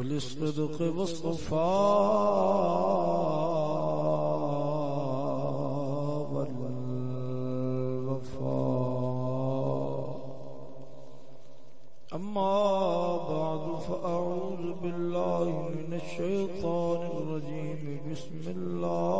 وللصدق والصفاء والوفاء أما بعد فأعوذ بالله من الشيطان الرجيم. بسم الله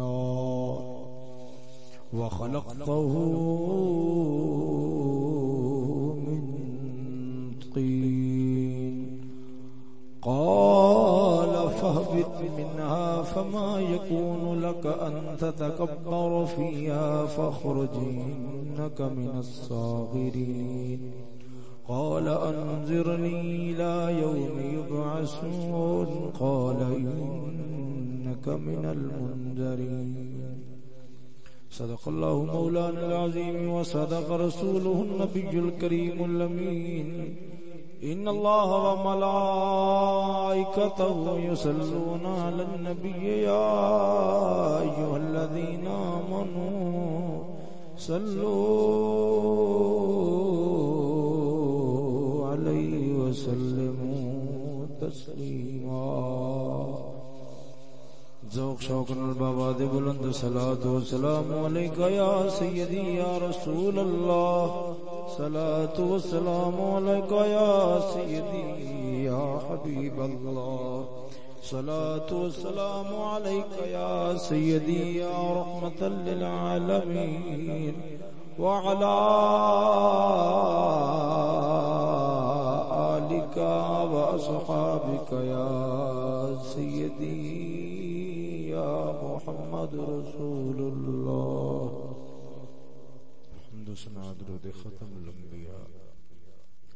نار وخلقته من طين قال فاهبط منها فما يكون لك أن تتكبر فيها فاخرج إنك من الصاغرين. قال أنذرني إلى يوم يبعثون. قال إنك من المنذرين. صدق الله مولانا العظيم وصدق رسوله النبي الكريم الأمين. إن الله وملائكته يصلون على النبي يا أيها الذين آمنوا صلوا عليه وسلموا تسليما. ذوق شوق البابا دے بلند صلاة والسلام علیکہ یا سیدی یا رسول اللہ صلاة والسلام علیکہ یا سیدی یا حبیب اللہ صلاة والسلام علیکہ یا سیدی یا رحمت للعالمین وعلى آلك وأصحابك يا سيدي محمد رسول الله حمد و سنا درود ختم الانبیاء.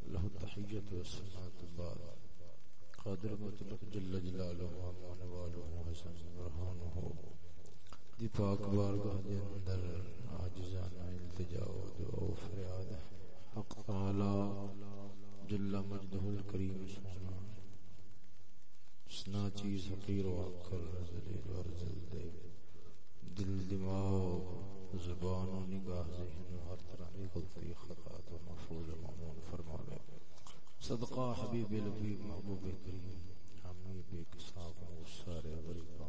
له التحیت والسلام بعد. قادر مطلق جل جلالہ و منوالہ حسن برہانہ. دی پاک بارگاہ دے اندر عاجزانہ التجا و دعا و فریاد. حق تعالی جل مجدہ الکریم سونا سنا چیز حقیر و آخر. ذلیل دل دماغ، زبان و نگاہ ذہن و ہر طرح کی غلطی خطا تو محفوظ و معمون فرماوے۔ صدقہ حبیب لبیب محبوب کریم ہمی بے کساب و سارے غریبا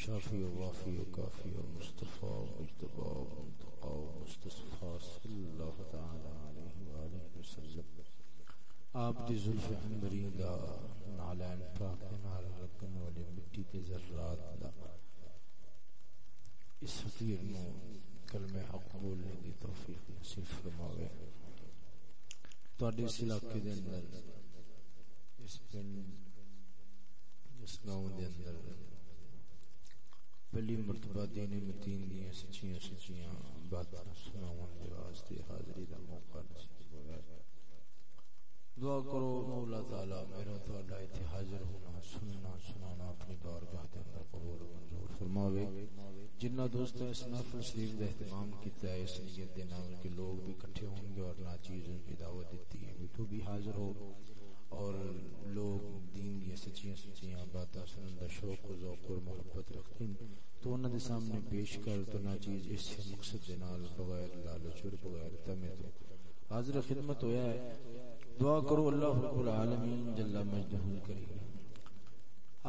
شافی و وافی و کافی و مصطفیٰ و مجتبہ و منتقى و مستصفیٰ صلی اللہ تعالی علیہ وآلہ وسلم۔ آپ دی ظلف عنبری دا نالین پاک نال رکن والی مٹی تے ذرات اس فقیر نو کلمہ حق بولنے دی توفیق نصیب فرماوے۔ تواڈے اس علاقے دے اندر، اس پنڈ اس گاؤں دے اندر پہلی مرتبہ دین متین دی سچیاں سچیاں باتاں سناون دے واسطے حاضری دا موقع نصیب ہویا۔ دعا کرو مولا تعالی میرا تہاڈا ایتھے حاضر ہونا، سننا، سنانا اپنی بارگاہ دے اندر قبول و منظور فرماوے۔ جنہ دوستوں اس محفل شریف کا اہتمام کیا ہے، اس نیت دے نال کہ لوگ بھی اکٹھے ہوں گے اور ناچیز ان کی دعوت دیتی ہے۔ تو بھی حاضر ہو۔ اور لوگ دین دی سچیاں سچیاں باتاں سنن دا شوق و ذوق اور محبت رکھتے ہیں تو انہاں دے سامنے پیش کر تو ناچیز اس مقصد دے نال بغیر لالچ اور بغیر تمے تو حاضر خدمت ہویا ہے، دعا کرو اللہ رب العالمین جل مجدہ الکریم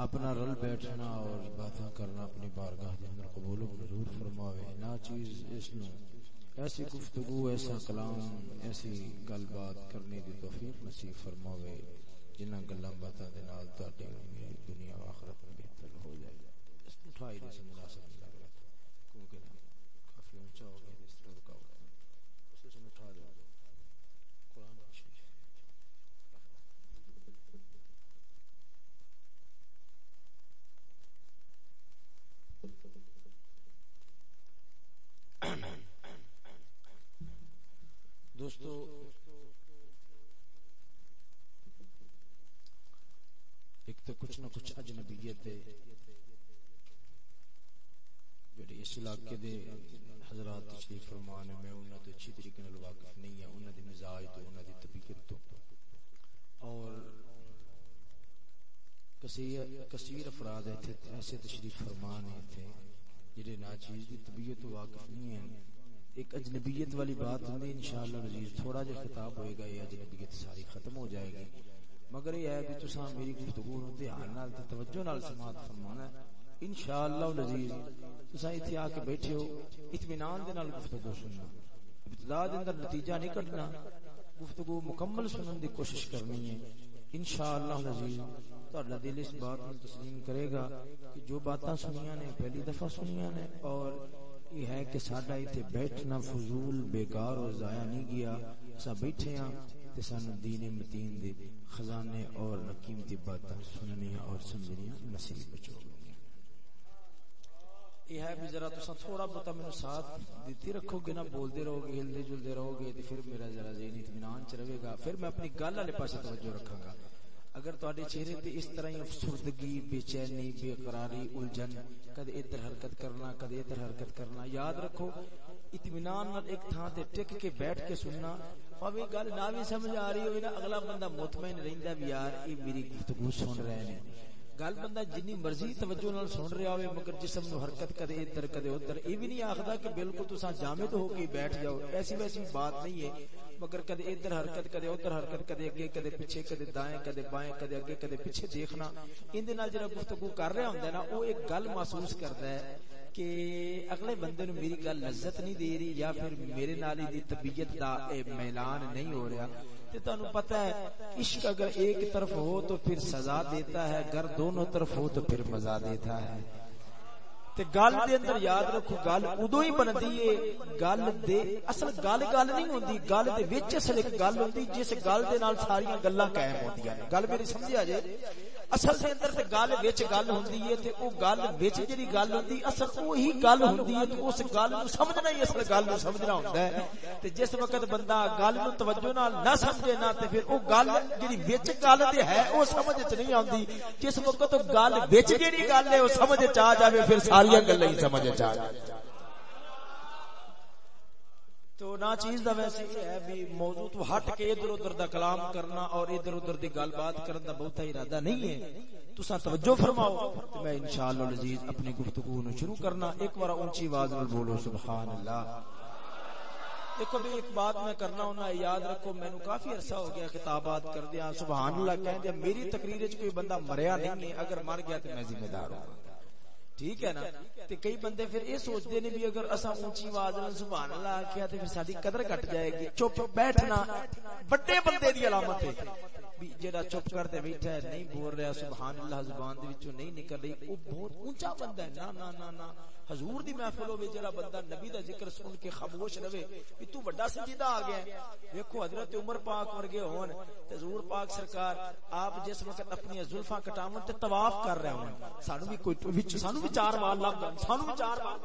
اپنا رل بیٹھنا اور باتیں کرنا اپنی بارگاہ کے اندر قبول و منظور فرماوے۔ نا چیز اس نو، ایسی گفتگو، ایسا کلام، ایسی گل بات کرنے دی توفیق نصیب فرماوے جنہ گلاں باتاں دے نال تہاڈی دنیا و آخرت بہتر ہو جائے۔ اس اٹھائی دے سے مناسب نہیں لگ رہا کیونکہ کافی اونچا ہو گیا اس طرح کا اس سے اٹھا دو قرآن شریف دوستو ایک تو کچھ نہ کچھ اجنبیت ہے جڑے اس علاقے دے حضرات تشریف فرمان میں انہاں تو اچھی طریقے نال واقف نہیں ہوں انہاں دی مزاج تو، انہاں دی طبیعت تو۔ اور کثیر کثیر افراد ایتھے ایسے تشریف فرمان ہیں ایتھے جڑے ناچیز دی طبیعت تو واقف نہیں ہیں۔ ایک اجنبیت والی بات ہوں انشاءاللہ عزیز تھوڑا جا خطاب ہوئے گا، یہ اجنبیت ساری ختم ہو جائے گی۔ مگر یہ ہے کہ تساں میری گفتگو نو دھیان نال تے توجہ نال سماعت فرمانا ہے۔ انشاءاللہ العزیز تساں ایتھے آ کے بیٹھے ہو، اطمینان دے نال گفتگو سننا۔ ابتدا دے اندر نتیجہ نہیں کڈنا گفتگو مکمل سنن دی کوشش کرنی ہے۔ انشاءاللہ العزیز تہاڈا دل اس بات نو تسلیم کرے گا کہ جو باتاں سنیاں نے، پہلی دفعہ سنیاں نے، اور یہ ہے کہ ساڈا ایتھے بیٹھنا فضول، بیکار اور ضائع نہیں گیا اسا بیٹھے ہاں تے سانو دین متین دے خزانے اور قیمتی باتاں سننی اور سمجھنی نصیب بچو۔ یہ ہے بھی ذرا تسا تھوڑا بہت مینوں ساتھ دیتی رکھو گے نا بولدے رہو گے ہلدے جلدے رہو گے تے پھر میرا ذرا ذہن اطمینان چ رہے گا۔ پھر میں اپنی گل والے پاسے توجہ رکھاں گا۔ اگر تواڈے چہرے تے اس طرح ہی افسردگی، بے چینی، بے قراری، الجھن، کدے ادھر حرکت کرنا، کدے ادھر حرکت کرنا، یاد رکھو اطمینان نال ایک تھان تے ٹک کے بیٹھ کے سننا۔ پاوے گل نہ بھی سمجھ آ رہی ہوئے نا، اگلا بندہ مطمئن رہندا بھی یار، یہ میری گفتگو سن رہے ہیں۔ گل بندہ جنی مرضی توجہ نال سن رہا ہوئے، مگر جسم نو حرکت کرے ادھر کدے ادھر، یہ بھی نہیں آخدا کہ بالکل تساں جامد ہو کے بیٹھ جاؤ، ایسی ویسی بات نہیں ہے۔ مگر کدے ادھر حرکت، کدے ادھر حرکت، کدے اگے، کدے پیچھے، کدے دائیں، کدے بائیں، کدے اگے، کدے پیچھے دیکھنا۔ ان دے نال جڑا گفتگو کر رہا ہوندا ہے نا او ایک گل محسوس کردا ہے۔ کہ اگلے بندے نو میری گل لذت نہیں دے رہی یا پھر میرے نال دی طبیعت دا میلان نہیں ہو رہا، تے تانوں پتہ ہے عشق اگر ایک طرف ہو تو پھر سزا دیتا ہے، اگر دونوں طرف ہو تو پھر مزہ دیتا ہے۔ تے گل دے اندر یاد رکھو، گل ادو ہی بندی ہے۔ گل دے اصل گل گل نہیں ہوندی، گل دے وچ اصل ایک گل ہوندی، جس گل دے نال ساری گلاں قائم ہوندیاں نے۔ گل میری سمجھا جے؟ اصل دے اندر تے گل وچ گل ہوندی ہے تے او گل وچ جڑی گل ہوندی اصل وہی گل ہوندی ہے تے اس گل نو سمجھنا ہی اصل گل نو سمجھنا ہوندا ہے۔ تے جس وقت بندہ گل نو توجہ نال نہ سمجھے نا، تے پھر او گل جڑی وچ گل تے ہے، او سمجھ وچ نہیں آندی جس وقت گل وچ جڑی گل ہے، او سمجھ وچ آ جاوے، پھر ساری گلاں ہی سمجھ وچ آ جاوے۔ تو نا چیز دا ویسے یہ ہے بھی موضوع تو ہٹ کے ادھر ادھر دا کلام کرنا اور ادھر ادھر دی گل بات کرن دا بہت ارادہ نہیں ہے۔ تسا توجہ فرماؤ تو میں انشاءاللہ العزیز اپنی گفتگو نو شروع کرنا۔ ایک بار اونچی آواز نال بولو سبحان اللہ دیکھو بھی ایک بات میں کرنا ہونا یاد رکھو میں کافی عرصہ ہو گیا خطابات کر دیا سبحان اللہ کہہ دیا میری تقریر کوئی بندہ مریا نہیں ہے، اگر مر گیا تو میں ذمہ دار ہوں۔ ٹھیک ہے نا؟ تے کئی بندے پھر یہ سوچتے نے بھی اگر اسا اونچی آواز نال سبحان اللہ کیا تے پھر ساری قدر کٹ جائے گی۔ چپ بیٹھنا بڑے بندے دی علامت ہے۔ جڑا چپ کر تے بیٹھا ہے، نہیں بول رہا، سبحان اللہ، زبان دے وچوں نہیں نکل رہی او بہت اونچا بندہ ہے۔ نا نا نا نا حضور دی محفل ہوے جڑا بندہ نبی دا ذکر سن کے خاموش رہے کہ تو بڑا سنجیدہ آ گیا دیکھو حضرت عمر پاک ورگے ہون، تے حضور پاک سرکار آپ جس وقت اپنی زلفاں کٹاون تے طواف کر رہے ہون، سانو بھی کوئی وچ سانو بھی چار وال لب جان سانو بھی چار وال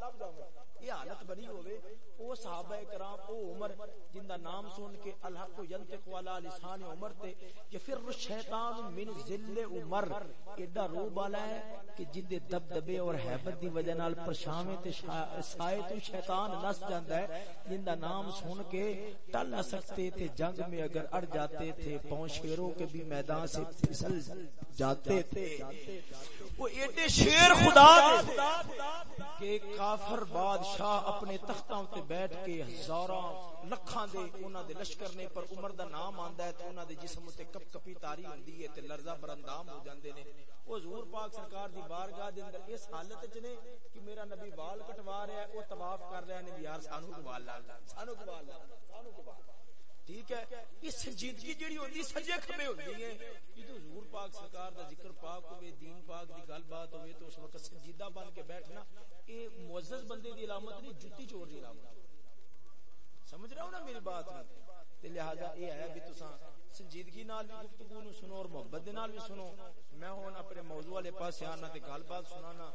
لب جان یہ حالت بنی ہوے او صحابہ کرام، او عمر، جن دا نام سن کے الحق ینطق والا لسان عمر تے، کہ پھر شیطان من ذل عمر، ایڈا رو بالا ہے کہ جن دے دبدبے اور ہیبت دی وجہ نال پرشاویں تے سائے تو شیطان نس جاندا ہے، جن دا نام سن کے ٹل نہ سکتے تھے جنگ میں اگر اڑ جاتے تھے پاؤں شیروں کے بھی میدان سے پھسل جاتے تھے۔ وہ ایڈے شیر خدا دے کہ کافر بادشاہ اپنے تختاں تے بیٹھ کے ہزاراں لکھاں دے انہاں دے لشکر نے، پر عمر دا نام آندا ہے تے انہاں دے جسم تے کپ کپی تاری ہوندی ہے تے لرزہ برندام ہو جاندے نے۔ او حضور پاک سرکار دی بارگاہ دے اندر اس حالت وچ نے کہ میرا نبی بال کٹوا رہا ہے، او طواف کر رہا ہے، نبی یار سانو کبال لا سانو کبال لا سانو کبال ٹھیک ہے یہ سنجیدگی جڑی ہوندی، سجے کھبے ہوندی ہے جدوں حضور پاک سرکار دا ذکر پاک ہوے دین پاک دی گل بات ہوے تو اس وقت سنجیدہ بن کے بیٹھنا، اے معزز بندے دی علامت نہیں، جُتی چور دی علامت۔ سمجھ رہے ہو نا میری بات تے لہذا یہ ہے کہ تساں سنجیدگی نال بھی گفتگو نو سنو اور محبت دے نال بھی سنو۔ میں ہن اپنے موضوع والے پاسے آنا تے گل بات سنانا۔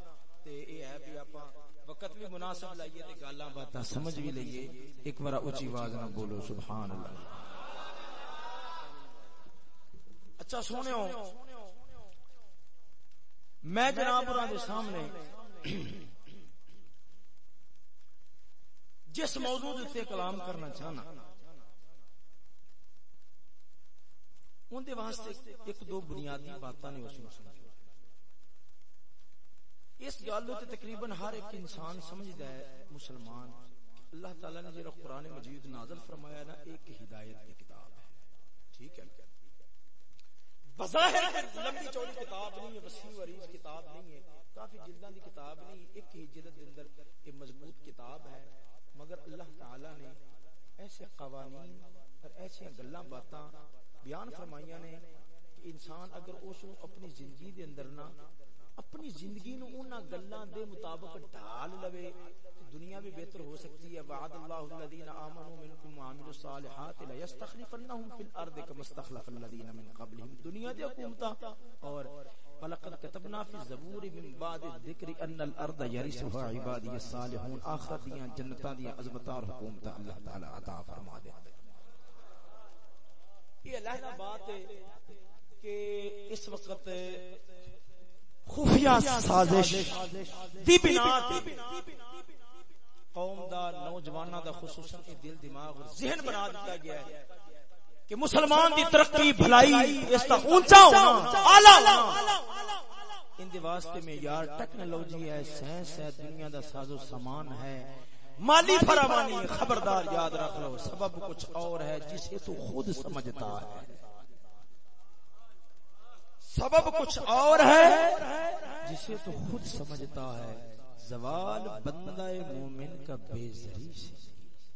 تے اے ہے بھی اپاں وقت بھی مناسب لائیے تے گلاں باتاں سمجھ بھی لئیے۔ ایک بار اونچی آواز نہ بولو سبحان اللہ اچھا سونےو میں جناب دے سامنے جس موضوع تے کلام کرنا چاہنا ان دے واسطے ایک دو بنیادی باتاں نے اس میں اس گل تے تقریباً ہر ایک انسان سمجھدا ہے، مسلمان، اللہ تعالی نے جڑا قرآن مجید نازل فرمایا نا، ایک ہدایت کی کتاب ہے۔ ٹھیک ہے؟ بظاہر لمبی چوڑی کتاب نہیں ہے، وسیع و عریض کتاب نہیں ہے، کافی جلداں دی کتاب نہیں، ایک ہی جلد دے اندر ایک مضبوط کتاب ہے۔ مگر اللہ تعالی نے ایسے قوانین اور ایسی گلاں باتاں بیان فرمائیاں نے کہ انسان اگر اس اپنی زندگی دے اندر نہ اپنی زندگی نو انہاں گلاں دے مطابق ڈھال لوے دنیا بھی بہتر ہو سکتی ہے۔ وعد اللہ الذین آمنوا منکم وعملوا الصالحات لا یستخلفنہم فی الارض کما استخلف الذین من قبلہم۔ دنیا دی حکومت اور ولقد كتبنا في الزبور من بعد الذکر ان الارض يرثها عبادی الصالحون. آخر دیاں جنتاں دیاں عظمتاں اور حکومتاں اللہ تعالی عطا فرما دے. یہ اللہ بات ہے کہ اس وقت خفیہ سازش دی بنا قوم دا نوجوانہ دا خصوصا دل دماغ اور ذہن بنا دیتا گیا ہے کہ مسلمان دی ترقی بھلائی اس تا اونچا ہونا، اعلی ہونا۔ ان دے واسطے میں یار، ٹیکنالوجی ہے، سائنس ہے، دنیا دا ساز و سامان ہے۔ مالی فراوانی خبردار یاد رکھ لو، سبب کچھ اور ہے جسے تو خود سمجھتا ہے۔ سبب کچھ اور ہے جسے تو خود سمجھتا ہے۔ زوال بندہ مومن کا بے زری سے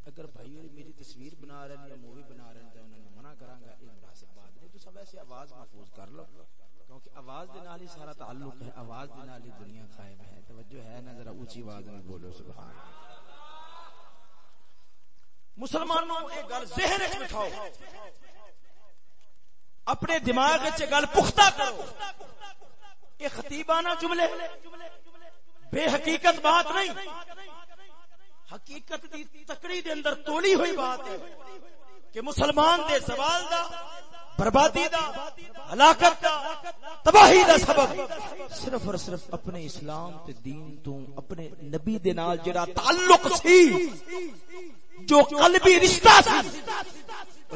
اگر بھائی میری تصویر بنا رہے ہیں یا مووی بنا رہے ہیں تو انہوں نے گا یہ مناسب بات نہیں تو سب ایسے آواز محفوظ کر لو، کیونکہ آواز دے نال ہی سارا تعلق ہے، آواز دے نال ہی دنیا قائم ہے۔ توجہ ہے نا ذرا اونچی آواز میں بولو، سبحان مسلمانوں، ایک گل ذہن وچ بٹھاؤ۔ اپنے دماغ گل پختہ کرو۔ یہ خطیبانہ جملے بے حقیقت بات نہیں۔ حقیقت دی تکڑی دے اندر تولی ہوئی بات ہے۔ کہ مسلمان دے سوال دا، بربادی دا، ہلاکت دا، تباہی دا سبب۔ صرف اور صرف اپنے اسلام تے دین تو، اپنے نبی دے نال جڑا تعلق سی، جو قلبی رشتہ سی۔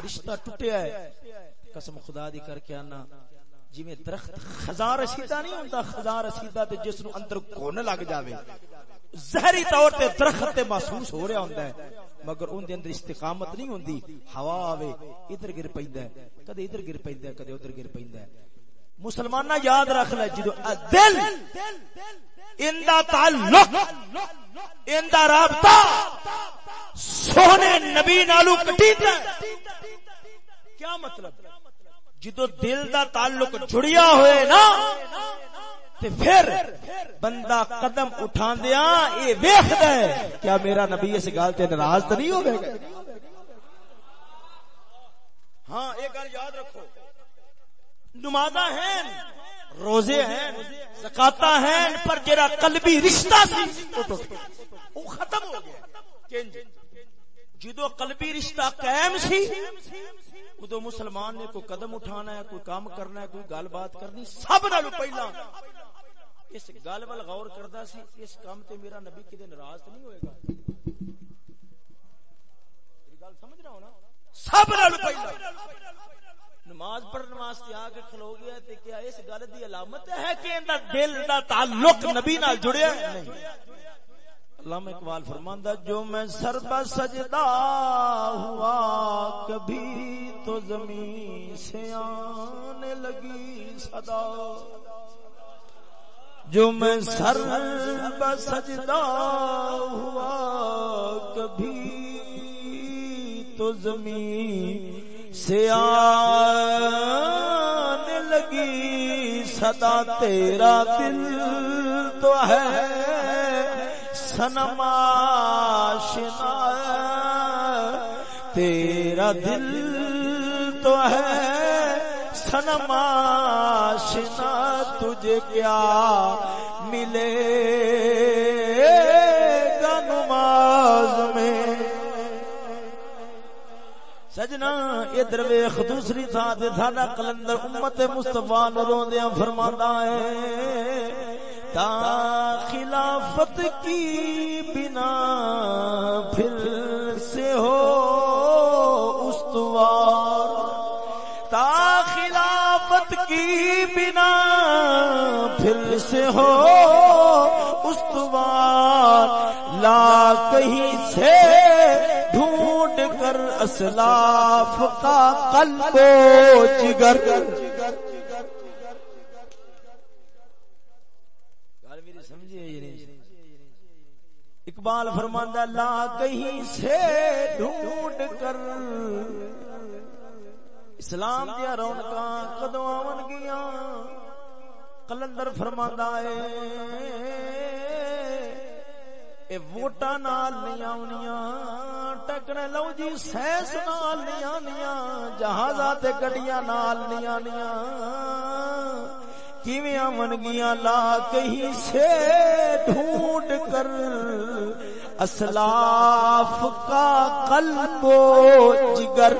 رشتہ ٹوٹیا ہے۔ قسم خدا دی کر کے آنا جی میں درخت خزاں رسیدہ نہیں ہوتا خزاں رسیدہ تے جس نو اندر کون لگ جاوے۔ زہری طور تے درخت تے محسوس ہو رہا ہوندا ہے، مگر اون دے اندر استقامت نہیں ہوندی۔ ہوا آوے، ادھر گر پیندا ہے، کدے ادھر گر پیندا ہے، کدے ادھر گر پیندا ہے۔ مسلمانہ یاد رکھ لے، جدو دل، ان دا تعلق، ان دا رابطہ سونے نبی نالو کٹیتا ہے۔ کیا مطلب؟ جدو دل دا تعلق جڑیا ہوئے نا تے پھر بندہ قدم اٹھا دیا اے ویخ دے کیا میرا نبی اس گال تے نراز تو نہیں ہوئے گا؟ ہاں ایک گال یاد رکھو۔ نمازہ ہیں، روزے ہیں زکاتا ہیں، پر جرا قلبی رشتہ سی وہ ختم ہو گیا۔ جدو قلبی رشتہ قائم سی ادو مسلمان نے کوئی قدم اٹھانا ہے، کوئی کام کرنا ہے، کوئی گل بات کرنی، سب نالو پہلا۔ اس گل وال غور کردا سی، اس کام تے میرا نبی کدے ناراض نہیں ہوئے گا۔ گل سمجھ رہا ہو نا؟ سب نالو پہلا۔ نماز پڑھ نماز تے آ کے کھلو گیا تے کیا اس گل دی علامت ہے کہ اندا دل دا تعلق نبی نال جڑیا نہیں۔ علامہ اقبال فرماندہ جو میں سر سجدہ ہوا، کبھی تو زمین سے آنے لگی صدا۔ جو میں سر سجدہ ہوا، کبھی تو زمین سے آنے لگی صدا۔ تیرا دل تو ہے سنم آشنا تیرا دل تو ہے سنم آشنا تجھے کیا ملے؟ سجنا ادھر ویخ دوسری تھان سے ساڈا کلندر امت مستفا نو روندیاں فرماندا ہے۔ تا خلافت کی بنا پھر سے ہو استوار۔ تا خلافت کی بنا پھر سے ہو استوار۔ لا کہیں سے ڈھونڈ کر اسلاف کا قلب و جگر اقبال فرماندہ، لا کہیں سے ڈھونڈ کر۔ اسلام دیا رونق کدو آن گیا کلندر فرماندہ اے ووٹا نال نہیں آنیاں ٹکنے لو جی سینس نال نہیں آنیاں جہازات گڈیاں نال نہیں آنیاں کیویں من گیا لا کہیں سے ڈھونڈ کر۔ اسلاف کا قلب و جگر۔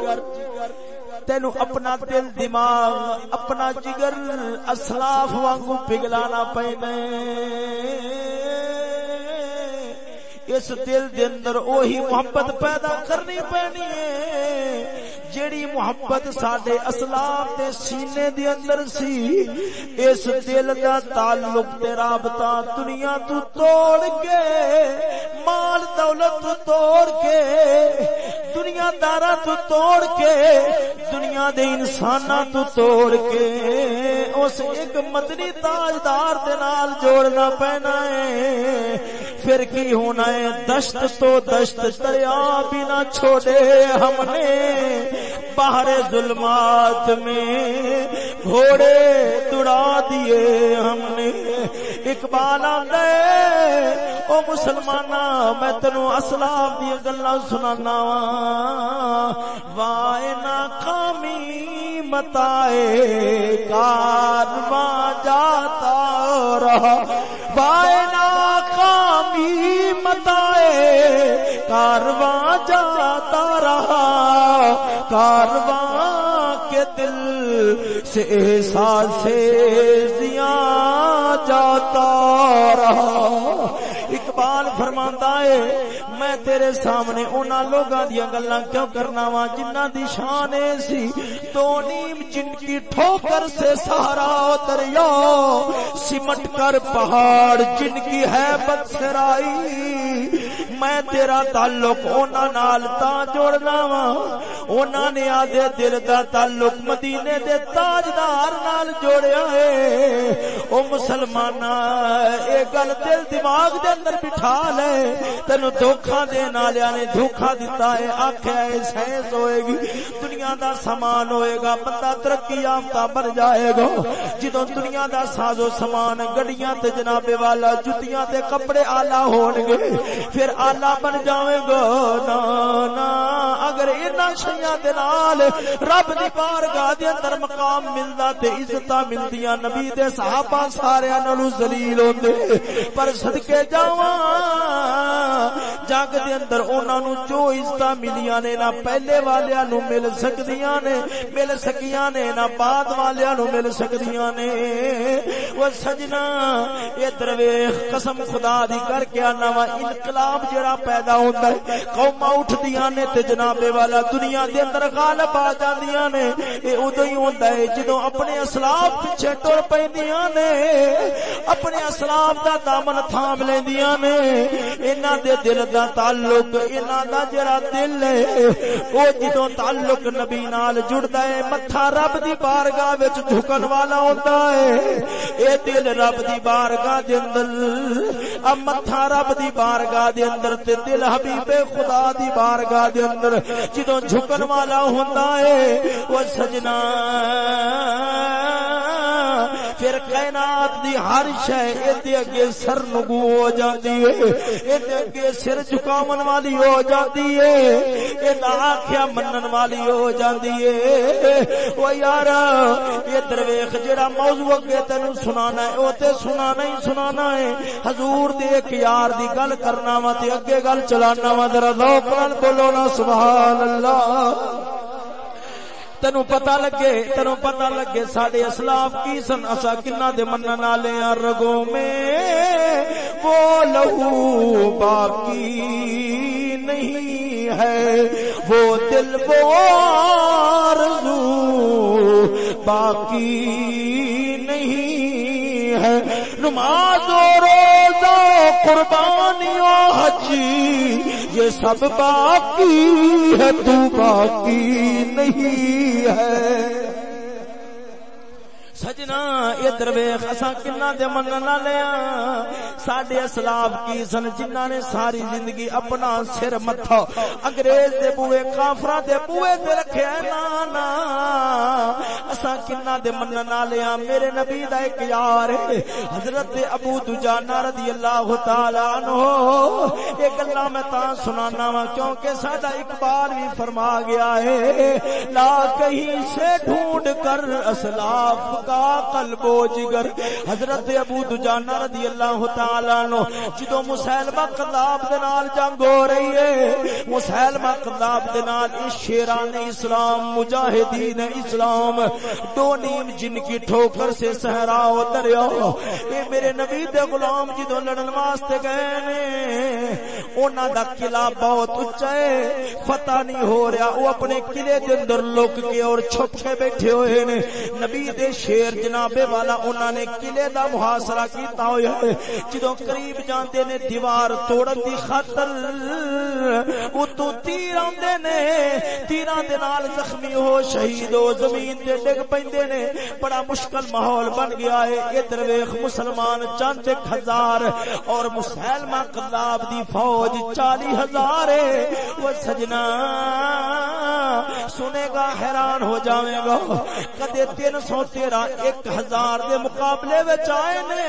تینو اپنا دل، دماغ، اپنا جگر اسلاف وانگو پگلانا پینے اس دل دے اندر اوہی محبت پیدا کرنی پینی ہے۔ جیڑی محبت ساڈے اسلام دے سینے دے اندر سی، اس دل دا تعلق تے رابطہ دنیا تو توڑ کے، مال دولت تو توڑ کے، دنیا دارا تو توڑ کے، دنیا دے انساناں تو توڑ کے، اس ایک مدنی تاجدار دے نال جوڑنا پینا ہے۔ پھر کی ہونا ہے؟ دشت تو دشت، دریا بھی نہ چھوڑے ہم نے۔ باہر ظلمات میں گھوڑے دوڑا دیے ہم نے۔ اقبال گئے او مسلمان میں تینو اسلام دیا گلا سنانا وائے ناکامی متائے کارواں جاتا رہا۔ وائے ناکامی متائے کارواں جاتا رہا۔ کارواں کے دل سے احساس جاتا رہا۔ اقبال فرماندا ہے میں تیرے سامنے انہاں لوگاں دی گلاں کیوں کرنا وا؟ جنہاں دی شان اے سی۔ تو نیم جن کی ٹھوکر سے سہارا دریا، سمٹ کر پہاڑ، جن کی ہے بد سرائی۔ میں تیرا تعلق انہاں نال تا جوڑنا وا۔ انہاں نے آدھے دل دا تعلق مدینے دے تاجدار نال جوڑیا ہے او مسلمانہ اے گل دل دماغ دے اندر بٹھا لے۔ تینو دھوکھا دین والے نے دھوکھا دیتا ہے آخیا ہے سائنس ہوئے گی۔ دنیا دا سامان ہوئے گا، بندہ ترقی یافتہ بن جائے گا۔ جدو دنیا دا ساز و سامان، گڈیاں تے جناب والا، جتیاں تے کپڑے آلہ ہون گے، پھر آلہ بن جاوے گا۔ نا نا، اگر انہاں شیاں دے نال رب دی بارگاہ دے اندر مقام ملدا تے عزتاں ملدیاں، نبی دے صحابہ سارے نالوں ذلیل ہوندے۔ پر صدقے جاواں جگ دے اندر انہاں نو جو عزت ملیاں نے، نہ پہلے والیاں نو مل سکدیاں نے، مل سکیاں نے، نہ بعد والیاں نو مل سکدیاں نے۔ او سجنا اے درویش قسم خدا دی کر کے آنا وا، انقلاب جڑا پیدا ہوندا ہے، قوماں اٹھدیاں نے تے جناب والا دنیا دے اندر غالب آ جاندیاں نے۔ اے اودوں ہی ہوندا ہے، جدوں اپنے اسلاف پیچھے ٹر پیندیاں نے، اپنے اسلاف دا دامن تھام لیندیاں نے، انہاں دے دل دا تعلق انہاں دا جڑا دل ہے، او جدوں تعلق نبی نال جڑدا ہے، متھا رب دی بارگاہ وچ جھکن والا ہوندا ہے۔ اے دل رب دی بارگاہ دے اندر ا متھا رب دی بارگاہ دے اندر تے دل حبیب خدا دی بارگاہ دے اندر جدوں جھکن والا ہوندا ہے، او سجنا پھر کائنات دی ہر شے ایدے اگے سر نگو ہو جاندی ہے۔ ایدے اگے سر جھکاون والی ہو جاندی ہے۔ ایدا آکھیا منن والی ہو جاندی ہے۔ او یار یہ درویش جڑا موضوع اگے تینو سنانا ہے، او تے سنانا ہی سنانا ہے۔ حضور دے ایک یار دی گل کرنا وا تے اگے گل چلانا وا، ذرا ذوق نال بولو نا، سبحان اللہ۔ تینو پتا لگے، تینو پتا لگے ساڈے اسلاف کی سن؟ اسا کنا دے منن والے ہیں رگوں میں وہ لہو باقی نہیں ہے۔ وہ دل وہ آرزو باقی نہیں ہے۔ نماز و روزہ قربانی و حجی یہ سب باقی ہے تو باقی نہیں ہے۔ سجنا یہ درویش اسا کنا دے منن والے ساڈے اسلاف کی سن، جنہاں نے ساری زندگی اپنا سر متھا۔ انگریز دے بوئے، کافراں دے بوئے تے رکھیا نا نا اسا کنا دے منن والے میرے نبی دا ایک یار ہے، حضرت ابو دجانہ رضی اللہ تعالی عنہ۔ یہ گلاں میں تا سنانا وا کیونکہ ساڈا اقبال بھی فرما گیا ہے، لا کہیں سے ڈھونڈ کر اسلاف کا قلب و جگر۔ حضرت ابو دجانہ رضی اللہ تعالی عنہ جدوں مسلمہ قذاب دے نال جنگ ہو رہی ہے مسلمہ قذاب دے نال اس شیران اسلام، مجاہدین اسلام، دو نیم جن کی ٹھوکر سے صحرا اتریا اے میرے نبی دے غلام جدوں لڑن واسطے گئے نے، انہاں دا قلعہ بہت اونچا ہے فتح نہیں ہو رہا وہ اپنے قلعے دے اندر لک کے اور چھپ کے بیٹھے ہوئے نے۔ نبی دے شیر شیر جناب والا انہوں نے قلعے دا محاصرہ کیتا ہویا ہے جدوں قریب جاندے نے دیوار توڑن دی خاطر اتو تیر آندے نے، تیراں دے نال زخمی ہو، شہید ہو، زمین تے ڈگ پیندے نے، بڑا مشکل ماحول بن گیا ہے۔ ادھر ویکھ مسلمان چند ایک ہزار اور مسلمہ قذاب دی فوج چالی ہزار ہے۔ وہ سجنا سنے گا، حیران ہو جاوے گا۔ کدے تین سو تیرہ ایک ہزار دے مقابلے وچ آئے نے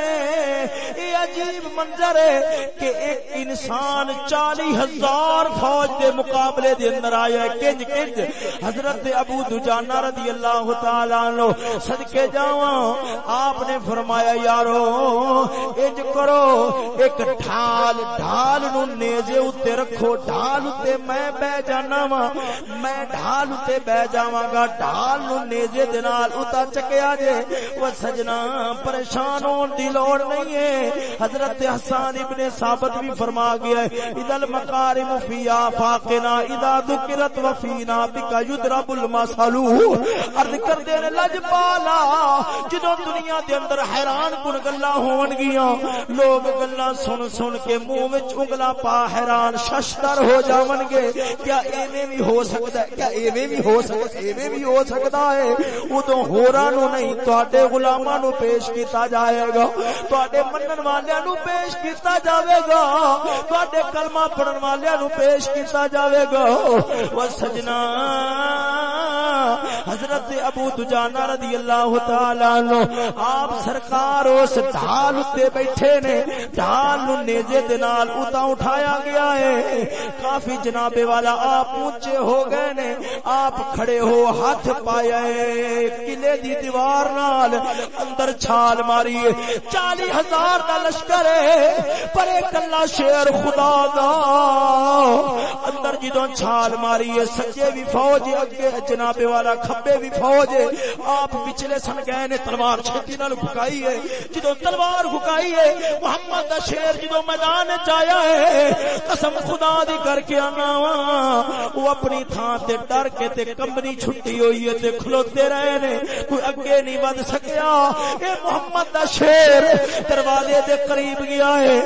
یہ عجیب منظر ہے کہ ایک انسان چالی ہزار فوج دے مقابلے دے اندر آیا ہے۔ کنج کنج۔ حضرت ابو دجانہ رضی اللہ تعالی عنہ، صدقے جاواں۔ آپ نے فرمایا، یارو، انج کرو، ایک ڈھال ڈھال نو نیزے اتے رکھو، ڈھال اتے میں بہ جانا وا میں ڈھال اتے بہ جاواں گا، ڈھال نو نیزے دے نال اتا چکیا جے۔ وہ سجنا پریشان ہون دی لوڑ نہیں ہے۔ حضرت حسان ابن ثابت بھی فرما گیا ہے، اذا المقارم فی آفاقنا اذا ذکرت وفینا بک یضرب المثل عرض کر دے لج پالا، جدوں دنیا دے اندر حیران کن گلاں ہون گیاں لوگ گلاں سن سن کے منہ وچ انگلا پا حیران ششدر ہو جاون گے کیا ایویں بھی ہو سکتا ہے؟ کیا ایویں بھی ہو سکتا ہے؟ ایویں بھی ہو سکتا ہے۔ ادوں ہوراں نو نہیں تواڈے غلاماں نو پیش کیتا جائے گا تواڈے منن والیاں نو پیش کیتا جاوے گا تواڈے کلمہ پڑھن والیاں نو پیش کیتا جاوے گا او سجنا حضرت ابو دجانہ رضی اللہ تعالی عنہ آپ سرکار اس ڈھال تے بیٹھے نے ڈھال نو نیزے دے نال اٹھایا گیا ہے کافی جناب والا آپ اونچے ہو گئے نے آپ کھڑے ہو، ہاتھ پایا قلعے دی دیوار نال اندر چھال ماری چالی ہزار دا لشکر ہے، پر کلا شیر خدا دا۔ اندر جدو چھال ماری ہے سجے بھی فوج اگے جناب والا کھبے بھی فوج آپ پچھلے سن گئے نے تلوار چھٹی نال گھکائی ہے۔ جدو تلوار گھکائی ہے، محمد دا شیر جدو میدان چایا ہے، قسم خدا دی کر کے آنا وہ اپنی تھان تے ڈر کے تے کمبنی چھٹی ہوئی ہے تے کھلوتے رہے نے کوئی اگے نہیں ود سکیا اے محمد دا شیر دروازے دے قریب گیا ہے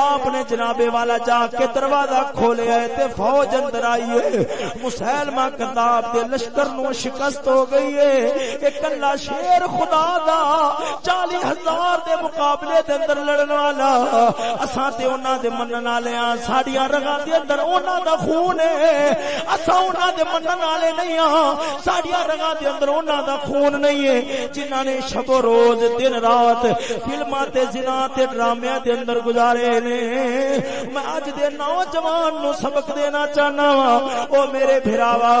آپ نے جنابے والا جا کے دروازہ کھولیا ہے تے فوج اندر آئی ہے مسلمہ کذاب دے لشکر نو شکست ہو گئی ہے اے کلا شیر خدا دا چالی ہزار دے مقابلے دے اندر لڑن والا اساں تے انہاں دے منن والے ہاں ساڈیاں رگاں دے اندر انہاں دا خون ہے اساں انہاں دے منن والے نہیں ہاں۔ ساڈیاں رگاں دے اندر انہاں دا خون نہیں ہے۔ جنہاں نے شب و روز، دن رات فلماں تے زنا تے، ڈرامیاں دے اندر گزارے نے۔ میں اج دے نوجوان نو سبق دینا چاہنا وا او میرے بھراوا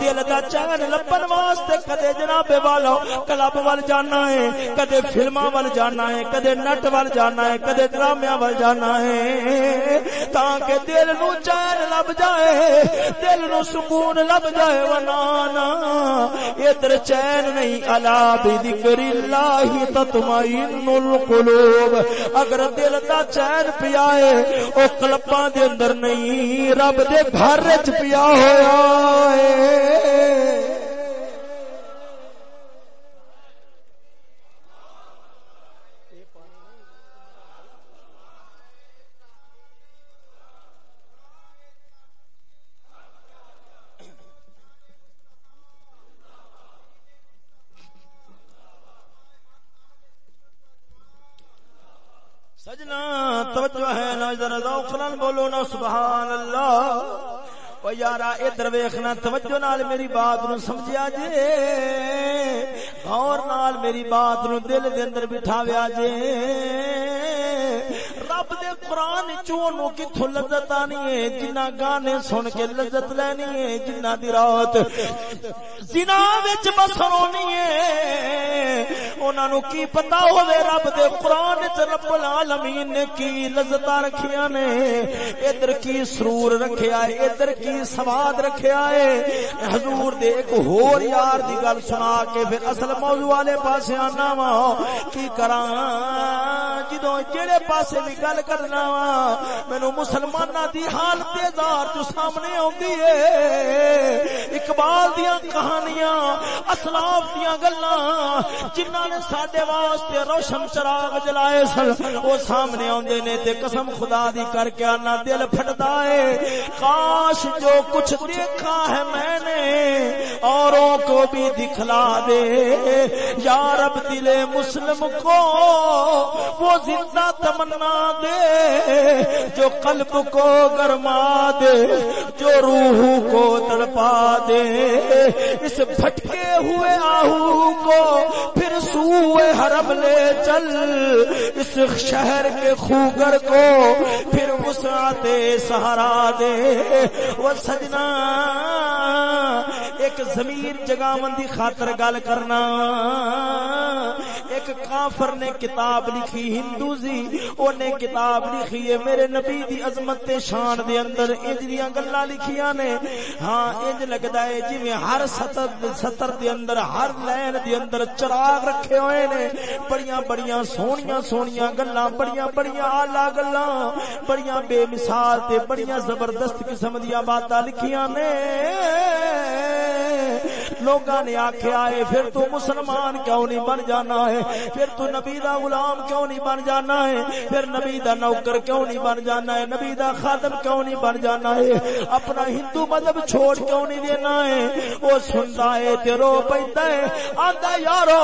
دل دا چین لبن واسطے کدے جناب والا کلب ول جانا ہے، کدے فلماں ول جانا ہے، کدے نٹ ول جانا ہے، کدے ڈرامیاں ول جانا ہے۔ تاکہ دل نو چین لب جائے، دل نو سکون لب جائے ونانا ادھر چین نہیں الا بذکر اللہ تطمئن القلوب۔ اگر دل دا چین پیا ہے، او قلباں دے اندر نہیں، رب دے گھر وچ پیا ہویا ہے۔ سجنا توجہ ہے نا ذرا ذوق نال بولو نا سبحان اللہ۔ او یارا ادھر ویکھنا توجہ نال میری بات نو سمجھیا جے غور نال میری بات نو دل دے اندر بٹھاویا جے رب دے قرآن چونو کتھو لذت آنی ہے جنہ گانے سن کے لذت لینی ہے جنہ دی رات زنا وچ بسرونی ہے انہاں نو کی پتہ ہوے رب دے قرآن وچ رب العالمین نے کی لذتاں رکھیاں نے ادھر کی سرور رکھیا ہے ادھر کی سواد رکھیا ہے حضور دے ایک ہور یار دی گل سنا کے پھر اصل موضوع والے پاسے آنا وا۔ کی کراں؟ جدوں جڑے پاسے بھی گل کرنا وا، مینوں مسلماناں دی حالت ہزار جو سامنے اوندی ہے اقبال دیاں کہانیاں، اسلاف دیاں گلاں، جنہاں نے ساڈے واسطے روشن چراغ جلائے سن، او سامنے اوندے نے تے قسم خدا دی کر کے آنا دل پھٹدا ہے کاش جو کچھ دیکھا ہے میں نے، اوروں کو بھی دکھلا دے۔ یا رب دل مسلم کو وہ زندہ تمنا دے، جو قلب کو گرما دے، جو روح کو تڑپا دے۔ اس بھٹکے ہوئے آہو کو پھر سوئے حرم لے چل۔ اس شہر کے خوگر کو پھر وسعت سہارا دے۔ وہ سجنا ایک زمیر جگاون دی خاطر گل کرنا۔ ایک کافر نے کتاب لکھی ہندو سی اونے کتاب لکھی ہے میرے نبی دی عظمت تے شان دے اندر، انج دیاں گلاں لکھیاں نے۔ ہاں انج لگدا ہے جویں ہر سطر سطر دے اندر، ہر لائن دے اندر چراغ رکھے ہوئے نے۔ بڑیاں بڑیاں سونیاں سونیاں گلاں، بڑیاں بڑیاں اعلی گلاں۔ بڑیاں بے مثال تے بڑیاں زبردست قسم دیاں باتاں لکھیاں نے۔ لوگاں نے آکھیا ہے، پھر تو مسلمان کیوں نہیں بن جانا ہے؟ پھر تو نبی دا غلام کیوں نہیں بن جانا ہے؟ پھر نبی دا نوکر کیوں نہیں بن جانا ہے؟ نبی دا خادم کیوں نہیں بن جانا ہے؟ اپنا ہندو مذہب چھوڑ کیوں نہیں دینا ہے؟ وہ سنتا ہے تے رو پیندا ہے۔ آندا یارو،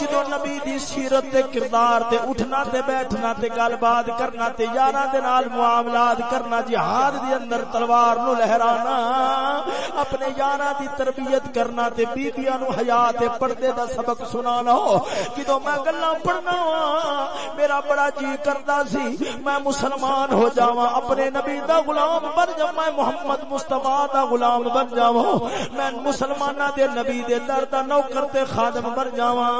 جدو نبی دی سیرت تے کردار تے اٹھنا تے بیٹھنا تے گل بات کرنا تے یاراں دے نال معاملات کرنا، جہاد دے اندر تلوار نو لہرانا، اپنے یاراں دی تربیت کرنا تے بیبیاں نو حیا تے پردے دا سبق سنانا ہو۔ جدوں میں گلاں پڑھنا وا میرا بڑا جی کردا سی، میں مسلمان ہو جاواں، اپنے نبی دا غلام بن جاواں، میں محمد مصطفی دا غلام بن جاواں، میں مسلماناں دے نبی دے در دا نوکر تے خادم بن جاواں۔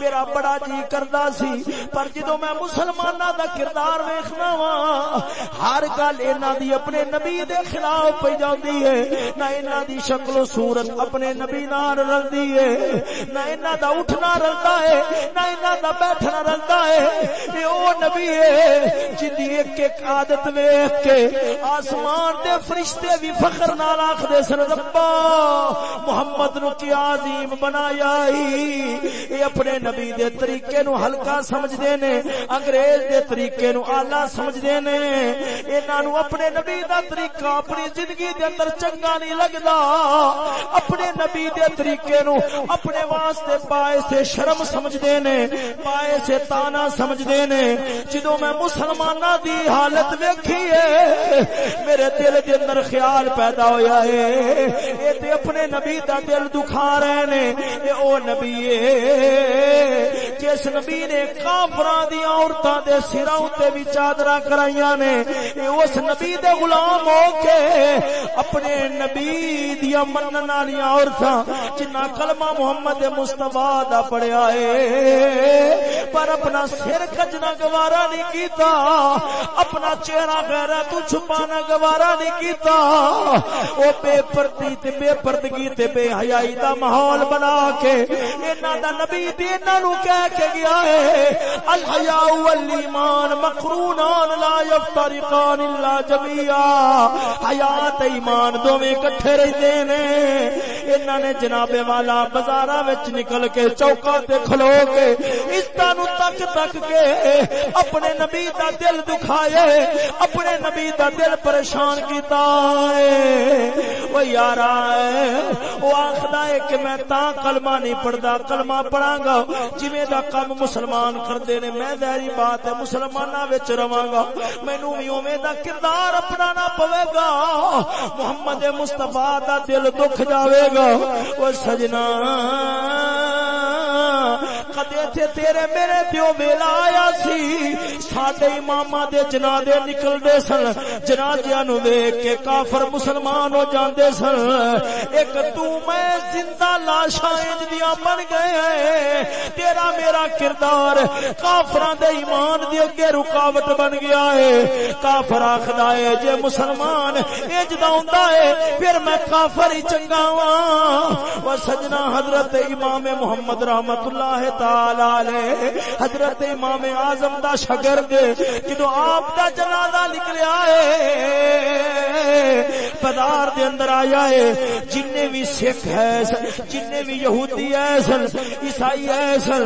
میرا بڑا جی کردا سی، پر جدوں میں مسلماناں دا کردار ویکھنا وا ہر گل انہاں دی اپنے نبی دے خلاف پئی جاندی ہے، نہ انہاں دی شکل و صورت اپنے نبی نال رلدی ہے، نہ انہاں دا اٹھنا رلدا ہے، نہ انہاں دا بیٹھنا رلدا ہے۔ اے او نبی ہے جدی ایک ایک عادت ویکھ کے آسمان دے فرشتے بھی فخر نال آکھدے سن، ربا، محمد نو کی عظیم بنایا ہی اے اپنے نبی دے طریقے نو ہلکا سمجھدے نے، انگریز دے طریقے نو اعلی سمجھدے نے۔ انہاں نو اپنے نبی دا طریقہ اپنی زندگی دے اندر چنگا نہیں لگدا۔ اپنے نبی دے طریقے نو، اپنے واسطے پائے سے شرم سمجھدے نے، پائے سے تانا سمجھدے نے۔ جدوں میں مسلماناں دی حالت ویکھی ہے، میرے دل دے اندر خیال پیدا ہویا ہے۔ اے تے اپنے نبی دا دل دکھا رہے نے، اے او نبی ہے جس نبی نے کافراں دی عورتاں دے سراں تے بھی چادراں کرائیاں نے، اے اس نبی دے غلام ہو کے اپنے نبی دیا منن والی عورتاں جنہ کلمہ محمد مصطفی دا پڑھیا ہے، پر اپنا سر کجنا گوارا نہیں کیتا، اپنا چہرہ غیرہ تو چھپانا گوارا نہیں کیتا۔ او بے پردی تے بے پردگی تے بے حیائی دا ماحول بنا کے انہاں دا نبی تے انہاں نو کہہ کے گیا ہے الحیا والایمان مقرونان لا یفترقان الا جميعا حیات ایمان دوویں اکٹھے رہندے نے۔ انہاں نے جناب والا بازاراں وچ نکل کے چوکاں تے کھلو کے عزتاں نو تک تک کے اپنے نبی دا دل دکھائے، اپنے نبی دا دل پریشان کیتا ہے۔ او یارا او آکھدا ہے کہ میں تا کلمہ نہیں پڑھدا، کلمہ پڑھاں گا جویں دا کم مسلمان کردے نے، میں ظاہری بات ہے، مسلماناں وچ رواں گا مینوں وی اوویں دا کردار اپنانا پوے گا۔ محمد مصطفی دا دل دکھ جاوے گا۔ او سجنا کدے تھے تیرے میرے پیو ویلا آیا سی، ساڈے اماماں دے جنازے نکلدے سن، جنازیاں نو ویکھ کے کافر مسلمان ہو جاندے سن۔ ایک تو میں زندہ لاشاں انج دیاں بن گئے تیرا میرا کردار کافراں دے ایمان دے اگے رکاوٹ بن گیا ہے۔ کافر آکھدا ہے، جے مسلمان انج دا ہوندا ہے، پھر میں کافر ہی چنگا واں۔ او سجنا حضرت امام امام محمد رحمت اللہ تعالی علیہ، حضرت امام اعظم دا شاگرد، جدو آپ دا جنازہ نکلیا ہے بازار دے اندر آیا ہے۔ جننے بھی سکھ ہے جننے بھی یہودی ہے سن، عیسائی ہے سن،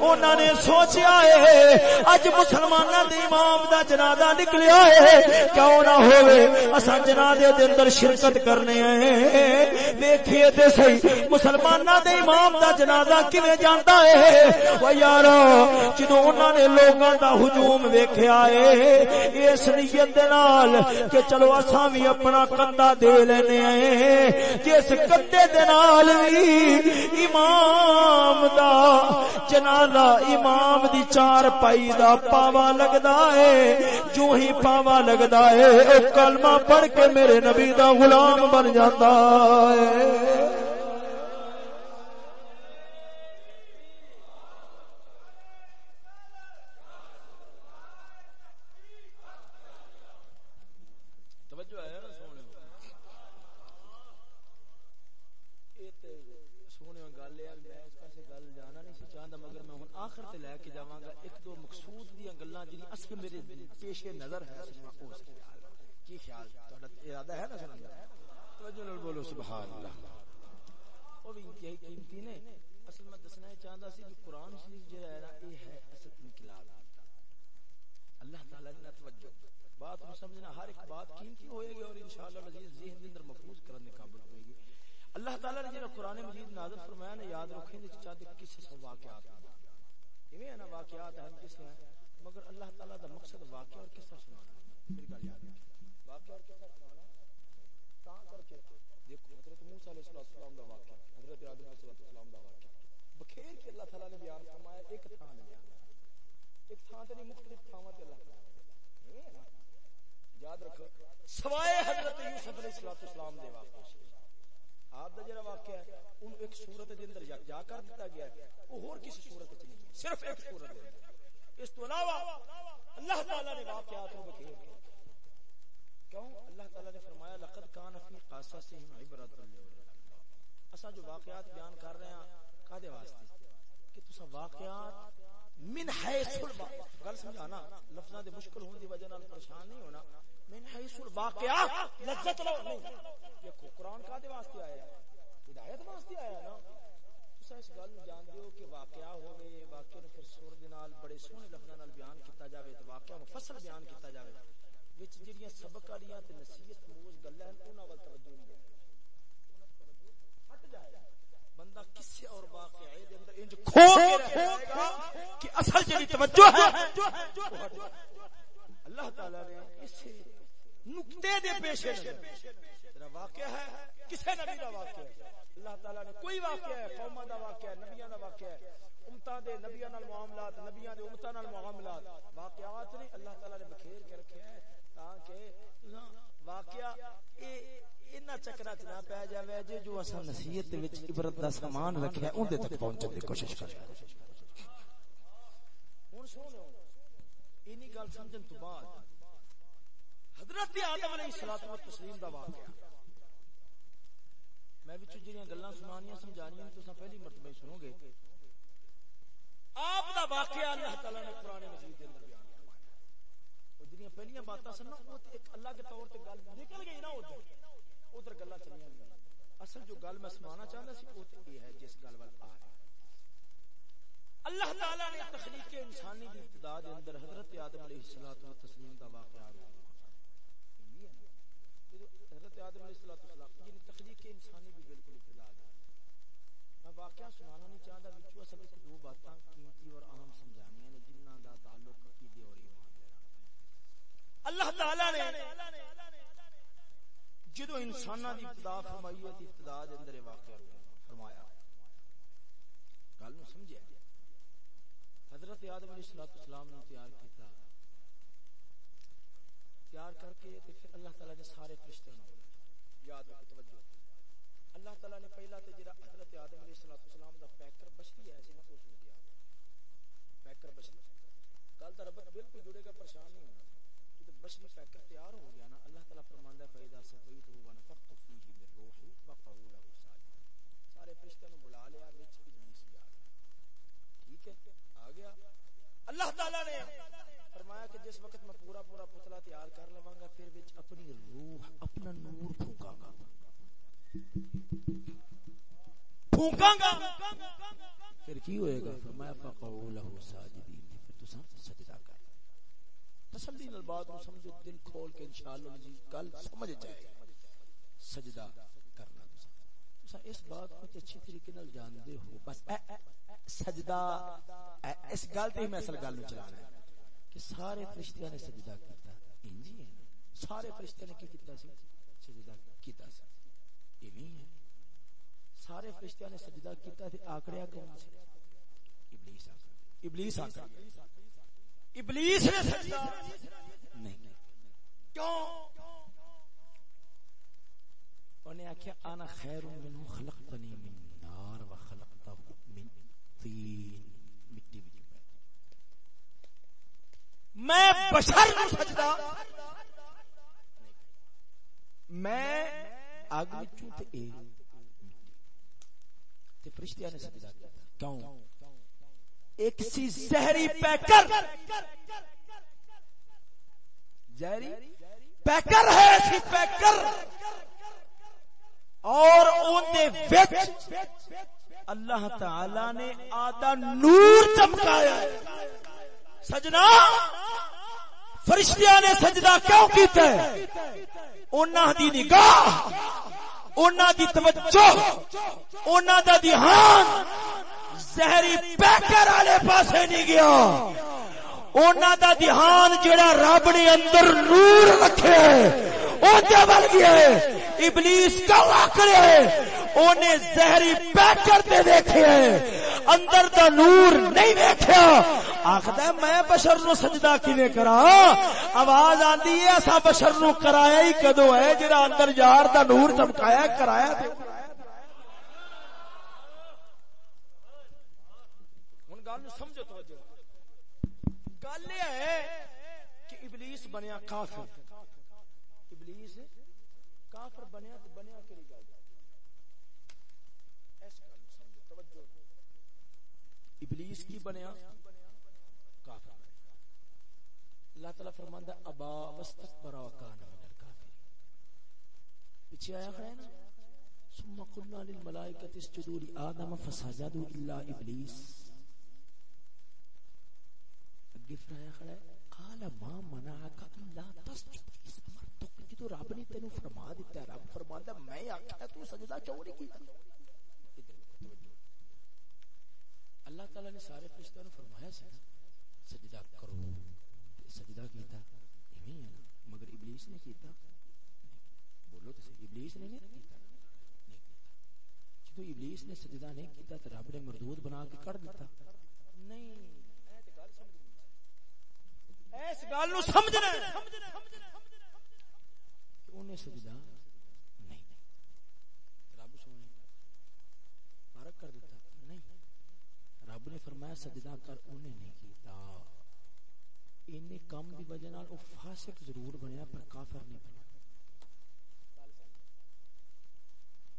انہاں نے سوچیا ہے، اج مسلماناں دے امام دا جنازہ نکلیا ہے۔ کیوں نہ ہوے اساں جنازے دے اندر شرکت کرنے ہیں۔ دیکھیے تے صحیح، مسلماناں دے امام دا جنازہ کیویں جاندا ہے؟ او یارو، جدوں انہاں نے لوکاں دا ہجوم ویکھیا ہے، اس نیت دے نال کہ چلو اساں بھی اپنا کندا دے لینے ہیں۔ جس کندے دے نال وی امام دا جنازہ، امام دی چار پائی دا پاوا لگدا ہے۔ جو ہی پاوا لگدا ہے، او کلمہ پڑھ کے میرے نبی دا غلام بن جاتا ہے توجہ ہے نا سونے اے تے سونے گل ہے میں اس پاسے گل جانا نہیں سی چاہندا مگر میں ہن آخر تے لے کے جاواں گا ایک دو مقصود دیاں گلاں جڑی اصل میرے پیش نظر ہے اس خیال کی خیال تہاڈا ارادہ ہے نا سنن دا توجہ نال بولو سبحان اللہ۔ او بھی انتہائی قیمتی نے۔ اصل میں دسنا یہ چاہندا سی کہ قرآن شریف جو ہے نا، یہ ہے اصل انقلاب۔ اللہ تعالی نے توجہ۔ بات کو سمجھنا، ہر ایک بات قیمتی ہوئے گی اور انشاءاللہ العزیز ذہن کے اندر محفوظ کرنے قابل ہوئے گی۔ اللہ تعالی نے جو قرآن مجید نازل فرمایا نا، یاد رکھیں کہ چاہتے کس سے واقعات ہیں۔ ایویں ہے نا، واقعات ہیں کس ہیں۔ مگر اللہ تعالی دا مقصد واقعہ اور قصہ سنانا میری گل یاد رکھیں واقعہ اور قصہ سنانا تا کر کے دیکھو حضرت موسی علیہ السلام دا واقعہ حضرت آدم علیہ السلام دا واقعہ بخیر کے اللہ تعالی نے بیان فرمایا، ایک تھان نے ایک تھان تے نہیں مختلف تھاواں تے اللہ ایویں نا یاد رکھو، سوائے حضرت یوسف علیہ السلام دے واقعے آپ دا جڑا واقعہ ہے، ان ایک صورت دے اندر یکجا کر دتا گیا ہے، وہ اور کسی صورت وچ نہیں صرف ایک صورت دے اس تو علاوہ، اللہ تعالی نے واقعات کو بخیر کیا کیوں؟ اللہ تعالی نے فرمایا، لقد کان فی قصصہم عبرۃ اسا جو واقعات بیان کر رہے ہیں، کادے واسطے؟ تسا واقعات من حیث گل سمجھانا، لفظاں دے مشکل ہون دی وجہ نال پریشان نہیں ہونا۔ من حیث الواقعات لذت لو نہیں۔ دیکھو، قرآن کادے واسطے آیا ہے؟ ہدایت واسطے آیا ہے نا؟ تسا اس گل نو جان دیو کہ واقعہ ہوے واقعے نو پھر سور دے نال، بڑے سوہنے لفظاں نال بیان کیتا جاوے تے واقعہ مفصل بیان کیتا جاوے۔ وچ جڑیاں سبق والیاں تے نصیحت موز گلاں ہیں، انہاں ول توجہ نہیں ہٹ جائے۔ بندہ کسے اور واقعے دے اندر انج کھو کے رہے گا کہ اصل جڑی توجہ ہے اللہ تعالی نے اس نقطے دے پیش تیرا واقعہ ہے کسے نبی دا واقعہ ہے اللہ تعالی نے کوئی واقعہ ہے قوماں دا واقعہ ہے نبیاں دا واقعہ ہے امتاں دے نبیاں نال معاملات نبیاں دے امتاں نال معاملات واقعات نہیں اللہ تعالی نے بکھیر کے رکھے ہیں تاکہ واقعہ اے انہاں چکراں چ نہ پے جاوے جے جو اساں نصیحت وچ عبرت دا سامان رکھیا اون دے تک پہنچن دی کوشش کریں ہن سنو اینی گل سمجھن تو بعد حضرت آدم علیہ الصلوۃ والتسلیم دا واقعہ میں وچ جڑیاں گلاں سنانیاں سمجھانیاں تساں پہلی مرتبہ سنو گے آپ دا واقعہ اللہ تعالی نے قرآن مجید دے اندر بیان فرمایا او جڑیاں پہلیاں باتاں سن او تے ایک اللہ کے طور تے گل نکل گئی نا ادھر ادھر گلاں چلیاں گئیں اصل جو گل میں سنانا چاہندا سی او تے یہ ہے، جس گل وال آ رہا اللہ تعالی نے تخلیق انسانی دی ابتدا دے اندر حضرت آدم علیہ الصلوۃ والتسلیم دا واقعہ حضرت آدم علیہ الصلوۃ والسلام یعنی تخلیق انسانی بھی بالکل ابتدا ہے میں واقعہ سنانا نہیں چاہتا وچوں اصل وچ دو باتاں قیمتی اور اہم سمجھانیاں نے جنہاں دا تعلق عقیدے اور ایمان دے اللہ تعالی نے جدو انساناں دی ابتدا فرمائی ہے ابتدا دے اندر واقعہ فرمایا، گل نو سمجھیا حضرت آدم علیہ السلام نے تیار کیتا، تیار کر کے تے پھر اللہ تعالی نے سارے فرشتے نو یاد رکھو، توجہ۔ اللہ تعالی نے پہلا تے جڑا حضرت آدم علیہ السلام دا پیکر بشری ہے سی نا، اس نے تیار پیکر بشری گل تے رب بالکل جڑے گا، پریشان نہیں ہونا۔ کہ بشری پیکر تیار ہو گیا نا، اللہ تعالی فرماندا ہے فیدا سویت ہو ون فقط فیہ من روحی وقعوا له ساجد سارے فرشتوں نو بلا لیا، وچ ابلیس بھی آ گیا۔ ٹھیک ہے؟ آ گیا۔ اللہ تعالی نے فرمایا کہ جس وقت میں پورا پورا پتلا تیار کر لواں گا، پھر وچ اپنی روح، اپنا نور پھونکاں گا۔ پھونکاں گا؟ پھر کی ہوئے گا؟ فرمایا فقعوا له ساجدین پھر تساں سجدہ کر تسلی نال بات نو سمجھو، دل کھول کے انشاءاللہ جی کل سمجھ جائے سجدہ کرنا۔ تساں تساں اس بات کو اچھی طریقے نال جاندے ہو۔ بس، اے اے سجدہ، اے، اس گل تے میں اصل گل نو چلانا ہے کہ سارے فرشتیاں نے سجدہ کیتا۔ انجی ہے سارے فرشتیاں نے کی کیتا سی؟ سجدہ کیتا سی۔ ایویں ہے سارے فرشتیاں نے سجدہ کیتا تے آکڑیا کون سی ابلیس آکڑ ابلیس آکڑ ابلیس نے سجدہ نہیں. کیوں؟ انہیں آکھیا انا خیر منہ خلقتنی من نار و خلقتہ من طین مٹی وچ میں بشر نو سجدہ۔ میں اگ وچوں تے اے تے فرشتیاں نے سجدہ کیتا کیوں؟ ایک سی زہری پیکر زہری پیکر ہے سی پیکر اور اوندے وچ اللہ تعالی نے آدھا نور چمکایا ہے۔ سجنا، فرشتیاں نے سجدہ کیوں کیتا ہے؟ انہاں دی نگاہ، انہاں دی توجہ، انہاں دا دھیان زہری پیکر والے پاسے نہیں گیا۔ انہاں دا دھیان جڑا رب نے اندر نور رکھے او تے ول گیا۔ ابلیس کیوں آکڑے اونے زہری پیکر تے دیکھے اندر دا نور نہیں دیکھیا آخدا میں بشر نو سجدہ کیویں کرا آواز آندی ہے اسا بشر نو کرایا ہی کدو ہے؟ جڑا اندر یار دا نور چمکایا کرایا تے ہن گل سمجھو توجہ گل یہ ہے کہ ابلیس بنیا کافر. ابلیس کافر بنیا تو بنیا کیڑی گل؟ اس گل سمجھو، توجہ ابلیس کی بنیا؟ کافر اللہ تعالی فرماندا ابا واستكبر وكان من الكافرين پیچھے آیا ہے نا؟ ثم قلنا للملائكه اسجدوا لآدم فسجدوا الا ابلیس۔ اگے کھڑا ہے قال، ما منعك الا تسجد. اس رب نے تینو فرما دیتا ہے، رب میں آکھیا تو سجدہ کیوں نہیں کیتا؟ اللہ تعالی نے سارے فرشتوں نے فرمایا سی سجدہ کرو۔ سجدہ کیتا؟ ایویں مگر ابلیس نے کیتا؟ بولو تو ابلیس نے نہیں کیتا؟ جدو ابلیس نے سجدہ نہیں کیتا، تو رب نے مردود بنا کے کر دیتا۔ نہیں، اے تے گل اس گل نو سمجھنا انہیں سجدہ نہیں؟ رب سونے فرق کر دیتا۔ نہیں، رب نے فرمایا سجدہ کر، انہیں نہیں کیتا۔ ان کم دی وجہ نال او فاسق ضرور بنیا، پر کافر نہیں بنیا۔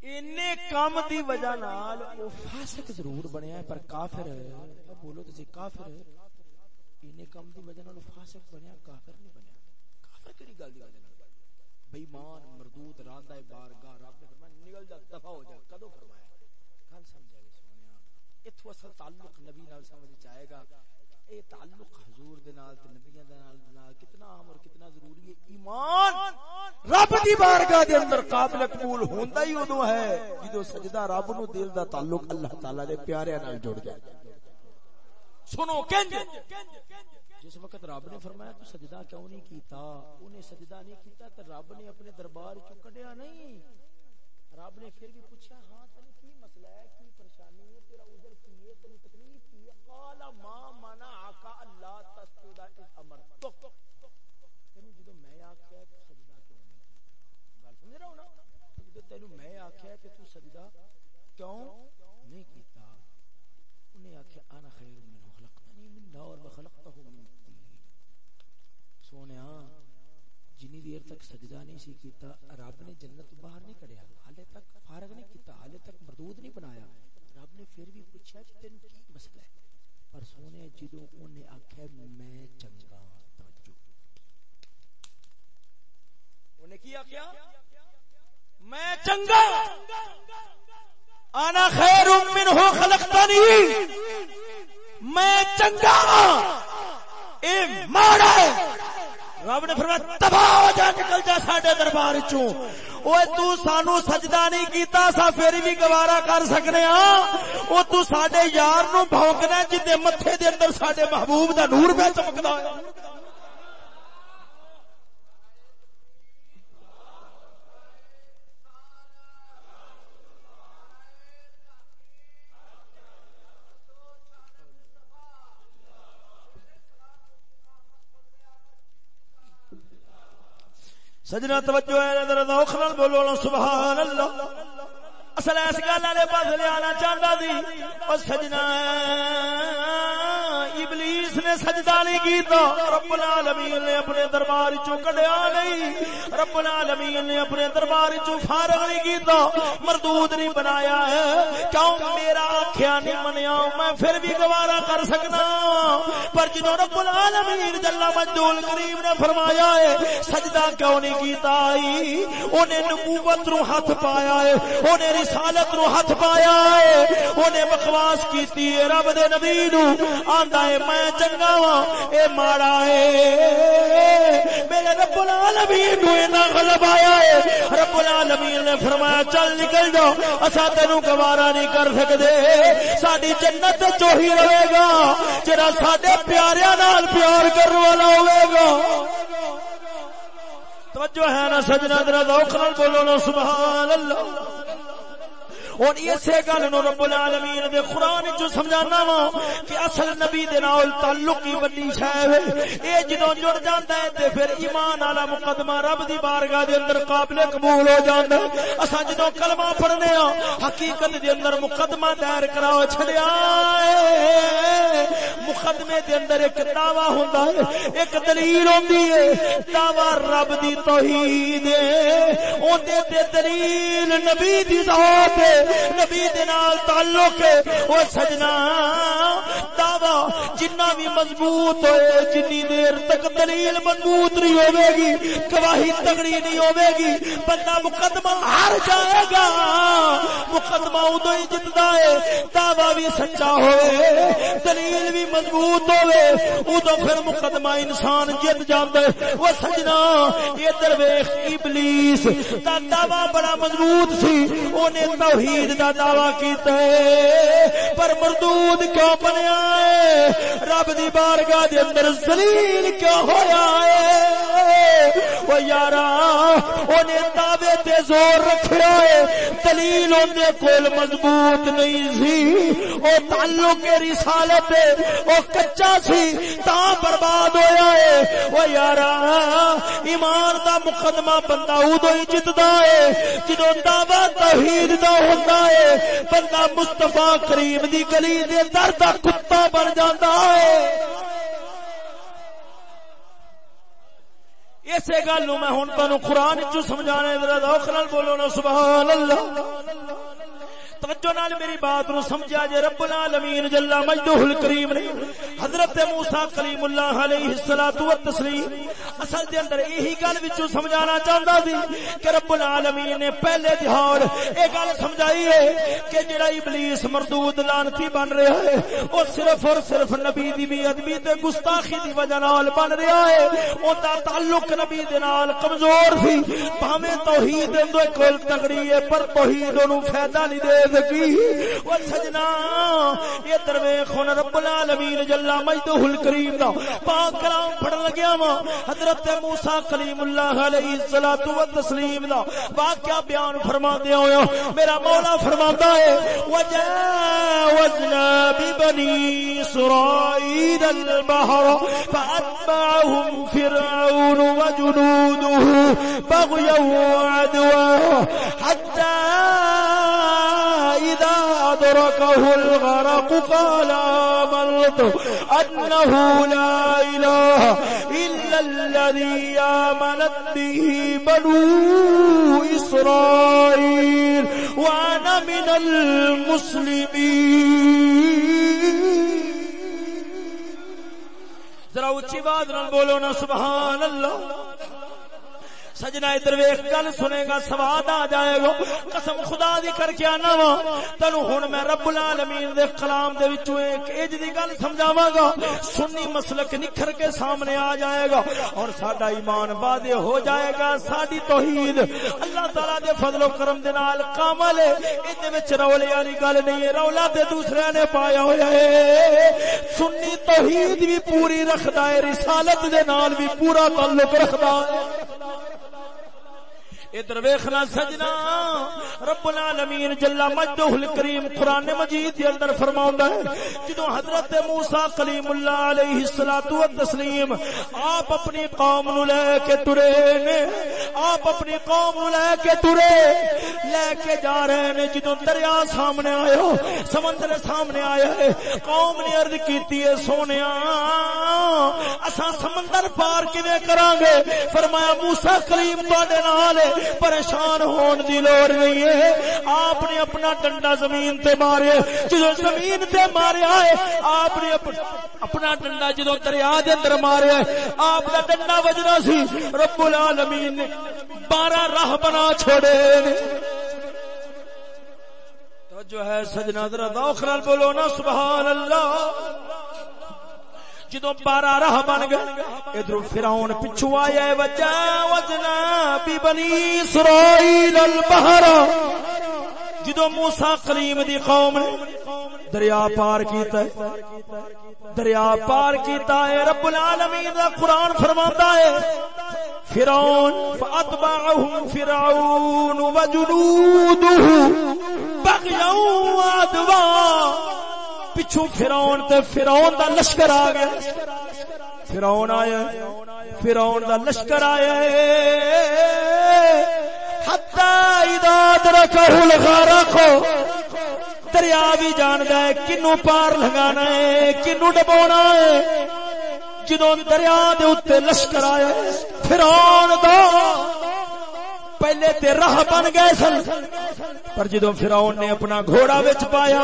ان کم دی وجہ نال او فاسق ضرور بنیا، پر کافر، اب بولو تے کافر۔ ان کم دی وجہ نال فاسق بنیا، کافر نہیں بنیا۔ کافر کیڑی گل دی وجہ نال؟ بے ایمان مردود راندا ہے بارگاہ، رب نے فرمایا نکل جا دفع ہو جا کدو فرمایا؟ گل سمجھا گے سونیا اتو اصل تعلق نبی نال سمجھ آئے گا۔ اے تعلق حضور دے نال تے نبیاں دے نال نال کتنا اہم اور کتنا ضروری ہے۔ ایمان رب دی بارگاہ دے اندر قابل قبول ہوندا ہی اودوں ہے جدوں سجدہ رب نو دل دا تعلق اللہ تعالی دے پیاریاں نال جڑ جائے۔ سنو کنج۔ جس وقت رب نے فرمایا تو سجدہ کیوں نہیں کیتا؟ انہیں سجدہ نہیں کیتا تو رب نے اپنے دربار چوں کڈیا نہیں؟ رب نے پھر بھی پوچھا ہاں تن کی مسئلہ ہے؟ کی پریشانی ہے؟ تیرا عذر کی ہے؟ تیری تکلیف کی ہے؟ قال ما منعك اللہ تسجد اذ امرتک تینو جدو میں آکھیا تو سجدہ کیوں نہیں کیتا؟ گل سمجھ رہا ہو نا؟ جدو تینو میں آکھیا کہ تو سجدہ کیوں نہیں کیتا؟ انہیں آکھیا، انا خیر منہ خلقتنی من نار وخلقته من طین۔ سونیا، جنی دیر تک سجدہ نہیں سی کیتا، رب نے جنت باہر نہیں کڑیا حالے تک فارغ نہیں کیتا، حالے تک مردود نہیں بنایا۔ رب نے پھر بھی پوچھا کہ تین کی مسئلہ ہے؟ پر سونے جدو انہیں آکھیا، میں چنگا، توجہ۔ انہیں کی آکھیا؟ میں چنگا! انا خیر منہ خلقتنی. میں چنگا ہاں. اے ماڑا رب نے فرمایا، تباہ ہو جا نکل جا ساڈے دربار چوں اوے تو سانو سجدہ نہیں کیتا سا پھر بھی گوارا کر سکنے ہاں. او تو ساڈے یار نو بھونکنا جے متھے دے اندر ساڈے محبوب دا نور پہ چمکدا ہے سجنا توجہ ہے ذرا ذوق نال بولو سبحان اللہ اصل اس گل والے پاس لے آنا چاہتا دی او سجنا ابلیس نے سجدہ نہیں کیتا۔ رب العالمین نے اپنے دربار چوں کڈیا نہیں۔ رب العالمین نے اپنے دربار چوں فارغ نہیں کیتا۔ مردود نہیں بنایا ہے۔ کیوں میرا آکھیا نہیں منیا میں پھر بھی گوارا کر سکنا۔ پر جدو رب العالمین جل مجدول کریم نے فرمایا ہے، سجدہ کیوں نہیں کیتا؟ آئی اونے نبوت رو ہاتھ پایا ہے۔ اونے رسالت رو ہاتھ پایا ہے۔ اونے بکواس کیتی ہے۔ رب دے نبی نو آندا ہے، میں چنگا وا اے ماڑا ہے، میرے رب العالمین نو اینا غلب آیا ہے۔ رب العالمین نے فرمایا، چل نکل جاؤ اسا تینو گوارا نہیں کر سکدے ساڈی جنت چ ہی رہے گا، جڑا ساڈے پیاریاں نال پیار کرن والا ہوے گا۔ توجہ ہے نا سجنا، ذرا ذوق نال بولو نا، سبحان اللہ۔ اور اسی گل نو رب العالمین دے قران چ سمجھانا وا کہ اصل نبی دے نال تعلق ہی بڑی شے ہے۔ اے جدوں جڑ جاندا ہے تے پھر ایمان والا مقدمہ رب دی بارگاہ دے اندر قابل قبول ہو جاندا ہے۔ اساں جدوں کلمہ پڑھنے ہاں حقیقت دے اندر مقدمہ دائر کراو چھڑیا مقدمے دے اندر ایک دعوی ہوندا ہے، ایک دلیل ہوندی ہے، دعوی رب دی توحید ہے۔ اون دے تے دلیل نبی دی ذات ہے۔ نبی دنال تعلق وہ سجنا، دعوی جنہ بھی مضبوط ہوئے، جنی دیر تک دلیل مضبوط نہیں ہوئے گی، گواہی تگڑی نہیں ہوئے گی، بندہ مقدمہ ہار جائے گا۔ مقدمہ ادو ہی جتنا ہے، دعوی بھی سچا ہوئے، دلیل بھی مضبوط ہوئے۔ ادو پھر مقدمہ انسان جت جاتا ہے وہ سجنا یہ درویش ابلیس، دا دعوی بڑا مضبوط سی انہیں توحید توحید دا دعویٰ کیتا ہے، پر مردود کیوں بنیا ہے؟ رب دی بارگاہ دے اندر ذلیل کیوں ہویا ہے؟ وہ یارا انہیں دعوے تے زور رکھیا ہے، دلیل اندے کول مضبوط نہیں سی۔ او تعلق رسالت او کچا سی، تا برباد ہویا ہے۔ وہ یارا، ایمان دا مقدمہ بندہ ادو ہی جتدا ہے، جدوں دعوی توحید دا ہوندا ہے بندہ مصطفی کریم دی گلی دے در دا کتا بن جاندا ہے اسے گل میں ہوں تانوں قرآن چ سمجھانے ذرا ذوق نال بولو نا سبحان اللہ توجہ نال میری بات نو سمجھا جے رب العالمین جل مجدہ الکریم نے۔ حضرت موسی کلیم اللہ علیہ الصلوۃ والتسلیم، اصل دے اندر یہی گل وچوں سمجھانا چاہندا سی کہ رب العالمین نے پہلے دہاڑ اے گل سمجھائی ہے کہ جڑا ابلیس مردود لعنتی بن رہا ہے او صرف اور صرف نبی دی بے ادبی تے گستاخی دی وجہ نال بن رہا ہے۔ او دا تعلق نبی دے نال کمزور سی۔ بھاویں توحید دے کول تگڑی ہے، پر توحید اونوں فائدہ نہیں دے سکی وہ سجنا۔ یہ درویش ہن رب العالمین جل مجدہ الکریم دا۔ پاک کلام پڑھ لگیا وا حضرت موسی کلیم اللہ علیہ الصلوۃ والتسلیم دا۔ واقعہ بیان فرما دیا ہویا میرا مولا فرماتا ہے وجاوزنا ببنی اسرائیل البحر فاتبعهم فرعون وجنوده بغيا وعدوا حتى إذا أدركه الغرق قال آمنت أنه لا إله إلا الذي آمنت به بنو إسرائيل وأنا من المسلمين. ذرا اچھی بات نہ بولو نا، سبحان اللہ. سجنا ادھر ویخ گل سنے گا، سواد آ جائے گا۔ قسم خدا دی کر کے آنا وا۔ تینو ہن میں رب العالمین دے کلام دے وچوں ایک اج دی گل سمجھاواں گا۔ سنی مسلک نکھر کے سامنے آ جائے گا۔ اور ساڈا ایمان واضح ہو جائے گا، ساڈی توحید۔ اللہ تعالی دے فضل و کرم دے نال کامل ہے۔ ایں وچ رولے والی گل نہیں ہے، رولا تے دوسرے نے پایا ہویا ہے۔ سنی توحید بھی پوری رکھدا ہے، رسالت دے نال بھی پورا تعلق رکھدا ہے۔ ادھر ویخنا سجنا۔ رب العالمین جلا مجدہ الکریم قرآن مجید کے اندر فرماؤں ہے جدو حضرت موسیٰ کلیم اللہ علیہ السلام و آپ اپنی قوم نو لے کے ترے نے، آپ اپنی قوم نو لے کے ترے، لے کے جا رہے نے جدو دریا سامنے آئے ہو، سمندر سامنے آیا ہے، قوم نے عرض کیتی ہے سونیا اساں سمندر پار کیویں کرانگے؟ فرمایا، موسیٰ کلیم تواڈے نال ہے پریشان ہون دی لوڑ نہیں ہے۔ آپ نے اپنا ڈنڈا زمین تے مارے جدو زمین تے ماریا ہے، آپ نے اپنا ڈنڈا جدو دریا دے اندر ماریا ہے، آپ کا ڈنڈا وجنا سی۔ رب العالمین نے بارہ راہ بنا چھوڑے جو ہے سجنا، ذرا ذوق نال بولو نا، سبحان اللہ۔ جدو بارہ راہ بن گئے ادھر فراؤن پچھو آیا ہے، وجہ وجنا بی بنی اسرائیل البحر۔ جدو موسیٰ کلیم دی قوم نے دریا پار کیتا ہے، دریا پار کیتا ہے، رب العالمین دا قرآن فرماتا ہے۔ فرعون فاتبعهم فرعون وجنوده بغيا وعدوا۔ پچھو فرعون تے فرعون دا لشکر آ گیا۔ فرعون آیا فرعون دا لشکر آیا۔ حتی اذا درکہ الغرق دریا بھی جاندا ہے، کنو پار لگانا ہے، کنو ڈبونا ہے۔ جدو دریا دے اتنے لشکر آیا فرعون دا پہلے تے راہ بن گئے سن۔ پر جدو فراؤن نے اپنا گھوڑا وچ پایا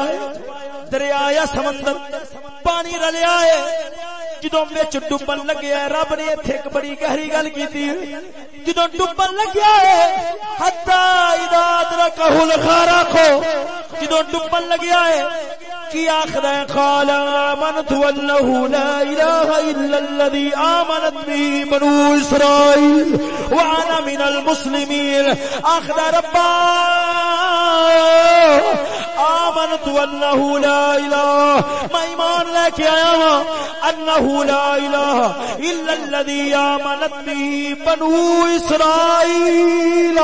دریا یا سمندر۔ پانی رلیا ہے۔ جدو وچ ڈبن لگیا ہے، رب نے ایتھے ایک بڑی گہری گل کیتی ہے۔ جدو ڈبن لگیا ہے حتا اذا ادرکہ الغرق۔ جدو ڈبن لگیا ہے، کی آخر ہے؟ قال آمنت انه لا اله الا الذي آمنت به بنو اسرائيل وانا من المسلمين آخر ربا، آمنت انه لا اله ما ایمان لے کے آیا ہوں انه لا اله الا الذي آمنت به بنو اسرائيل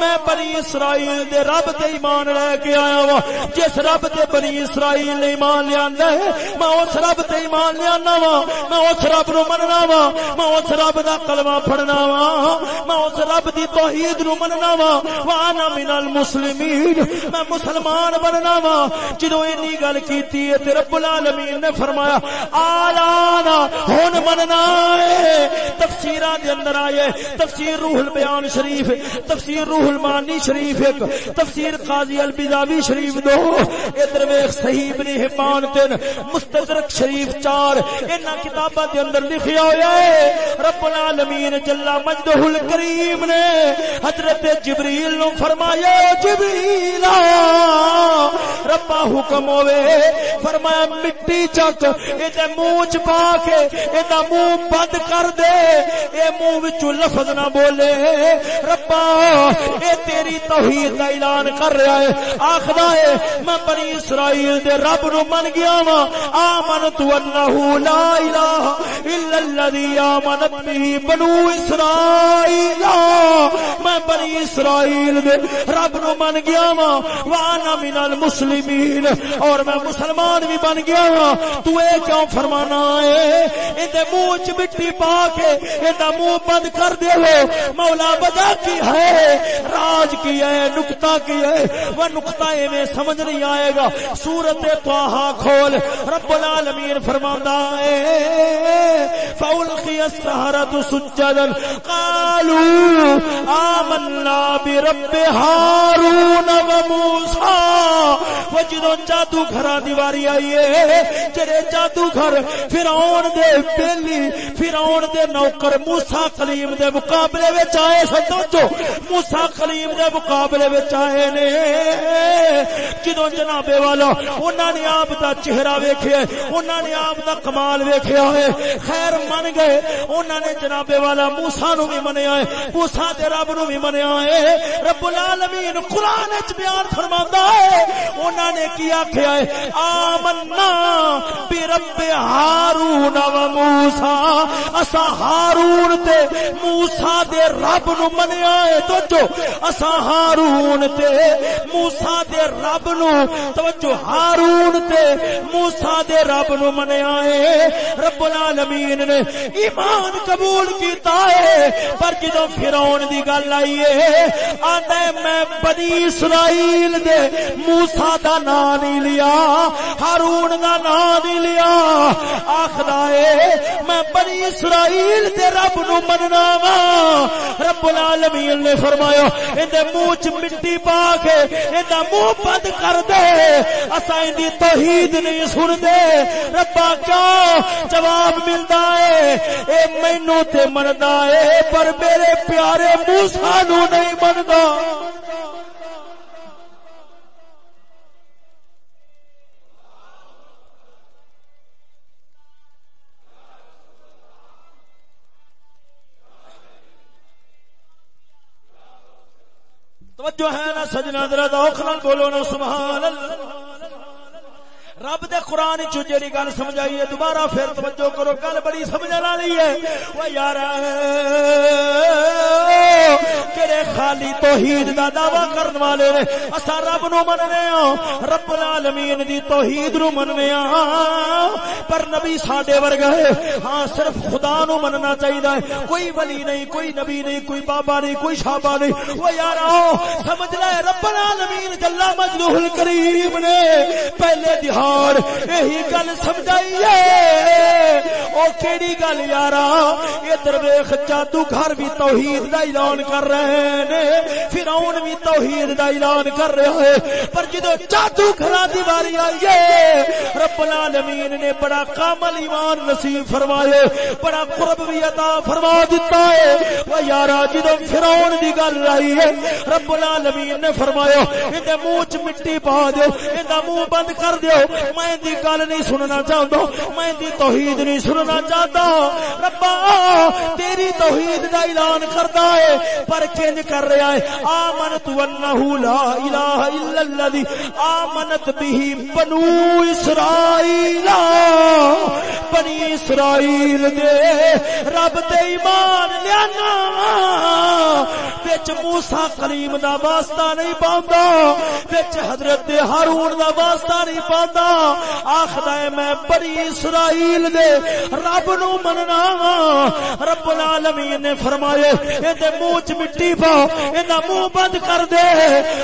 میں بنی اسرائیل دے رب تے ایمان لے کے آیا ہوں جس رب تے بنی اسرائیل نے ایمان لیا ہے، میں اس رب تے ایمان لیا وا ہاں۔ میں اس رب نو مننا وا میں اس رب دا کلمہ پڑھنا وا میں اس رب دی توحید نو مننا وا وانا من المسلمین میں مسلمان بننا وا جدو اینی گل کیتی ہے، تے رب العالمین نے فرمایا آلانا ہن مننا ہے۔ تفسیراں دے اندر آئے، تفسیر روح البیان شریف، تفسیر روح المانی شریف ایک، تفسیر قاضی البیضاوی شریف دو۔ ادھر ویکھ صحیح ابن حبان تین، مستدرک شریف چار۔ انہاں کتاباں دے اندر لکھیا ہویا ہے، رب العالمین جل مجدہ الکریم نے حضرت جبریل نو فرمایا، جبریل ربا حکم ہوے فرمایا مٹی چک اے منہ چ پا کے اے منہ بند کر دے۔ اے منہ وچوں لفظ نہ بولے۔ ربا، اے تیری توحید کا اعلان کر رہا ہے۔ آخدا ہے، میں بنی اسرائیل دے رب نو من گیا وا آمنت انه لا الہ الا الذي آمنت به بنو اسرائیل۔ میں بنی اسرائیل دے رب نو من گیا وا وانا من المسلمین۔ اور میں مسلمان بھی بن گیا وا۔ تو اے کیوں فرمانا اے دے منہ وچ مٹی پا کے اے دا منہ بند کر دے مولا وجہ کی ہے؟ راج کی ہے؟ نقطہ کی ہے؟ وہ نقطہ میں سمجھ نہیں آئے گا۔ سورت توہا کھول۔ رب العالمین فرماندا ہے فاولقی السحرۃ سجدا قالوا آمنا برب هارون وموسی وجدو جادو گھر دیواری آئی ہے۔ جڑے جادو گھر فرعون دے بیلی فرعون دے نوکر موسی کلیم دے مقابلے وچ آئے سمجھو، موسی کلیم دے مقابلے وچ آئے نے۔ جدوں جناب والا، انہاں نے آپ دا چہرہ ویکھیا انہاں نے آپ دا کمال ویکھیا ہے۔ خیر من گئے، انہاں نے جناب والا موسی نو بھی منیا ہے، موسی دے رب نو بھی منیا ہے۔ رب العالمین قران وچ بیان فرماندا ہے۔ انہاں نے کی آکھیا ہے؟ آمنا برب ہارون و موسی۔ اسا ہارون تے موسی دے رب نو منیا ہے توجہ۔ اسا ہارون تے موسی دے رب نو، توجہ۔ ہارون تے موسی دے رب نو منیا ہے رب العالمین نے ایمان قبول کیتا ہے پر جدو فرعون دی گل آئی ہے آندا میں بنی اسرائیل دے موسی دا نام نہیں لیا۔ ہارون دا نام نہیں لیا۔ آخدا ہے میں بنی اسرائیل دے رب نو مننا وا رب العالمین نے فرمایا، اندے منہ چ مٹی پا کے ایندا منہ بند کر دے۔ اساں دی توحید نہیں سن دے ربا کیوں؟ جواب ملدا ہے اے مینوں تے مندا ہے پر میرے پیارے موسی نو نہیں مندا۔ توجہ ہے نا سجنا ذرا ذوق نال بولو نا سبحان اللہ۔ رب دے قرآن چو جڑی گل سمجھائی ہے، دوبارہ پھر توجہ کرو، گل بڑی سمجھنے والی ہے۔ وہ یار کہڑے خالی توحید دا دعوی کرن والے نے اسا رب نو مننے ہاں رب العالمین دی توحید نو مننے ہاں۔ پر نبی ساڈے ورگا ہے ہاں صرف خدا نو مننا چاہیے کوئی ولی نہیں، کوئی نبی نہیں، کوئی بابا نہیں، کوئی شابا نہیں۔ وہ یار سمجھ لے، رب العالمین جل مجدہ الکریم نے پہلے دہاڑ یہی گل سمجھائی ہے۔ او کیڑی گل یارا، ادھر ویکھ جادو گھر بھی توحید دا اعلان کر رہے نے فرعون بھی توحید دا اعلان کر رہا ہے پر جدو جادو گھر دی واری آئی ہے، رب العالمین نے بڑا کامل ایمان نصیب فرمائے بڑا قرب بھی عطا فرما دیتا ہے۔ وہ یارا، جدو فرعون دی گل آئی ہے، رب العالمین نے فرمایا اے منہ چ مٹی پا دیو اے منہ بند کر دیو۔ میں دی گل نہیں سننا چاہتا، میں دی توحید نہیں سننا چاہتا۔ ربا، تیری توحید دا اعلان کردا ہے، پر کنج کر رہا ہے۔ آمنت انه لا الہ الا الذی آمنت به بنو اسرائیل۔ بنی اسرائیل دے رب تے ایمان لیانا۔ وچ موسی کلیم دا واسطہ نہیں پاوندا وچ حضرت ہارون دا واسطہ نہیں پاوندا آخدا ہے میں بنی اسرائیل دے رب نو مننا رب العالمین نے فرمایا اے منہ چ مٹی پا ایندا منہ بند کر دے۔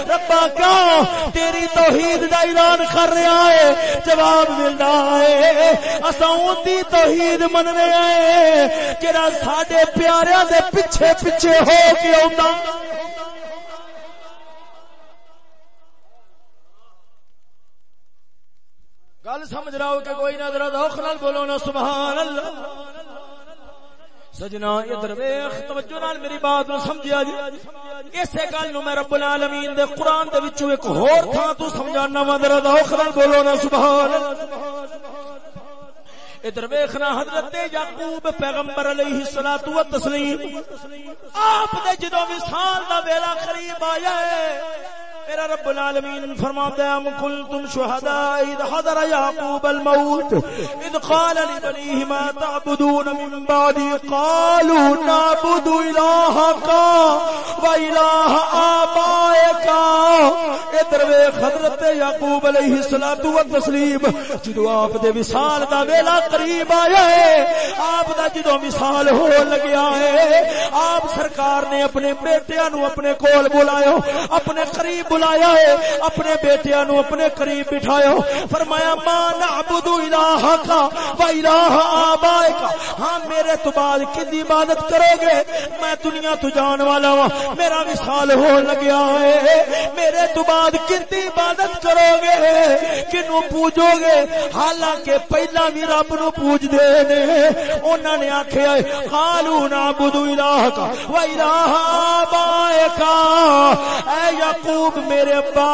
ربا کیوں؟ تیری توحید دا اعلان کر رہا ہے، جواب ملدا ہے۔ اساں دی توحید مننے آئے جڑا ساڈے پیاریاں دے پیچھے پیچھے ہو کے اوندا گل سمجھ رہا ہو کہ کوئی نہ ذرا ذوق نال بولو نا سبحان اللہ سجنا، ادھر ویخ، توجہ نال میری بات نو سمجھیا جی۔ اسے گل نو میں رب العالمین دے قران دے وچوں ایک ہور تھاں تو سمجھانا وا، ذرا ذوق نال بولو نا سبحان اللہ ادھر ویکھنا حضرت یعقوب پیغمبر علیہ الصلوۃ والتسلیم۔ آپ دے جدوں وصال دا ویلا قریب آیا ہے، میرا رب العالمین فرماتا ہے، ام کنتم شهداء اذ حضر يعقوب الموت، اذ قال لبنيه ما تعبدون من بعدي قالوا نعبد الهك واله ابائك ادھر ویکھ حضرت یعقوب علیہ الصلوۃ والتسلیم جدو آپ دے وصال دا ویلا قریب آیا ہے۔ آپ دا جدو وصال ہو لگیا ہے۔ آپ سرکار نے اپنے بیٹیاں نو اپنے کول بلایا، اپنے قریب بلایا ہے۔ اپنے بیٹیاں نو اپنے قریب بٹھایا۔ فرمایا، ما نعبد الہ کا و الہ آبائے کا ہاں میرے تو بعد کدی عبادت کرو گے؟ میں دنیا تو جان والا ہوں۔ میرا وصال ہو لگیا ہے۔ میرے تو بعد کدی عبادت کرو گے؟ کنو پوجو گے؟ حالانکہ پہلا بھی رب نو پوج دے نے، انہاں نے آکھیا ہے قالوا نعبد الہ کا و الہ آبائے کا اے یعقوب میرے ابا،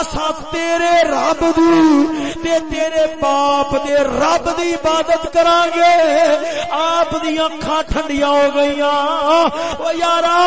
اسا تیرے رب دی تے تیرے باپ دے رب دی عبادت کران گے آپ دی اکھاں ٹھنڈیاں ہو گئیاں۔ او یارا،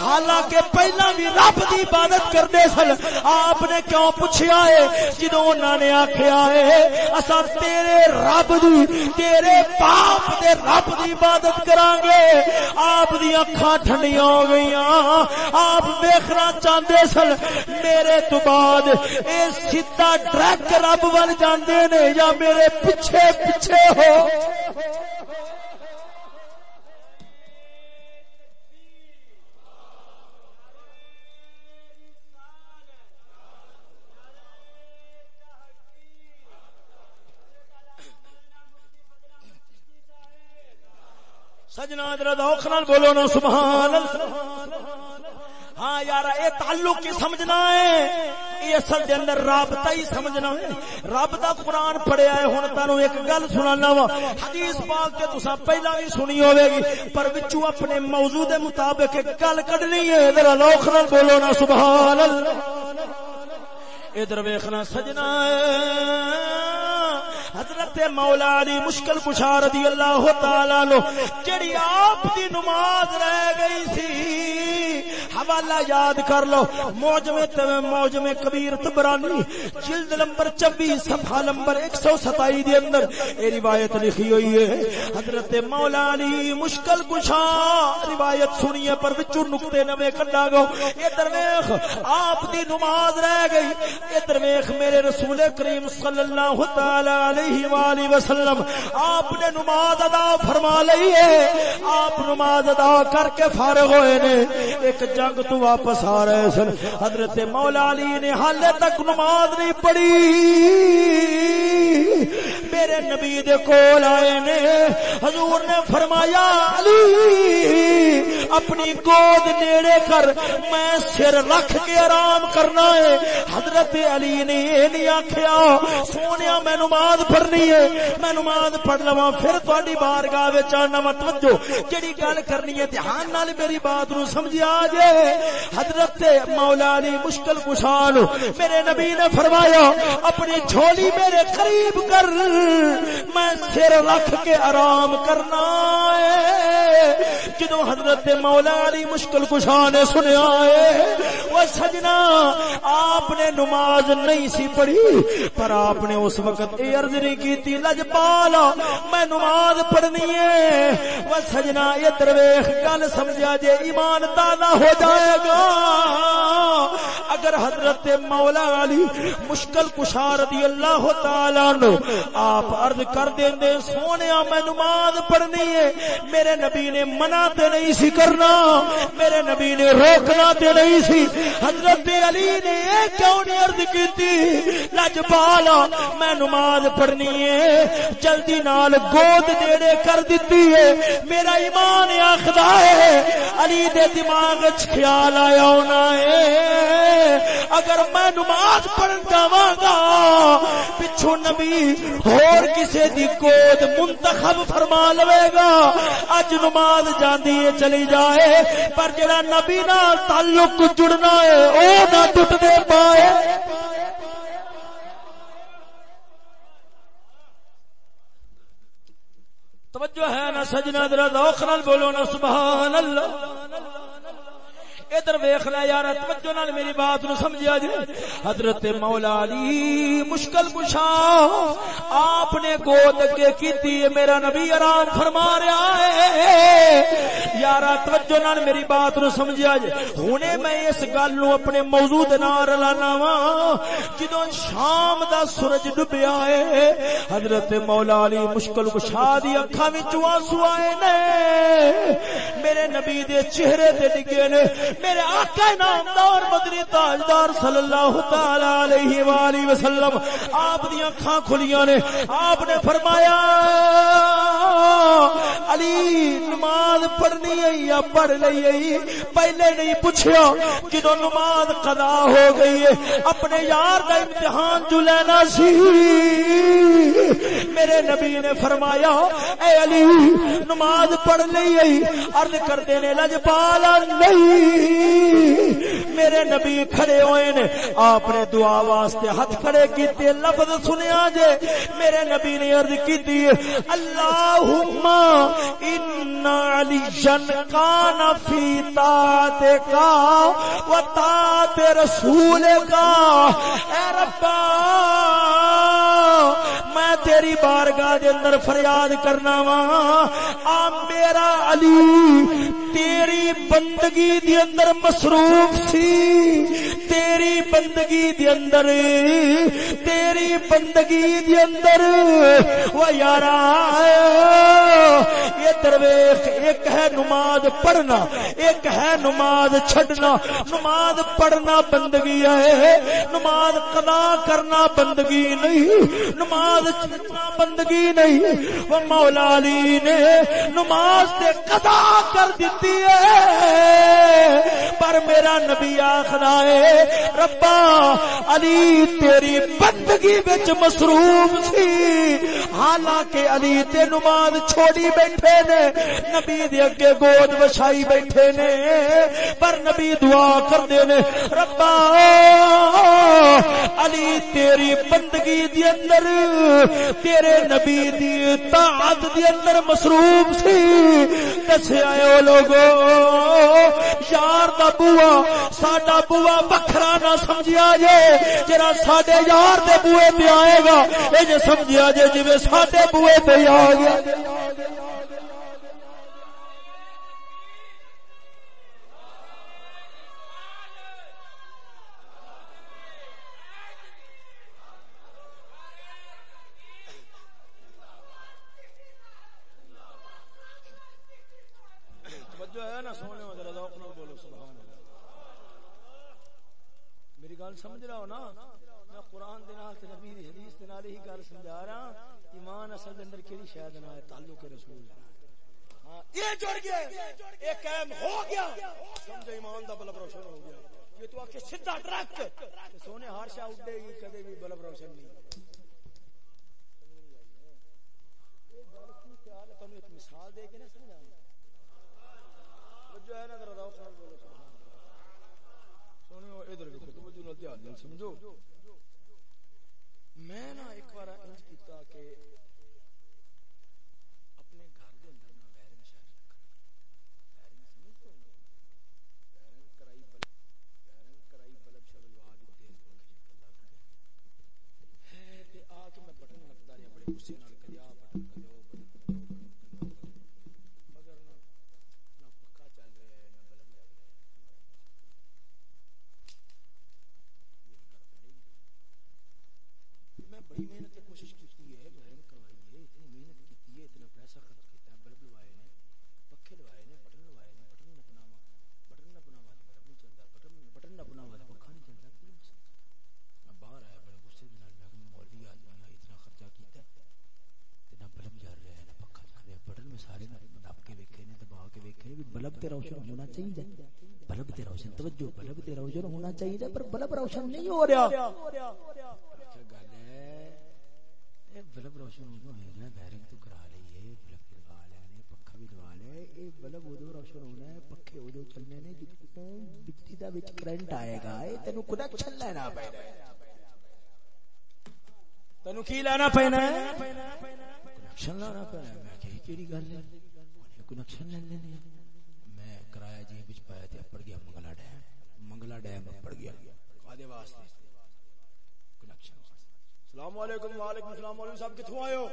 حالانکہ پہلا بھی رب دی عبادت کردے سن، آپ نے کیوں پوچھیا ہے؟ جدوں انہاں نے آکھیا ہے، اسا تیرے رب دی، تیرے باپ دے رب دی عبادت کران گے آپ دی اکھاں ٹھنڈیاں ہو گئیاں۔ آپ دیکھنا چاہندے سن، میرے تو بعد اے سیدھا ڈرک رب ول جاندے نے یا میرے پیچھے پیچھے ہو۔ سجنا ادھر بولو نا، سبحان اللہ۔ ہاں یار اے تعلق کی سمجھنا ہے۔ اے اصل دے اندر رابطہ ہی سمجھنا ہے۔ رب دا قرآن پڑھیا ہے ہن تانوں ایک گل سنانا وا۔ حدیث پاک تے تساں پہلا بھی سنی ہوے گی، پر وچوں اپنے موضوع دے مطابق ایک گل کڈنی ہے۔ ذرا لوک نال بولو نا، سبحان اللہ۔ ادھر ویکھنا، سجنا حضرت مولا علی مشکل کشا رضی اللہ تعالی لو جڑی آپ دی نماز رہ گئی سی حوالہ یاد کر لو، موجم موجم کبیر تبرانی، جلد نمبر چوبیس صفحہ نمبر ایک سو ستائی دے اندر اے روایت لکھی ہوئی ہے، حضرت مولا علی مشکل کشا، روایت سنیے پر وچوں نقطے نوے کڈا گو ادھر ویکھ آپ دی نماز رہ گئی ادھر ویکھ میرے رسول کریم صلی اللہ تعالی علیہ والہ وسلم، آپ نے نماز ادا فرما لئی ہے۔ آپ نماز ادا کر کے فارغ ہوئے نے۔ ایک جنگ تو واپس آ رہے سن۔ حضرت مولا علی نے حال تک نماز نہیں پڑھی۔ میرے نبی دے کول آئے نے۔ حضور نے فرمایا، علی، اپنی گود نیڑے کر، میں سر رکھ کے آرام کرنا ہے۔ حضرت علی نے یہ نہیں آخیا سونے میں نماز پڑھنی ہے۔ میں نماز پڑھ لوا پھر تاری بارگاہ آنا مت وجو جڑی گل کرنی ہے، دھیان نال میری بات نو سمجھ آ جائے حضرت مولا علی مشکل کشان، میرے نبی نے فرمایا، اپنی جھولی میرے قریب کر۔ میں سر رکھ کے آرام کرنا ہے۔ جدو حضرت مولا علی مشکل کشا نے سنیا ہے، وہ سجنا، آپ نے نماز نہیں سی پڑھی، پر آپ نے اس وقت یہ عرض نہیں کی تھی لج پالا میں نماز پڑھنی ہے۔ وہ سجنا یہ درویش گل سمجھا جے ایمان تازہ ہو جائے گا۔ اگر حضرت مولا علی مشکل کشا رضی اللہ تعالی آپ عرض کر دیں دے سونے میں نماز پڑھنی ہے۔ میرے نبی نے منع تے نہیں سی کرنا، میرے نبی نے روکنا تے نہیں سی۔ حضرت علی نے کیوں نہیں عرض کیتی؟ لج پالا میں نماز پڑھنی ہے۔ جلدی نال گود دیڑے کر دیتی ہے۔ میرا ایمان آخدا ہے۔ علی دے دماغ وچ خیال آیا ہونا ہے۔ اگر میں نماز پڑھن جاواں گا، پچھو نبی ہور کسے دی گود منتخب فرما لوے گا۔ اج نماز جاندی ہے، چلی جائے۔ پر جڑا نبی نال تعلق جڑنا ہے، او نہ ٹوٹ دے پائے۔ توجہ ہے نا سجنا ذرا ذوق نال بولو نا سبحان اللہ۔ ادھر ویخ لیا یار، توجہ نال میری بات نو سمجھا جی۔ حضرت مولا علی مشکل کشا آپ نے گود اگے کیتی ہے، میرا نبی آرام فرما رہا ہے۔ یار توجہ نال میری بات نو سمجھا جی۔ ہنے میں اس گل نو اپنے موضوع دے نال لانا وا۔ جدوں شام دا سورج ڈبیا ہے، حضرت مولا علی مشکل کشا دی اکھاں وچوں آنسو آئے نے۔ میرے نبی دے چہرے تے ڈگے نے۔ میرے آقا نامدار مدنی تاجدار صلی اللہ تعالی علیہ والہ وسلم، آپ دی اکھاں کھلیاں نے، آپ نے فرمایا، علی نماز پڑھنی ہے یا پڑھ لئی ہے؟ پہلے نہیں پوچھیا جدو نماز قضا ہو گئی ہے، اپنے یار کا امتحان جو لینا سی۔ میرے نبی نے فرمایا، اے علی، نماز پڑھ لئی ہے، عرض کرتے نے لجپالا نہیں۔ میرے نبی کھڑے ہوئے نے، آپ نے دعا واسطے ہاتھ کھڑے کیتے، لفظ سنیا جے۔ میرے نبی نے عرض کیتی اللہم ان علی جن کان فی تات کا و تات رسول کا اے ربا، میں تیری بارگاہ دے اندر فریاد کرنا وا آ میرا علی، تیری بندگی دی اندر مصروف سی تیری بندگی دی اندر، تیری بندگی دی اندر۔ وہ یارا، یہ درویش، ایک ہے نماز پڑھنا، ایک ہے نماز چھڈنا۔ نماز پڑھنا بندگی ہے، نماز قضا کرنا بندگی نہیں۔ نماز چھڈنا بندگی نہیں۔ وہ مولا علی نے نماز تے قضا کر دیتی ہے۔ پر میرا نبی آخر ہے ربا، علی تیری بندگی بچ مصروف سی۔ حالانکہ علی تے نماز چھوڑی بیٹھے نے، نبی دے اگے گود وچھائی بیٹھے نے۔ پر نبی دعا کرتے نے، ربا، علی تیری بندگی دی اندر، تیرے نبی دی طاعت دی اندر مصروف سی۔ دسیا او لوگو یار دا بوا ساڈا بوا وکھرا نہ سمجھیا جے، جڑا ساڈے یار دے بوئے تے آئے گا، اے جے سمجھیا جے جویں ساڈے بوئے تے آ گیا۔ سمجھ رہا ہو نا؟ میں قرآن دے نال تے نبی دی حدیث دے نال ہی گل سمجھا رہا ہاں، ایمان اصل دے اندر کیڑی شے دے نال تعلق رسول ہاں یہ جڑ گیا یہ قائم ہو گیا۔ سمجھ ایمان دا بلب روشن ہو گیا۔ یہ تو آکے سیدھا ٹرک۔ سونے ہر شے اڑے گی، کدے بھی بلب روشن نہیں۔ مثال دے کے نہ سمجھا جو ہے نا ذرا بولو۔ ادھر دیکھو دھیان دل سمجھو۔ میں نا ایک بار انج کیتا کہ اپنے گھر دے اندر نا وائرنگ شاید وائرنگ سمجھتے وائرنگ کرائی بلب وائرنگ کرائی بلب شبل وا دیتے ہے ہاں، تے آ کے میں بٹن نپدا رہا بڑے غصے نال کجا بٹن کجا بڑی محنت کوشش کی ہے وائرنگ کروائی ہے اتنی محنت کی ہے اتنا پیسہ خرچ کیا ہے بلب لوائے نے پکھے لوائے نے بٹن لوائے نے بٹن نہ بناوا بٹن نہ بناوا بلب نہیں چلتا بٹن بٹن نہ بناوا پکھا نہیں چلتا میں باہر آیا بڑے غصے دے نال میں مولوی آدمی ہے اتنا خرچہ کیتا ہے تے نہ بلب جل رہا ہے نہ پکھا چل رہا ہے بٹن میں سارے نہ دب کے ویکھے نے دبا کے ویکھے بھی بلب تے روشن ہونا چاہیے۔ بلب تے روشن توجہ بلب تے روشن ہونا چاہیے پر بلب روشن نہیں ہو رہا۔ بلب روشن ہونا ہے وائرنگ تو کرا ہے بلب لگا لیا نے پکھا بھی لگا لیا یہ بلب ادو روشن ہونا ہے پکھے ادو چلنے نے جتوں بجلی دا وچ کرنٹ آئے گا۔ یہ تینو کنیکشن لینا پینا تینو کی لینا پینا ہے؟ کنیکشن لینا پینا ہے۔ میں کہ کیڑی گل ہے۔ کنیکشن لے لینے کرایا جی پایا تے اپڑ گیا منگلا ڈیم۔ منگلا ڈیم اپڑ گیا۔ کادے واسطے۔ السلام علیکم، وعلیکم السلام علیکم صاحب، کتھوں آئے ہو؟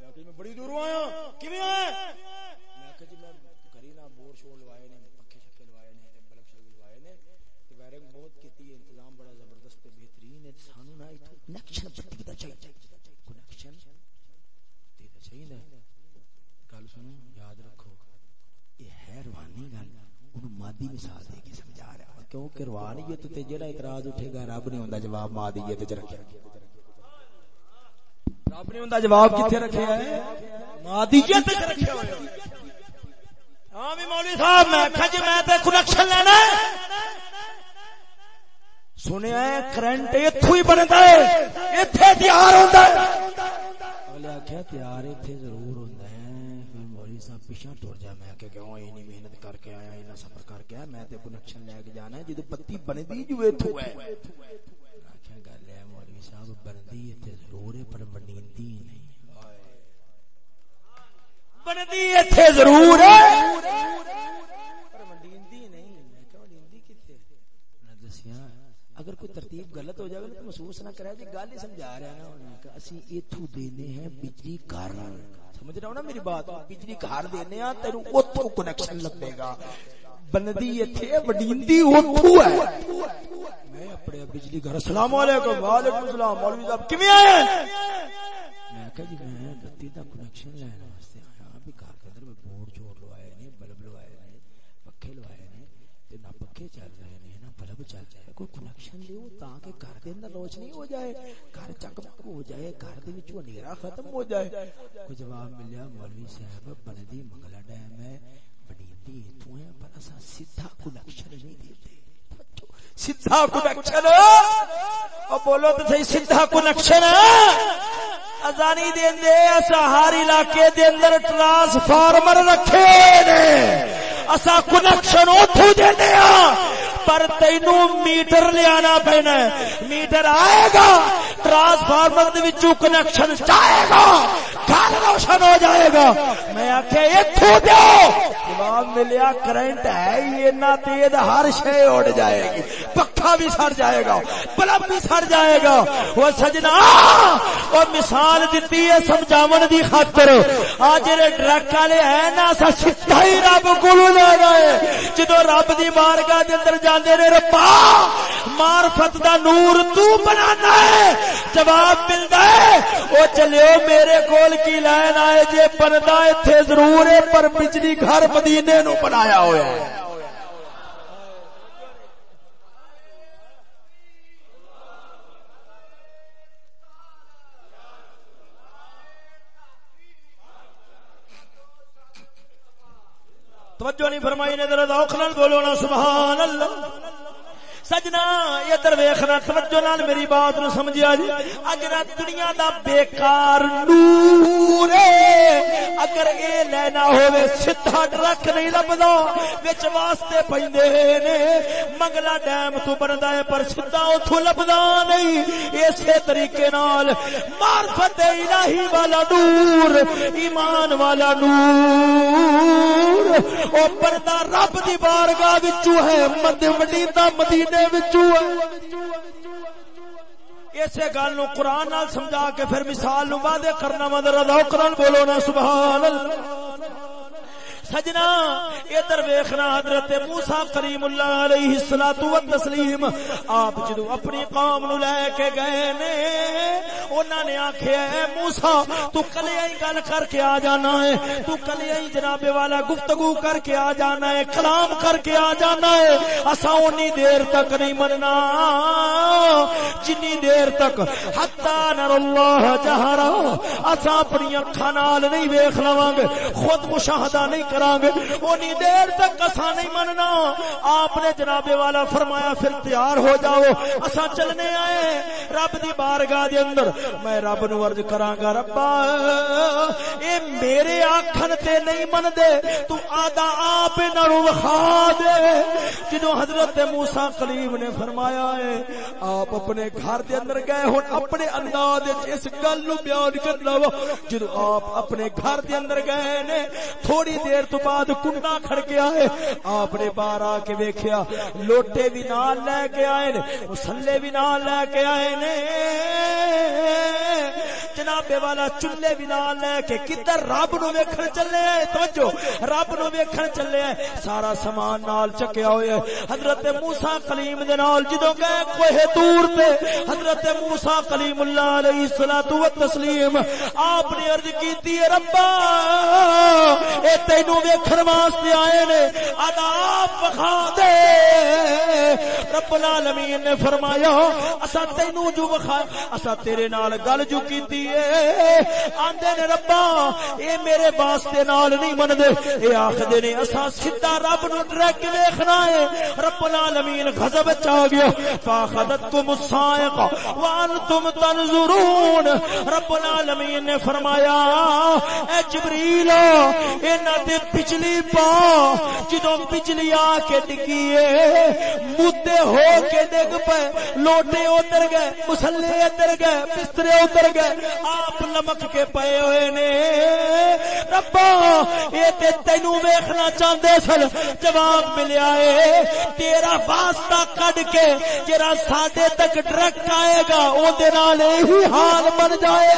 میں کہ میں بڑی دوروں آیا۔ کیویں آئے میں کہ جی میں گھری نہ بور شور لوائے نے، پکھے چھکے لوائے نے بلب شلب لوائے نے، تے وائرنگ بہت کیتی ہے، انتظام بڑا زبردست تے بہترین ہے سانو نہ ایتھوں کنیکشن پٹی دا چاہیے کنیکشن تے دا چاہیے گل سنو، یاد رکھو، یہ ہے روحانی گل۔ انہوں مادی مثال دے کے سمجھا رہا کیونکہ روحانیت تے جڑا اعتراض اٹھے گا، رب نے ہوندا جواب مادیت تے رکھیا۔ رب نے ان جواب کتنے رکھے ہے؟ مادیت رکھے ہوئے ہاں بھی مولوی صاحب، میں کھا جی میں تے کنیکشن لینا ہے۔ سنیا ہے کرنٹ ایتھوں ہی بنتا ہے، ایتھے تیار ہوندا ہے۔ اگلے آکھیا، تیار ایتھے ضرور ہوندا ہے۔ پھر مولوی صاحب پیچھے ٹر جا، میں کہ کیوں؟ اینی محنت کر کے آیا اینا سفر کر کے آیا میں تے کنیکشن لے کے جانا ہے جدوں بتی بندی جو ایتھوں ہے کیا گل ہے مولوی صاحب بندی ایتھے ضرور ہے پر بنیندی نہیں بندی ایتھے ضرور ہے پر بنیندی نہیں میں کہوں بنیندی کتے انہاں دسیا اگر کوئی ترتیب غلط ہو جائے تو محسوس نہ کرے جی گل ہی سمجھا رہا نا، انہوں اسی ایتھوں دینے ہیں بجلی گھر سمجھ رہا ہو نا میری بات؟ بجلی گھر دینے ہیں، تینوں اوتھوں کنیکشن لگے گا۔ بندی ایتھے وڈیندی اوتھوں ہے۔ میں اپنے بجلی گھر، السلام علیکم، وعلیکم السلام، مولوی صاحب، کیویں آئے میں کہا جی میں بتی دا کنیکشن واسطے آیا بھی گھر کے اندر میں بورڈ جوڑ لوائے نے بلب لوائے نے پکھے لوائے نے تے نہ پکھے چل رہے نے نہ بلب چل رہے کوئی کنیکشن دیو تاکہ گھر دے اندر روشنی ہو جائے، گھر چکمک ہو جائے، گھر دے وچ اندھیرا ختم ہو جائے۔ کوئی جواب ملیا، مولوی صاحب بندی منگلا ڈیم ہے بڑی دی تو ہے، پر اسا سیدھا کنیکشن نہیں دیتے۔ سیدھا کنیکشن او بولو تو صحیح، سیدھا کنیکشن ازانی دین دے اسا ہر علاقے دے اندر ٹرانسفارمر رکھے نے۔ اسا کنیکشن اتو دینے ہاں پر تینو میٹر لیا پینا میٹر آئے گا ٹرانسفارمر دے وچوں کنیکشن چاہے گا۔ گھر روشن ہو جائے گا۔ میں آخیا اتو دو جواب ملیا، کرنٹ ہے اتنا تیز، ہر شے اڑ جائے گی۔ پکا بھی سڑ جائے گا بلب بھی سڑ جائے گا۔ وہ سجنا وہ مثال دیتی ہے سمجھاون دی خاطر۔ آ جڑے ٹرک والے ہیں نا سا سیدھا ہی رب کو لے گئے جدو رب دی بارگاہ دے اندر جاندے نے، ربا، معرفت دا نور تو بنانا ہے، جواب ملدا ہے۔ او چلیو، میرے کول کی لائن آئے، جے بندا ایتھے ضرور ہے، پر بجلی گھر مدینے نو بنایا ہویا ہے۔ توجہ نہیں فرمائی نے ذرا ذوق نال بولو نا سبحان اللہ۔ سجنا ادھر ویخنا توجہ نال میری بات نو سمجھیا جی۔ اگر دنیا دا بیکار نور اگر اے لینا ہوے سیدھا ٹرک نہیں لبدا، وچ واسطے پیندے نے، منگلا ڈیم تو بندا ہے، پر سیدھا اوتھوں لبدا نہیں۔ اسی طریقے نال معرفت الہی والا نور، ایمان والا نور۔ او پردہ رب دی بارگاہ وچوں ہے، مد مدینہ، مدینے اسے گل نو قرآن نال سمجھا کے پھر مثال نو وعدے کرنا مدر قرآن بولو نا، سبحان اللہ۔ سجنا، ادھر ویخنا حضرت موسا کریم اللہ علیہ و تسلیم آپ جدو اپنی قوم نو لے کے گئے نے انہوں نے آخیا ہے موسا تو کلے آئی گل کر کے آ جانا ہے۔ تو کلے آئی جناب والا گفتگو کر کے آ جانا ہے، کلام کر کے آ جانا ہے۔ اصا اونی دیر تک نہیں مننا۔ جنی دیر تک حتا نر اللہ جہرا۔ اصا اپنی اکھا نال نہیں ویخ لواں گے۔ خود مشاہدہ نہیں کر کران گے اونی دیر تک کسا نہیں مننا۔ آپ نے جناب والا فرمایا، پھر تیار ہو جاؤ۔ اسا چلنے آئے رب دی بارگاہ دے اندر۔ میں رب نو عرض کراں گا ربا، اے میرے آکھن تے نہیں من دے تو آدا آپ نالو وخا دے۔ جدو حضرت موسی کلیم نے فرمایا ہے، آپ اپنے گھر دے اندر گئے ہن اپنے انداز وچ اس گل نو بیان کرنا وا۔ جدو آپ اپنے گھر دے اندر گئے نے، تھوڑی دیر تو بعد کنڈا کھڑ کے آئے آپ نے باہر آ کے ویکھیا، لوٹے بھی نال لے کے آئے نے، مسلے بھی نال لے کے آئے نے۔ جناب والا چولہے بھی نال لے کے کدھر رب نو ویکھن چلے؟ آئے توجہ، رب نو ویکھن چلے۔ آئے سارا سامان نال چکیا ہوئے۔ حضرت موسی کلیم دے نال جدوں گئے کوہ دور تے، حضرت موسی کلیم اللہ علیہ الصلوۃ والتسلیم آپ نے عرض کیتی ہے ربا، اے تینو ویکھن واسطے آئے نے عذاب بخا دے۔ رب العالمین نے فرمایا اسا تینو جو بخا اسا تیرے نال گل جو کیتی ہے۔ آندے نے، ربا، اے میرے واسطے نال نہیں من دے اے آکھدے نے اسا سیدھا رب نو ڈرک ویکھنا ہے۔ رب العالمین غضب چ آ گیا۔ فاخذتکم الصائق وانتم تنظرون۔ رب العالمین نے فرمایا، اے جبریل، انہاں تے بجلی پا جدوں بجلی آ کے ڈگی مدے ہو کے ڈگ پے لوٹے ادھر گئے، مسلے ادھر گئے، بسترے ادھر گئے، آپ لمک کے پے ہوئے نے۔ ربا، یہ تے تینو ویکھنا چاہندے سن، جواب ملیا ہے تیرا واسطہ کڈ کے جڑا ساڈے تک ٹرک آئے گا اون دے نال ہی حال بن جائے۔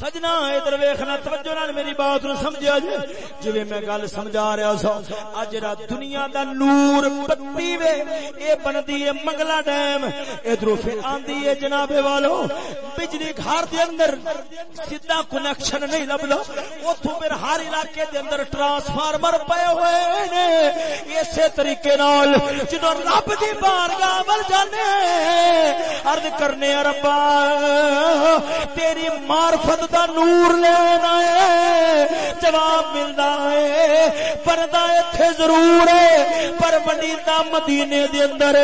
سجنا ادھر ویخنا توجہ نال میری بات نو سمجھا جی جی میں گل سمجھا رہا سا اج را دنیا دا نور بتی وے، اے بندی ہے منگلا ڈیم۔ ادھر پھر آندی ہے جناب والو، بجلی گھر دے اندر سیدھا کنیکشن نہیں لبدا۔ اوتھوں پھر ہر علاقے دے اندر ٹرانسفارمر پے ہوئے نے۔ اسی طریقے نال جدو رب دی بارگاہ ول جانے عرض کرنے ربا، تیری معرفت دا نور لینا ہے، جواب ملتا ہے۔ پردہ اتنے ضرور ہے، پر مدینہ مدینے دے اندر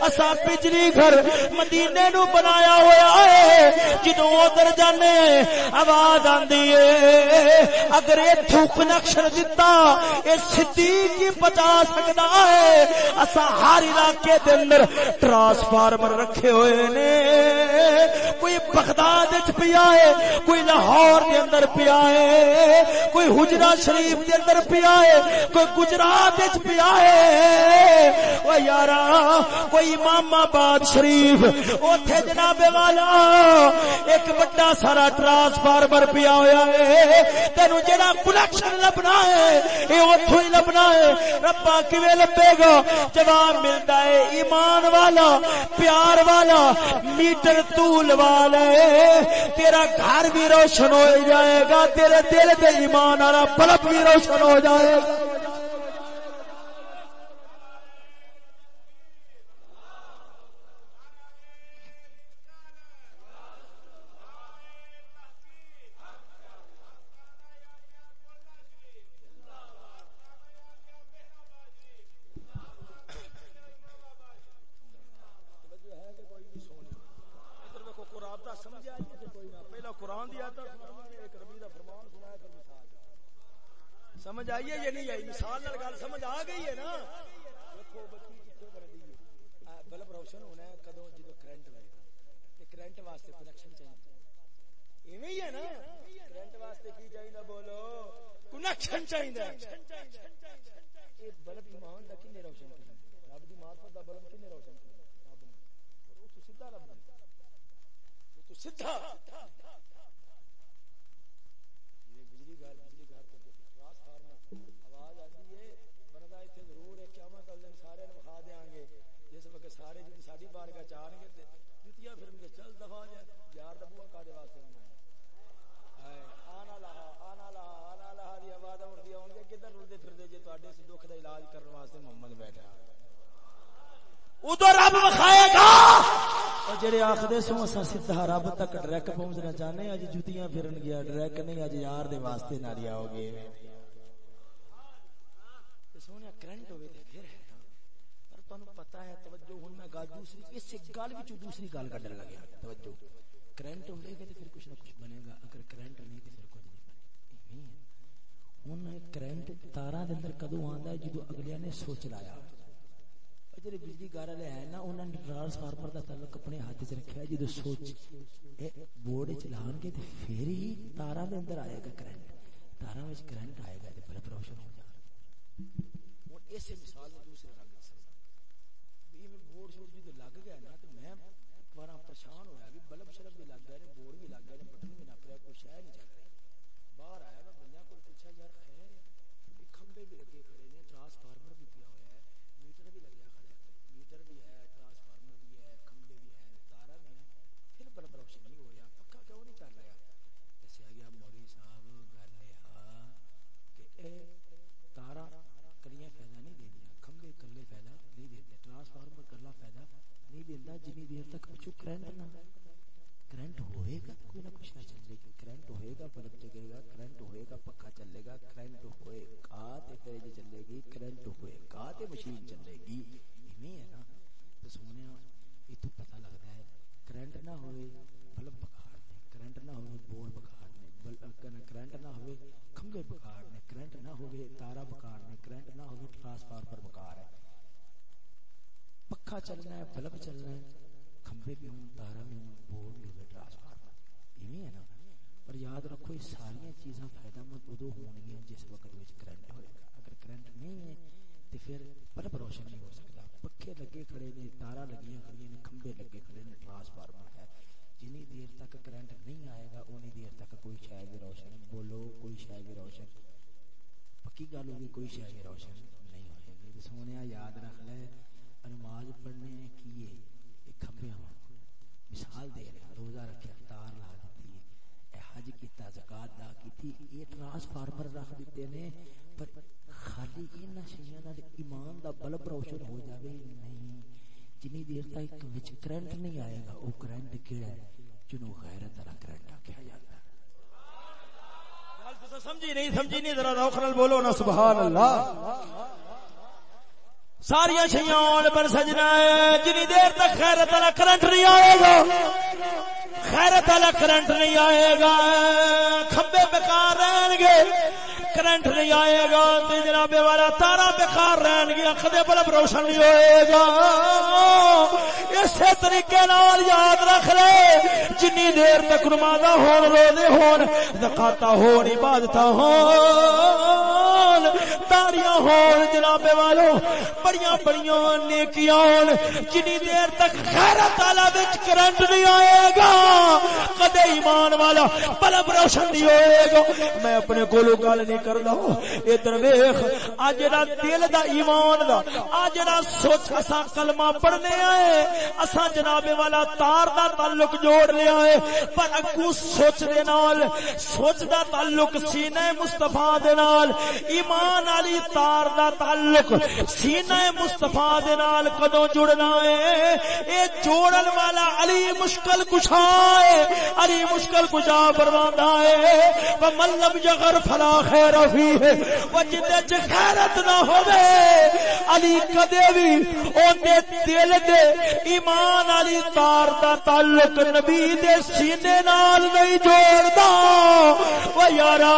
اسا بجلی گھر مدینے نو بنایا ہوا ہے۔ جدو ادھر جانے، آواز آندی ہے۔ اگر یہ تھوک نقشر دتا، یہ صدیق ہی بچا سکتا ہے۔ اسا ہر علاقے دے اندر ٹرانسفارمر رکھے ہوئے نے۔ کوئی بغداد وچ پیا ہے، کوئی لاہور دے اندر پیا ہے، کوئی حجرہ شریف دے اندر پیا ہے، کوئی گجرات وچ پیا ہے۔ او یارا، کوئی امام آباد شریف، اوتھے جناب والا، ایک بڑا سارا ٹرانسفارمر پیا ہویا ہے، تینو جڑا کنیکشن لبنا ہے، اے اوتھوں ہی لبنا ہے۔ ربا کیویں لبے گا؟ جواب ملتا ہے، ایمان والا، پیار والا، میٹر طول والا تیرا گھر بھی روشن ہو جائے گا، تیرے دل دے ایمان والا بلب بھی روشن ہو جائے گا۔ سمجھ آئیے یا نہیں آئی؟ مثال گل سمجھ آ گئی ہے نا؟ دیکھو بتی کتنے کر دی بلب روشن ہونا ہے کدو جدو کرنٹ لگے کرنٹ واسطے کنیکشن چاہیے۔ ایویں ہی ہے نا؟ کرنٹ واسطے کی چاہیے؟ بولو۔ کنیکشن چاہیے۔ بلب ایمان دا کنے روشن کرنا رب دی معرفت دا بلب کنے روشن کرنا رب نے تو سیدھا رب نے تو سیدھا۔ جڑے آخر سو اصا سیدھا رب تک ڈریک پہنچنا چاہنے اج جتیاں پھرن گیا ڈریک نہیں، اج یار دے واسطے ناری آؤ گے۔ سونے کرنٹ ہوئے تے پھر ہے۔ پر تانوں پتہ ہے، توجہ، ہن میں گل دوسری، اس گل وچ دوسری گل کڈن لگا۔ توجہ کرنٹ ہوے گا تے پھر کچھ نہ کچھ بنے گا۔ اگر کرنٹ نہیں تے پھر کچھ نہیں بنے ہن کرنٹ تاراں دے اندر کدوں آندا ہے؟ جدوں اگلیاں نے سوچ لایا۔ جڑے بجلی گھر والے ہیں نا انہوں نے ٹرانسفارمر دا تعلق اپنے ہاتھ چ رکھا جدو سوچ بورڈ چلان گے تو پھر ہی تارا دے اندر آئے گا کرنٹ تارا میں کرنٹ آئے گا تو بلب روشن ہو جائے گا اس مثال میں دوسرے رنگ میں بورڈ شوڈ جدو لگ گیا نا، تو میں بارہ پریشان ہوا بھی بلب شلب بھی لگ گئے بورڈ بھی لگ گئے بٹن بھی نپ رہا کوئی شہ نہیں چل رہی باہر آیا میں بندیاں کو پوچھا یار خیر کھمبے بھی لگے کھڑے نے ٹرانسفارمر بھی پیا ہوا ہے میٹر بھی لگیا میٹر بھی ہے ٹرانسفارمر بھی ہے کھمبے بھی ہیں تارا بھی ہے پھر بلب روشن نہیں ہو رہا پکا کیوں نہیں چل رہا دسیا گیا مولوی صاحب گل یہ کہ اے تارا کلیاں فائدہ نہیں دیا کھمبے کلے فائدہ نہیں دیتے ٹرانسفارمر کلا فائدہ نہیں جنی دیر تک پچھو کرنٹ نہ کرنٹ ہوئے گا، کوئی نہ کچھ نہ چلے گی۔ کرنٹ ہوئے گا بلب جگے گا کرنٹ ہوئے گا، پکا چلے گا۔ کرنٹ ہوئے گا تے فریج چلے گی۔ کرنٹ ہوئے گا تے مشین چلے گی۔ ایویں ہے نا۔ تو سونے، یہ تو پتہ لگتا ہے۔ کرنٹ نہ ہوئے، بلب بکار نے کرنٹ نہ ہوئے بورڈ بکار نے کرنٹ نہ ہوئے کھمبے بکار نے کرنٹ نہ ہوئے، تارا بکار نے کرنٹ نہ ہوئے ٹرانسفارمر بکار ہے پکا چلنا ہے بلب چلنا ہے۔ کھمبے بھی ہوں، تارا بھی ہوں، بورڈ بھی ہوئے ٹرانسفارمر۔ ایویں ہے نا۔ پر یاد رکھو، یہ ساری چیزاں فائدہ مند ادو ہونگیاں جس وقت وچ کرنٹ ہوئے گا۔ اگر کرنٹ نہیں ہے تو پھر بلب روشن نہیں ہو سکتا۔ پکھے لگے کھڑے نے، تارا لگیاں کھڑی نے، کھمبے لگے کھڑے نے، ٹرانسفارمر ہے۔ جنی دیر تک کرنٹ نہیں آئے گا، اونی دیر تک کوئی شاید بھی روشن بولو، کوئی شاید بھی روشن۔ پکی گل ہوگی، کوئی شاید بھی روشن نہیں ہوئے گی سونے یاد رکھ لے۔ نماز پڑھنے کی کھمبے ہوں مثال دے رہا روزہ رکھے تار لا دیتی اے حج کیتا زکات دا کیتی، یہ ٹرانسفارمر رکھ دیتے نے، پر خالی ان شیاں نال ایمان دا بلب روشن ہو جاوے۔ نہیں، جنی دیر تک وچ کرنٹ نہیں آئے گا، او کرنٹ کیڑا ہے؟ جنوں غیرت والا کرنٹ آکھیا جاتا ہے۔ گل تو سمجھی نہیں سمجھی نہیں ذرا روخ نال بولو نا سبحان اللہ۔ ساری شیان پر سجنا ہے، جنی دیر تک خیرت والا کرنٹ نہیں آئے گا۔ خیرت والا کرنٹ نہیں آئے گا۔ کھمبے بیکار رہن گے۔ کرنٹ نہیں آئے گا۔ جناب والا تارا بےکار رہن گیا۔ کدے بلب روشن نہیں ہوئے گا۔ اسی طریقے نال یاد رکھ لے۔ جنی دیر تک نمازا ہون، روزے ہون زکاتا ہون عبادت ہون، تاریاں ہون جناب والو۔ بڑیاں بڑیاں نیکیاں جنی دیر تک خیرت والا وچ کرنٹ نہیں آئے گا۔ کدے ایمان والا بلب روشن نہیں ہوئے گا۔ میں اپنے کولو گل نہیں کردا ادھر ویکھ اج جڑا دل دا ایمان دا اج جڑا سوچ اساں کلمہ پڑھنے آئے، اساں جناب والا تار دا تعلق جوڑ لیا ہے۔ پر اگو سوچ دے نال، سوچ دا تعلق سینہ مصطفی دے نال، ایمان والی تار دا تعلق سینہ مصطفی دے نال کدوں جڑنا ہے؟ اے جوڑن والا علی مشکل کشا ہے، علی مشکل کشا فرماندا ہے، ومن لم یغر فلا خیر فی ہے وہ جندے چ خیرت نہ ہوے علی کدے بھی اوندے دل دے ایمان علی تار دا تعلق نبی دے سینے نال نہیں جوڑدا او یارا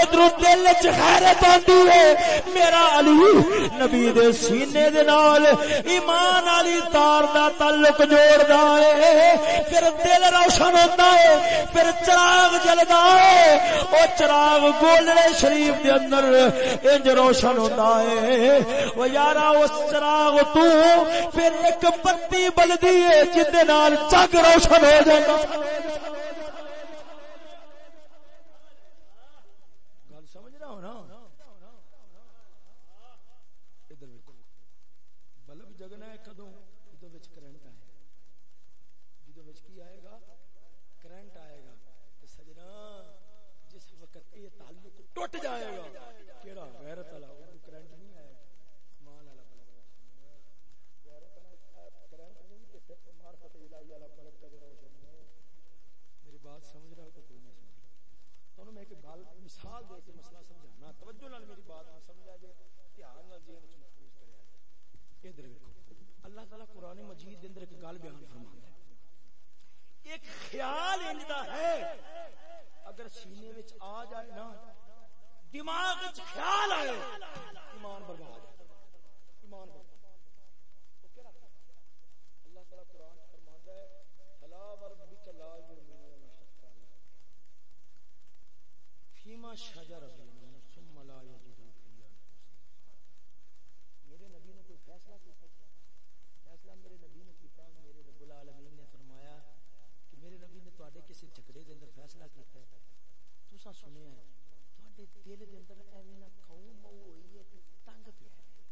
ادھر دل چ خیرت آندی ہے، میرا علی نبی دے سینے دے نال ایمان علی تار دا تعلق جوڑدا ہے۔ پھر دل روشن ہوندا ہے، پھر چراغ جلدا ہے۔ او چراغ گولڑے شریف دے اندر انج روشن ہوندا ہے۔ او یارا، اس چراغ تو پھر ایک بتی بلدی ہے، جن نال چگ روشن ہو جائے گل سمجھ رہا ہو نا ادھر ویکھو بلب جگنا ہے کدوں جدوں وچ کرنٹ آئے جدوں وچ کی آئے گا کرنٹ آئے گا تے سجنا جس وقت یہ تعلق ٹوٹ جائے گا۔ کیڑا غیرت والا، وہ کرنٹ نہیں والا بلب غیرت والا کرنٹ نہیں معرفت الہی والا بلب روشن میری بات سمجھ رہا ہو تو کوئی سمجھ میں ایک گل، مثال دے کے مسئلہ سمجھانا توجہ نال میری بات سمجھا جے دھیان نال ذہن وچ محفوظ کریا ادھر اللہ تعالی قرآن مجید دے اندر ایک گل بیان فرماندا ہے۔ ایک خیال اندا ہے۔ اگر سینے وچ آ جائے نا دماغ خیال آئے، ایمان برباد ایمان برباد اللہ قرآن ہے، فلا وربک لا یؤمنون حتى فیما شجر بینہم ثم لا یجدوا فی میرے نبی نے کوئی فیصلہ کیا فیصلہ میرے نبی نے کیتا میرے رب العالمین نے فرمایا کہ میرے نبی نے تواڈے کسی جھگڑے دے اندر فیصلہ کیتا ہے تساں سنیا ہے تواڈے دل دے اندر ایویں نہ کھو مو ہوئی ہے کہ تنگ پیا ہے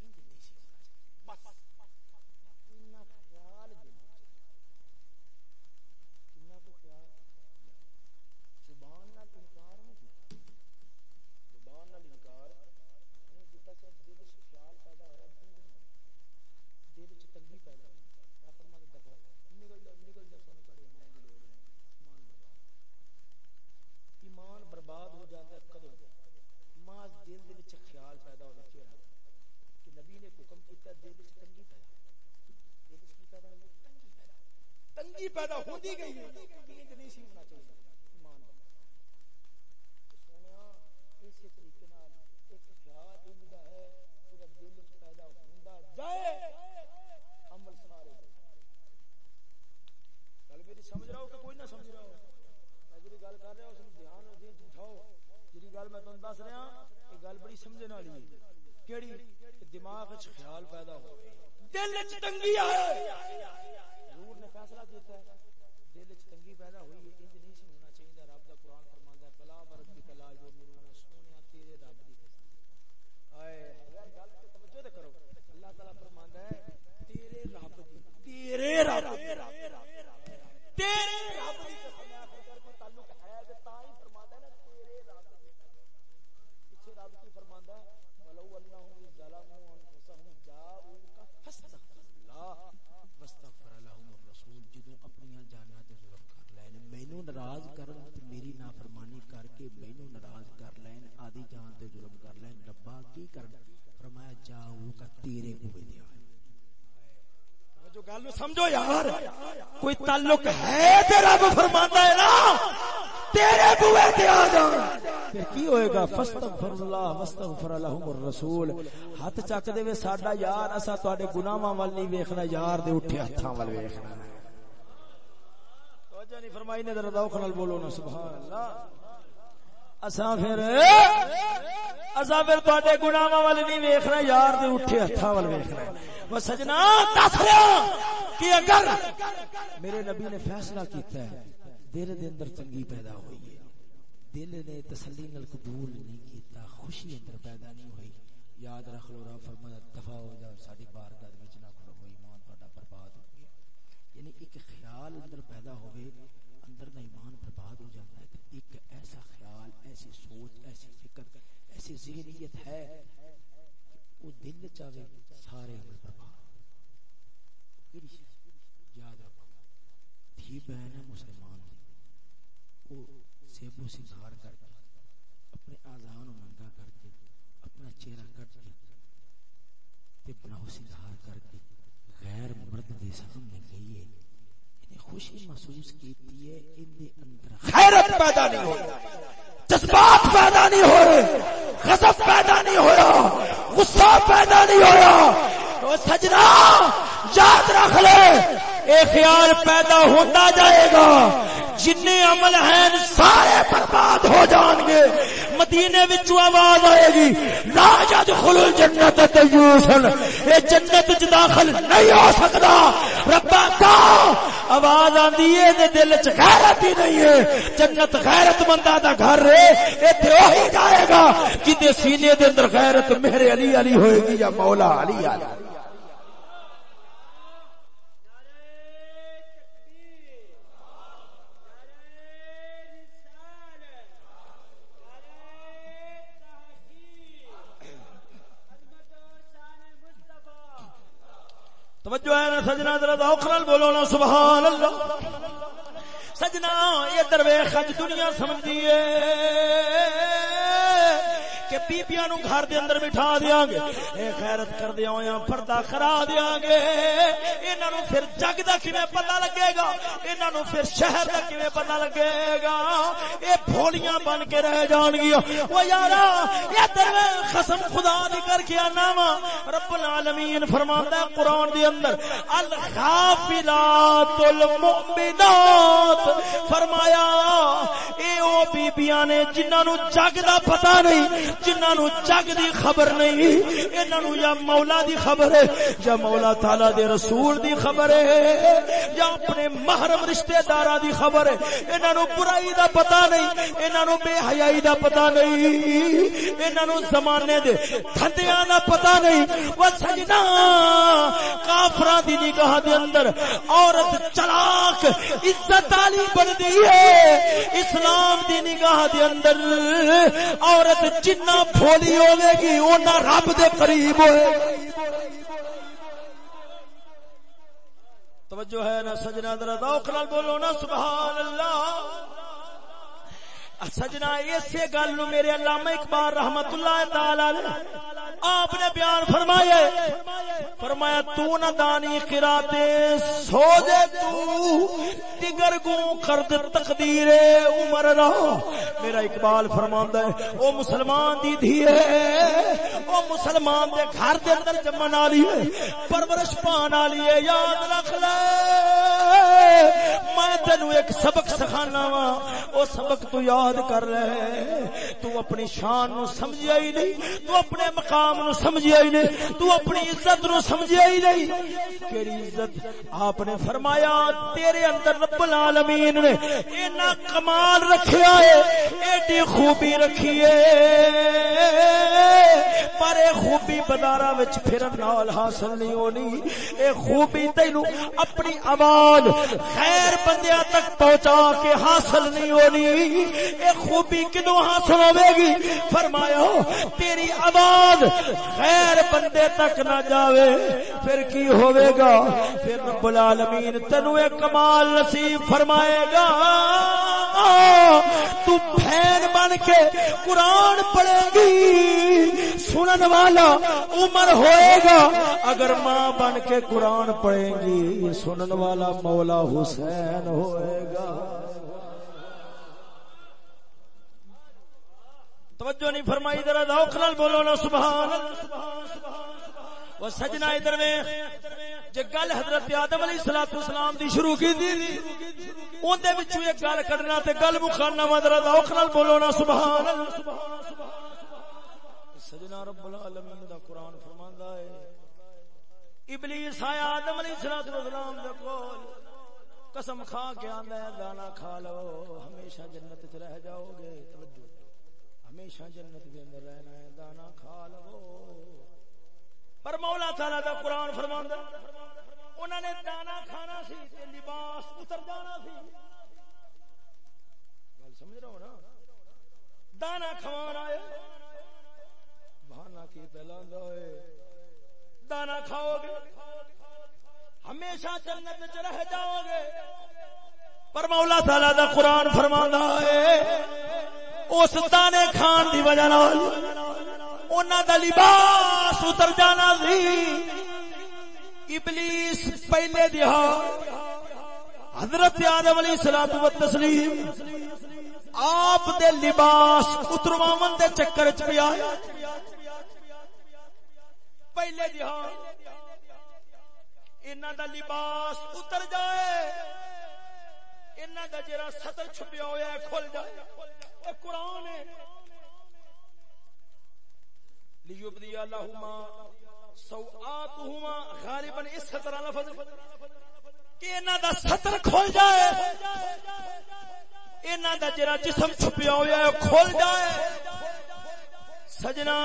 انج نہیں سی ہونا چاہیے بس اتنا خیال دل وچ کتنا کو خیال زبان نال انکار نہیں کیتا زبان نال انکار نہیں کیتا صرف دل وچ خیال پیدا ہوا تنگ نہیں دل وچ تنگی پیدا ہوئی میں فرماتا دفع نکل جا نکل جا سن کرے میں دی لوڑ نہیں ایمان برباد ایمان برباد ہو جاتا ہے کدوں ماز دل دے وچ خیال پیدا ہو کیڑا کہ نبی نے حکم کیتا دل وچ تنگی پیدا دل وچ کی پیدا ہوئی تنگی پیدا تنگی پیدا ہوندی گئی ہے۔ انج نہیں سی ہونا چاہیے ایمان سونیا اسی طریقے نال ایک خیال انج ہے پورا دل وچ پیدا ہوندا جائے عمل سارے گل میری سمجھ رہا ہو کہ کوئی نہ سمجھ رہا ہو میں جی گل کر رہا ہوں اس دھیان ذہن اٹھاؤ جی گل میں تمہیں دس رہا، یہ گل بڑی سمجھنے والی ہے۔ کیڑی دماغ وچ خیال پیدا ہو دل وچ تنگی آئے حضور نے فیصلہ کیتا ہے دل وچ تنگی پیدا ہوئی ہے انج نہیں سی ہونا چاہیے رب دا فرماندا ہے بلا وربک لا یؤمنون سونیا تیرے رب دی قسم۔ ہائے اگر گل تے توجہ تے کرو۔ اللہ تعالی فرماندا ہے تیرے رب دی تیرے رب تیرے رب دی قسم۔ ہے آخر کر کوئی تعلق ہے تے تا ہی فرماندا ہے۔ نا تیرے رب دی پیچھے رب کی فرماندا ہے ولو انهم ظلموا انفسهم جاءوك فاستغفر الله واستغفر لهم الرسول جدوں اپنی جاناں تے ظلم کر لین مینوں ناراض کرن تے میری نافرمانی کر کے مینوں ناراض کر لین، آدھی جان تے ظلم کر لین ربا کی کرن فرمایا جاءوک تیرے کوے دیا جو گل سمجھو یار کوئی تعلق ہے تیرا فرماندا ہے نا تیرے بوئے تے آ جاؤں پھر کی ہوئے گا؟ فاستغفر اللہ واستغفر لهم الرسول۔ ہاتھ چک دے وے ساڈا یار اسا تواڈے گناہاں ول نہیں ویکھنا۔ یار دے اٹھے ہتھاں ول ویکھنا۔ توجہ نہیں فرمائی نے ذرا ذوق نال بولو نا سبحان اللہ اساں پھر اساں پھر تواڈے گناہاں ول نہیں ویکھنا۔ یار دے اٹھے ہتھاں ول ویکھنا۔ وہ سجنا، دس رہا کہ اگر میرے نبی نے فیصلہ کیتا ہے، دل دے اندر چنگی پیدا ہوئی دل نے تسلی نال قبول نہیں کیتا، خوشی اندر پیدا نہیں ہوئی۔ یاد رکھ لو رب، فرمایا دفع ہو جاؤ ساڈی بارگاہ وچ نہ کھڑو۔ ایمان تہاڈا برباد ہو گیا۔ یعنی ایک خیال اندر پیدا ہوئے، اندر دا ایمان برباد ہو جاتا ہے۔ ایک ایسا خیال، ایسی سوچ، ایسی فکر، ایسی ذہنیت ہے وہ دل چاہے سارے برباد یاد رکھو تھی بہن ہے مسلمان دی وہ سیبو سنگار کر کے، اپنے آزان ننگا کر کے، اپنا چہرہ کٹ کے تے بناؤ سنگار کر کے، غیر مرد دے سامنے گئی ہے۔ انہیں خوشی محسوس کیتی ہے ان دے اندر خیرت پیدا نہیں ہو جذبات پیدا نہیں ہو رہے۔ غضب پیدا نہیں ہو رہا۔ غصہ پیدا نہیں ہو رہا۔ تو سجنا، یاد رکھ لے۔ اے خیال پیدا ہوتا جائے گا۔ جن عمل ہیں سارے برباد ہو جان گے۔ مدینے وچوں آواز آئے گی۔ لا يدخل الجنت تیوسن اے جنت وچ داخل نہیں ہو سکدا ربا تا آواز آندی ہے دے دل وچ غیرت ہی نہیں ہے۔ جنت غیرت منداں دا گھر ہے۔ ایتھے وہی جائے گا۔ جدے سینے دے اندر غیرت میرے علی علی ہوئے گی یا مولا علی علی۔ توجہ ہے نا سجنا، ذرا ذوق نال بولو نا سبحان اللہ سجنا، یہ درویش اج دنیا سمجھیے کہ بیبیاں نو گھر دے اندر بٹھا دیاں گے۔ اے خیرت کر دیا ہویا ہاں، پردہ کرا دیاں گے۔ انہاں نو پھر جگ دا کیویں پتہ لگے گا؟ انہاں نو پھر شہر دا کیویں پتہ لگے گا؟ اے بھولیاں بن کے رہ جان گیا او یارا یہ درویش قسم خدا دی کر کے انا رب العالمین فرماتا ہے قرآن دی اندر الغافلات المؤمنات فرمایا، اے او بیبیاں نے، جنہاں نو جگ دا پتہ نہیں جنہاں نو جگ دی خبر نہیں، انہاں نو یا مولا دی خبر ہے، یا مولا تعالی دے رسول دی خبر ہے، یا اپنے محرم رشتہ داراں دی خبر ہے۔ انہاں نو برائی دا پتہ نہیں، انہاں نو بے حیائی دا پتہ نہیں، انہاں نو زمانے دے دھندیاں دا پتہ نہیں۔ وہ سجنا کافراں دی نگاہ دے اندر عورت چلاک، عزت والی بن گئی ہے۔ اسلام دی نگاہ دے اندر عورت جنہ بھولی ہوے گی اونا رب دے قریب ہوئے توجہ ہے نا سجنا، ذرا ذوق نال بولو نا سبحان اللہ سجنا اسی گل نو میرے علامہ اقبال رحمت اللہ تعالی آپ نے بیان فرمایا فرمایا، تو نہ دانی قراتے سو دے تو تگر گو کرد تقدیر عمر رہا میرا اقبال فرماندا ہے، او مسلمان دی دھی ہے، او مسلمان دے گھر دے اندر جمن والی ہے، پرورش پان والی ہے، یاد رکھ لے۔ میں تینو ایک سبق سکھانا وا۔ او سبق تو یاد کر لے۔ تو اپنی شان نو سمجھیا ہی نہیں۔ تو اپنے مقام نو سمجھیا ہی نہیں۔ تو اپنی عزت نو سمجھیا ہی نہیں۔ کیڑی عزت آپ نے فرمایا، تیرے اندر رب العالمین نے اینا کمال رکھیا ہے۔ ایڈی خوبی رکھی ہے۔ پر اے خوبی بازاراں وچ پھرن نال حاصل نہیں ہونی۔ اے خوبی تینو اپنی آواز خیر بندیاں تک پہنچا کے حاصل نہیں ہونی۔ اے خوبی کدو حاصل ہوے گی؟ فرمایا، تیری آواز غیر بندے تک نہ جاوے۔ پھر کی ہوے گا؟ پھر رب العالمین تینو ایک کمال نصیب فرمائے گا۔ تو پھین بن کے قرآن پڑھے گی۔ سنن والا عمر ہوئے گا۔ اگر ماں بن کے قرآن پڑھیں گی، سنن والا مولا حسین حسین ہوئے گا۔ توجہ نہیں فرمائی، ذرا ذوق نال بولو نا، سبحان وہ سجنا ادھر میں جے گل حضرت آدم علیہ الصلوۃ والسلام دی شروع کی دی، اون دے وچوں ایک گل کڈنا تے گل مخانا وا، ذرا ذوق نال بولو نا، سبحان سجنا رب العالمین دا قرآن فرماندا ہے، ابلیس آیا آدم علیہ الصلوۃ والسلام دے کول۔ قسم کھا کے آندا ہے، دانا کھا لو۔ ہمیشہ جنت وچ رہ جاؤ گے توجہ۔ ہمیشہ جنت کے اندر رہنا ہے، دانا کھا لو۔ پر مولا تعالی دا قرآن فرماندا انہوں نے دانا کھانا سی تے لباس اتر جانا سی۔ گل سمجھ رہا ہو نا؟ دانا کھوان آئے بہانا کی پہلا دانا کھاؤ گے۔ ہمیشہ جنت وچ رہ جاؤ گے۔ پر مولا تعالی دا قرآن فرماندا ہے، اس دانے کھان دی وجہ نال انہاں دا لباس اتر جانا سی۔ ابلیس پہلے دہاڑ حضرت آدم علیہ الصلوۃ والتسلیم آپ دے لباس اترواون دے چکر وچ پیا۔ پہلے دہاڑ انہاں دا لباس اتر جائے۔ انہاں دا جڑا سطر چھپیا ہویا ہے کھل جائے۔ اے قرآن ہے۔ لیبدی اللہما سوآتہما غالباً اس طرح لفظ کہ انہاں دا سطر کھل جائے۔ انہاں دا جڑا جسم چھپیا ہویا ہے کھل جائے۔ سجنا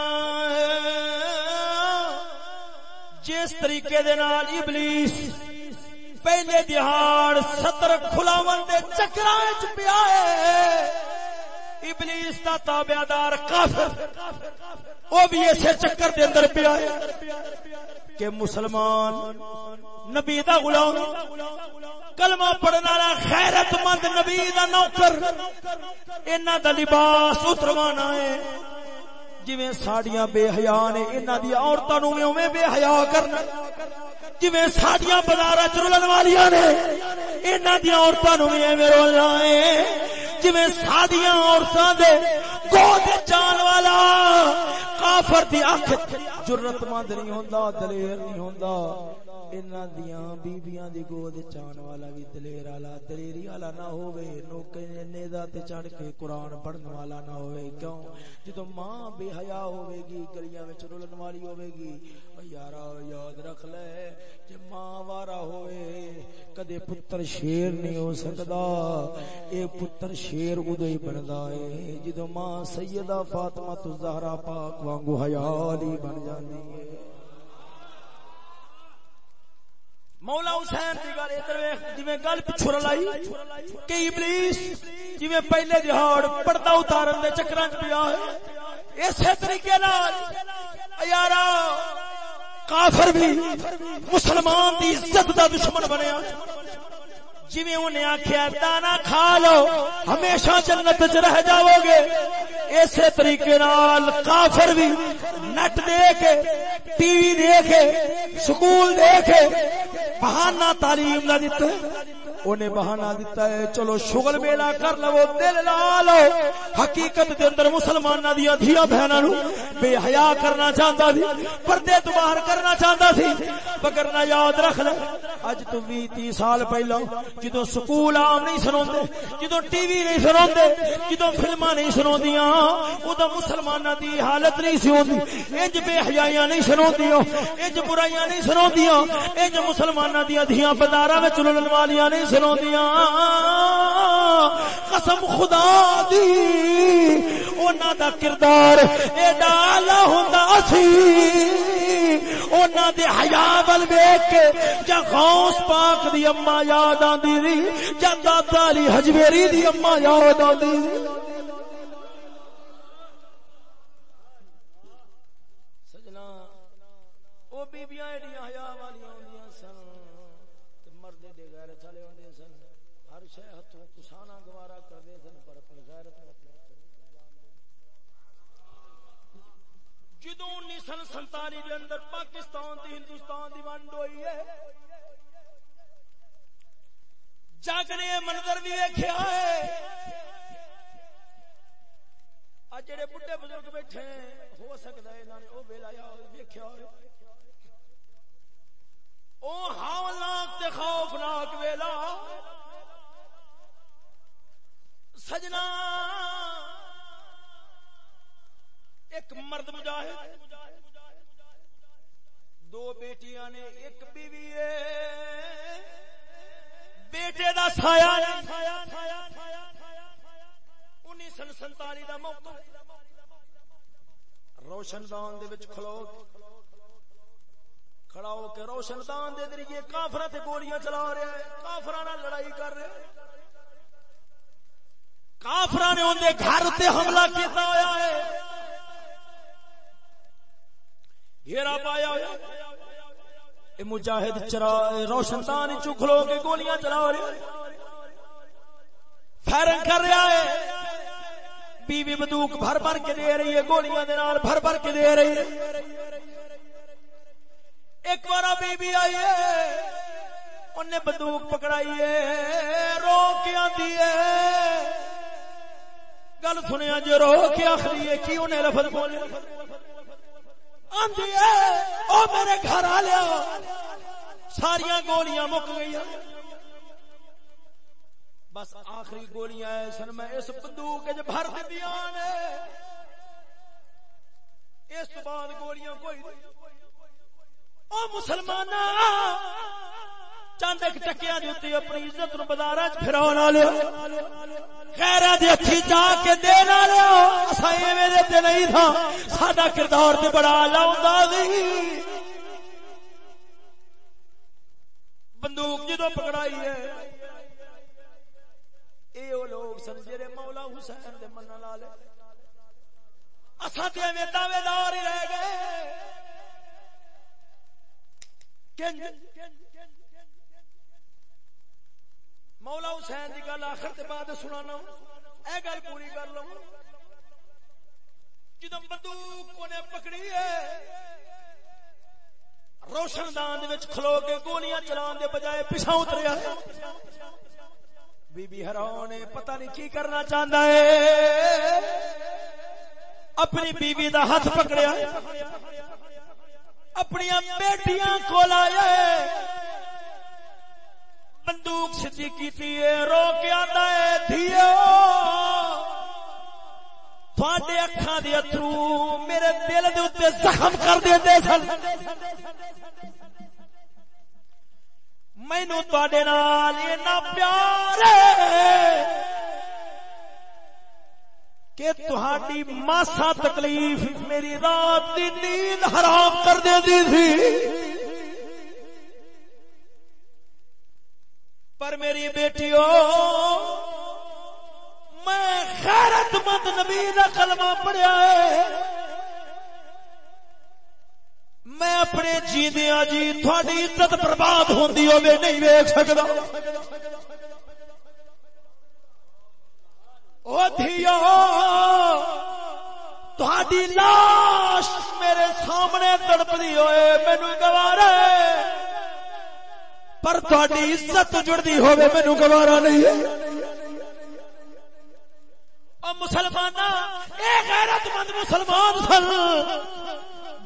جس طریقے دے نال ابلیس پہلے دہاڑ ستر کھلاون دے چکراں وچ پیا ہے۔ ابلیس دا تابعدار کافر او بھی اسے چکر دے اندر پیا ہے کہ مسلمان نبی دا غلام، کلمہ پڑھن والا غیرت مند نبی دا نوکر، انہاں دا لباس اتروانا ہے۔ جویں ساڈیاں بے حیا نے انہاں دی عورتاں نو اوویں بے حیا کرنا جویں ساڈیاں بازاراں چ رلن والیاں نے، انہاں دی عورتاں نو ایویں رولنا ہے۔ جویں ساڈیاں عورتاں دے گود جان والا کافر دی اکھ جرت مند نہیں ہوندا، دلیر نہیں ہوندا۔ انہاں دیاں بیبییاں دی گود چان والا بھی دلیر والا دلیری والا نہ نوکے تے چڑھ کے قرآن پڑھن والا نہ ہوے کیوں جدوں ماں بے حیا ہوے گی گلیاں وچ رولن والی ہوے گی او یارا یاد رکھ لے کہ ماں وارا ہوئے کدے پتر شیر نہیں ہو سکدا اے پتر شیر ادو ہی بندا ہے جدوں ماں سیدہ فاطمہ تو زہرا پاک وانگو حیا علی بن جاندی ہے مولا حسین دی گل ادھر ویکھ، جویں گل پچھڑ لائی کہ ابلیس جویں پہلے دہاڑ پردہ اتارن دے چکراں وچ پیا ہے، اسی طریقے نال یارا کافر بھی مسلمان دی عزت دا دشمن بنیا۔ جویں انہیں آخیا دانا کھا لو، ہمیشہ جنت چ رہ جاؤ گے اسی طریقے نال کافر بھی نٹ دے کے، ٹی وی دے کے، سکول دے کے، بہانہ تعلیم نہ دیتا انہیں بہانہ دیتا ہے، چلو شغل میلا کر لو، دل لا لو حقیقت دے اندر مسلمانہ دیا دھیا بہنہ نو بے حیا کرنا چاہتا تھی پردے تو باہر کرنا چاہتا تھی مگر نہ یاد رکھ لے، اج تو بھی تی سال پہلا جدو سکول عام نہیں سنو دے جدو ٹی وی نہیں سنو دے جدو فلما نہیں سنو دیا ادو مسلمانہ دی حالت نہیں سی ہوندی۔ انج بے حیائیاں نہیں سنو دیا انج برائیاں نہیں سنو دیا انج مسلمانہ دیا دھیاں بازاراں وچ رلن والیاں نہیں سنو دیا۔ قسم خدا دی، اونا دا کردار ایڈا آلہ ہوندا سی۔ اونا دے حیا ول ویکھ کے جا غوث پاک دی اما یاد آندی دی، جا دادا علی حجویری دی اما یاد آندی دی سجنا او بیبیاں ایڈیاں حیا والیاں ہوندیاں سن تے مردے دے غیرت والے ہوندے سن ہر شے ہتھوں کسانا گوارا کردے سن پر اپنی غیرت نوں اپنے ہتھ جدوں انیس سن سنتالی کے اندر پاکستان دی ہندوستان دی ونڈ ہوئی ہے جگ نے یہ منظر بھی ویکیا ہے۔ جڑے بڑھے بزرگ بیٹھے ہو سکتا ہے انہوں نے وہ ویلا ویکیا او ہاولناک خوفناک ویلا۔ سجنا۔ ایک مرد مجاہد۔ دو بیٹیاں نے، ایک بیوی ہے۔ بیٹے دا سایہ انیس سن سنتالی کا موقع۔ روشن دان دے وچ کھلو۔ کھڑا ہو کے روشن دان دے ذریعے کافراں تے گولیاں چلا رہا ہے۔ کافراں نال لڑائی کر رہے کافراں نے اون دے گھر تے حملہ کیتا ہویا ہے۔ گھیرا پایا ہویا۔ اے مجاہد چرا روشن دان چ کھلو کے گولیاں چلا رہے فائرنگ کر رہا ہے۔ بیوی بندوق بھر بھر کے دے رہی ہے، گولیاں دے نال بھر بھر کے دے رہی ہے۔ ایک بار بیوی آئی ہے انہیں بندوق پکڑائی ہے، رو کے آدھی ہے۔ گل سنیا جو جی، رو کے آخری ہے، کی انہیں لفظ بولے ہاں جی، آندھی ہے او میرے گھر آ لیا ساریاں گولیاں مک گئی بس آخری گولیاں سن، میں اس بندوق بھر دیا اس بعد گولیاں کوئی او مسلمان چند ایک ٹکیا دیتی اپنی عزت نو بازار پھرا لیا خیر جا کے دے نہ لیا اسا ایویں دے تے نہیں تھا ساڈا کردار تے بڑا لاوندا سی بندوق جدو پکڑائی ہے، اے او لوگ سن جڑے مولا حسین دے تے ایویں دعوے دار ہی رہ گئے۔ مولا حسین دی گل آخر تے بعد سنانا اے گل پوری کر لو جدو بندوق نے پکڑی ہے، روشن دان کھلو کے گولیاں چلان دے بجائے پیچھا اتریا بی بی ہراؤ نے پتہ نہیں کی کرنا چاہتا ہے۔ اپنی بیوی دا ہاتھ پکڑیا اپنی بیٹیاں کو لایا بندوق سچی کی رو کے آتا ہے، دھیو۔ تھوڑے اکھا دے اترو میرے دل دے اتنے زخم کر دے دے سن۔ مینو تے نال اینا پیار کہ تہاڈی ماسا تکلیف میری رات دی نیند حرام کر دے دی تھی۔ پر میری بیٹیوں میں خیرت مند نبی کا کلمہ پڑھیا ہے۔ میں اپنے جیدیا جی تھوڑی عزت برباد ہوندی ہوے نہیں ویکھ سکدا۔ او دھیو، تہاڈی لاش میرے سامنے تڑپدی ہوئے، مینوں گوارا پر تہاڈی عزت جڑدی ہوے مینوں گوارا نہیں ہے۔ او مسلمان اے غیرت مند مسلمان سن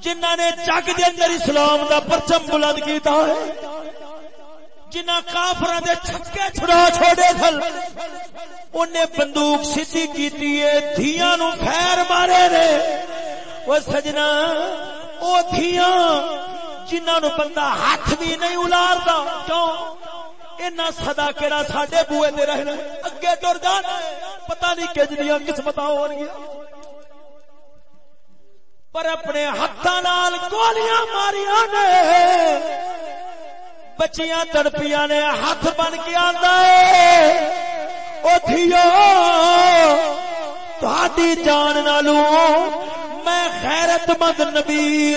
جنہ نے جگ دے اندر اسلام دا پرچم بلند کیتا ہے جنہ کافر دے چھکے چھڑا چھوڑے تھل انہیں بندوق سیدھی کیتی ہے، دھیاں نو خیر مارے نے۔ وہ سجنا، او دھیاں جنہ نو بندہ ہاتھ بھی نہیں الاردا۔ کیوں؟ اینا صدا کیڑا ساڈے بوئے دے رہنا اگے ٹر جانا پتہ نہیں کجنیاں قسمتاں ہو رہی ہیں پر اپنے ہاتھوں گولیاں ماریا نے۔ بچیاں تڑپیاں نے ہاتھ بن کے آدھا تھی جان نالو میں خیرت مند نبی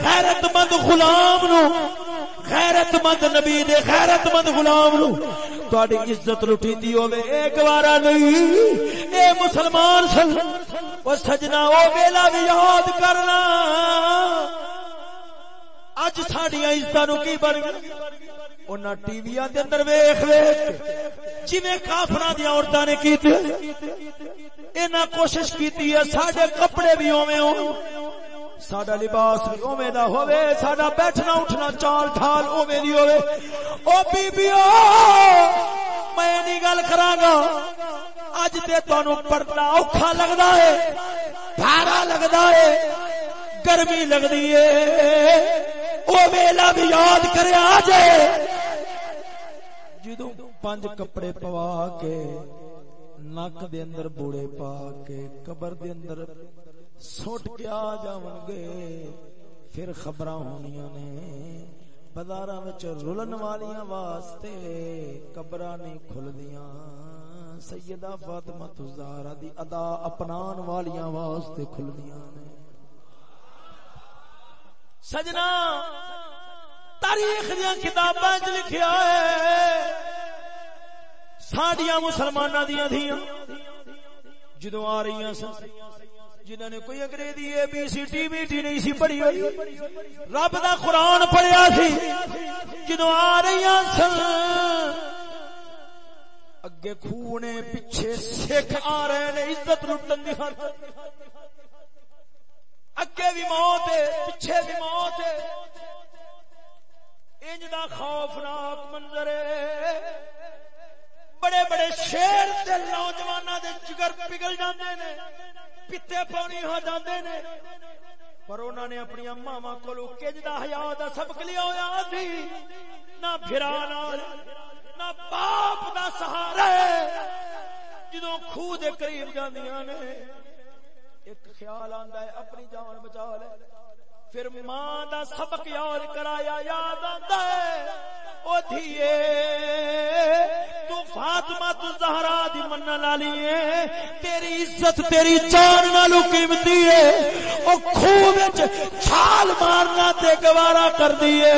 خیرت مند غلام نو خیرت مند نبی دے خیرت مند غلام نو۔ تہاڈی عزت لٹی دی ہوے ایک بارا نہیں، اے مسلمان سن۔ او سجنا، او ویلا بھی یاد کرنا۔ اج ساڈیاں عزتاں نو کی بن گئی؟ انہاں ٹی ویاں دے اندر ویکھ ویکھ جویں کافراں دی عورتاں نے کیتے انہاں کوشش کیتی ہے ساڈے کپڑے بھی اوویں ہون ساڈا لباس بھی اوویں دا ہوے ساڈا بیٹھنا اٹھنا چال ڈھال اوویں دی ہوے او بیبیو میں نہیں گل کراں گا اج تے تانوں پردہ اوکھا لگدا ہے بھارا لگدا ہے گرمی لگدی ہے او ویلا بھی یاد کریا جے۔ جدوں پنج کپڑے پوا کے، نک دے اندر بوڑے پا کے، قبر دے اندر سٹ کے آ جاون گے، پھر خبراں ہونیاں نے۔ بازاراں وچ رلن والیاں واسطے قبراں نہیں کھلدیاں سیدہ فاطمہ الزہرا دی ادا اپنان والیاں واسطے کھلدیاں نے۔ سجنا تاریخ دیا کتاباں لکھیا ہے۔ ساڈیاں مسلماناں دیاں دھیاں۔ جدوں آ رہی سن جنہوں نے کوئی انگریزی A B C T V T نہیں سی پڑھی ہوئی، رب دا قرآن پڑھیا سی۔ جدوں آ رہی سن، اگے خونے پیچھے سکھ آ رہے نے، عزت لٹن دی خاطر اگے بھی موت ہے، پیچھے بھی موت ہے۔ انج دا خوفناک منظر ہے۔ بڑے بڑے شیر دے نوجواناں دے جگر پگل جاندے نے، پتے پانی ہو جاندے نے۔ پر انہوں نے اپنی ماوا کو کج دا حیا دا سبق لیا ہوا سی۔ نہ پھرا نال، نہ باپ دا سہارا جدو خوہ دے قریب جاندیاں نے ایک خیال آندا ہے، اپنی جان بچا لے۔ پھر ماں دا سبق یاد کرایا، یاد آندا ہے۔ او دھیے، تو فاطمہ، تو زہرا دی منن والی ہے۔ تیری عزت، تیری جان نالو قیمتی ہے۔ او خوہ وچ چھال مارنا تے گوارا کر دیے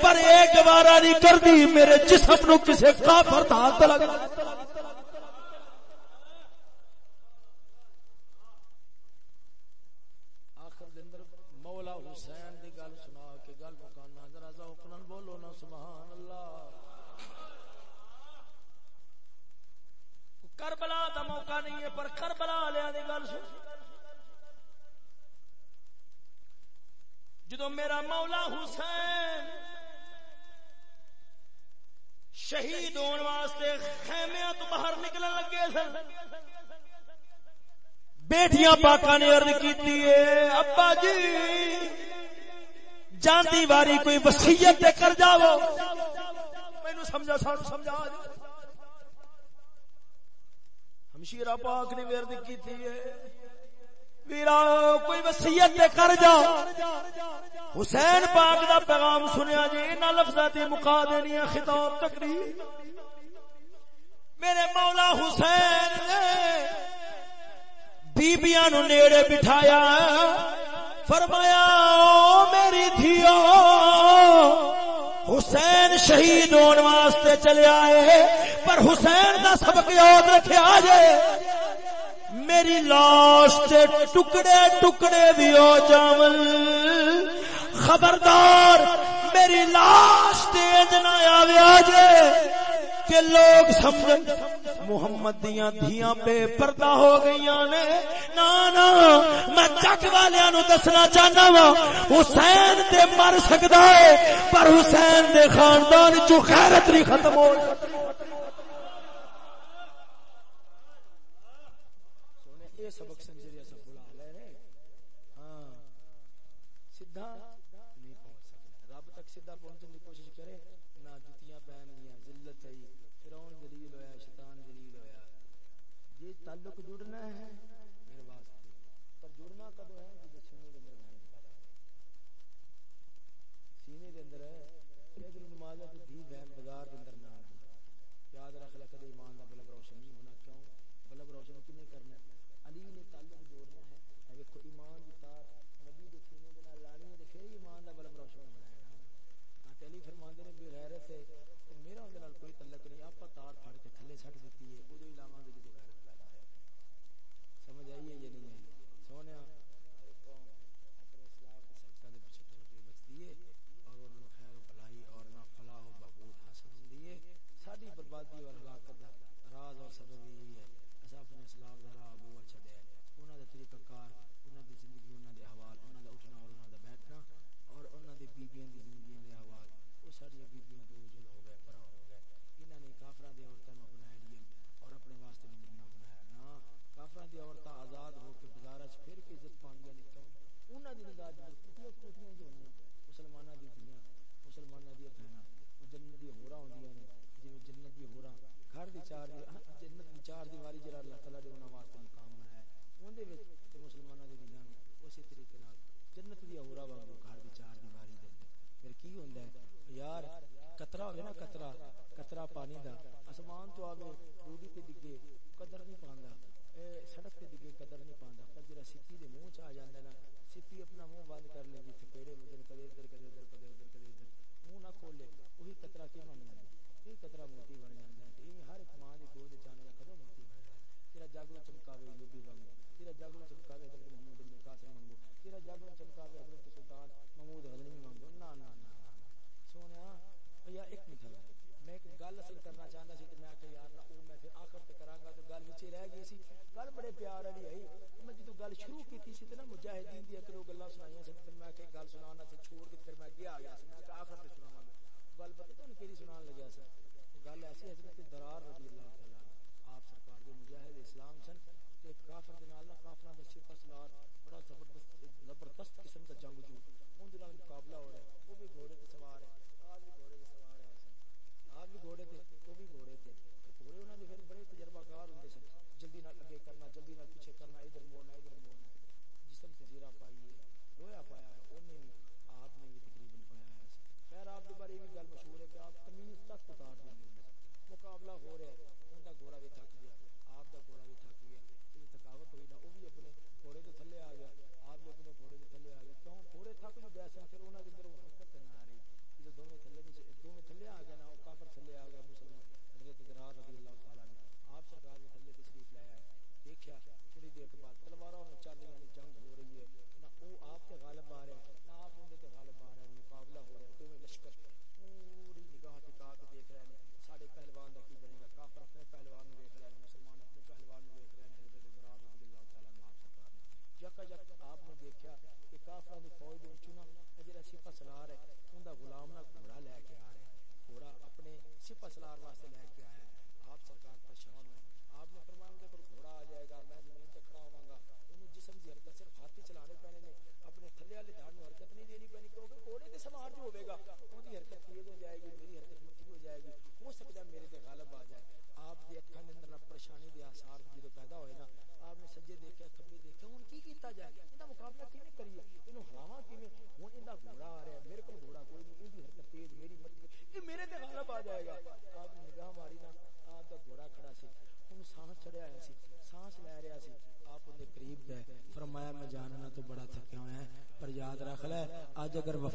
پر اے گوارا نہیں کردی، میرے جسم نو کسے کافر دا ہاتھ لگا کربلا دا موقع نہیں ہے پر کربلا لیا دی گل سن۔ جدو میرا مولا حسین شہید ہونے واسطے خیمیا تو باہر نکلنے لگے سن، بیٹیاں پاکا نے ارد کی ابا جی جانتی واری کوئی وسیعت کر جاؤ۔ مینو سمجھا سمجھا۔ ہمشیرہ پاک نے ورد کی تھی ویرا کوئی وسیعت کر جا۔ حسین پاک دا پیغام سنیا جی ان لفظات مقا دینی ہے خطاب تقریر۔ میرے مولا حسین نے بیبیاں نو نیڑے بٹھایا۔ فرمایا، او میری دھیو حسین شہید ہونے واسطے چلے آئے پر حسین دا سبق یاد رکھے جائے۔ میری لاش تے ٹکڑے ٹکڑے بھی ہو جاول خبردار، میری لاش تے نہ آوے جائے۔ کہ لوگ سمجھ محمد دیاں دھیاں بے پردہ ہو گئیاں نے۔ نا نا، میں چک والیاں نو دسنا چاہنا وا۔ حسین تے مر سکدا ہے، پر حسین دے خاندان چوں غیرت نہیں ختم ہو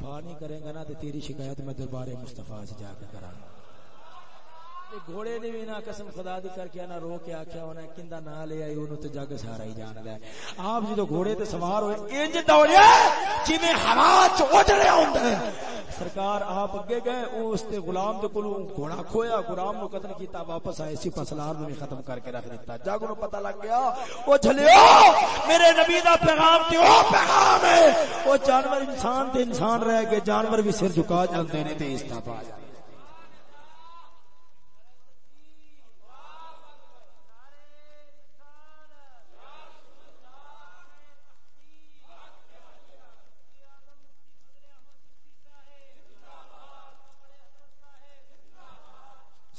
وفا نہیں کرے گا نا، تو تیری شکایت میں دربار مصطفیٰ سے جا کے کراں گھوڑے نے بھی نہ قسم خدا دی کر کے نہ رو کے آکھیا انہیں کندا نہ لے آئی، اونوں تے جگ سارا ہی جان لے۔ آپ جدو گھوڑے تے سوار ہوئے، انج دوڑیا، جویں ہوا چ اڑ رہا ہوندا ہے۔ سرکار آپ اگے گئے او اس تے غلام دے کولوں گھوڑا کھویا، غلام نو قتل کیتا، واپس آئے سی پسلار نو ختم کر کے رکھ دیتا جگ نو پتہ لگ گیا، او جھلیو، میرے نبی دا پیغام تے او پیغام ہے۔ او جانور انسان تے انسان رہ کے جانور بھی سر جھکا جاندے نے تے اس جاندے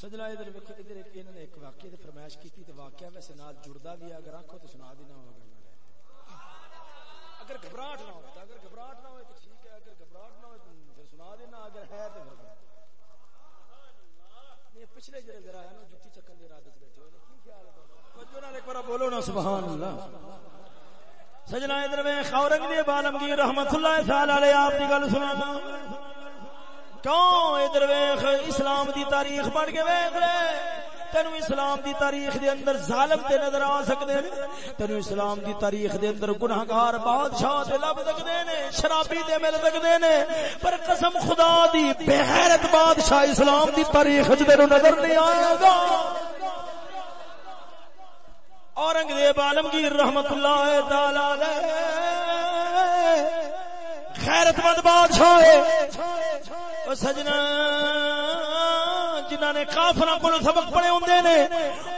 سجنا ادھر ویکھو ادھر ایک انہوں نے ایک واقعے کیتی تے واقعہ ویسے نال جڑدا بھی ہے، اگر آکھو تو سنا دینا ہو، اگر اگر گھبراہٹ نہ ہو اگر گھبراہٹ نہ ہو تو ٹھیک ہے، اگر گھبراہٹ نہ ہو پھر سنا دینا اگر ہے تو پھر پچھلے جڑے ذرا ہے نا چکن دے ارادے وچ بیٹھے ہوئے نے، کی خیال ہے؟ توجہ نال ایک بار بولو نا، سبحان اللہ۔ سجنا ادھر میں اورنگزیب رحمت اللہ تعالی علیہ، آپ دی گل سنا کیوں ادھر اسلام دی تاریخ پڑھ کے لے تینو اسلام دی تاریخ دے اندر ظالم تے نظر آ سکدے نے، تینو اسلام دی تاریخ دے اندر گناہگار بادشاہ تے لب سکدے نے، شرابی تے مل سکدے نے، پر قسم خدا دی بے غیرت بادشاہ اسلام دی تاریخ وچ تینو نظر نہیں آئے گا۔ اورنگزیب عالمگیر رحمت اللہ تعالی علیہ خیرت مند بادشاہ ہے۔ سجنا نے کافر کو سبق پڑے ہوں نے۔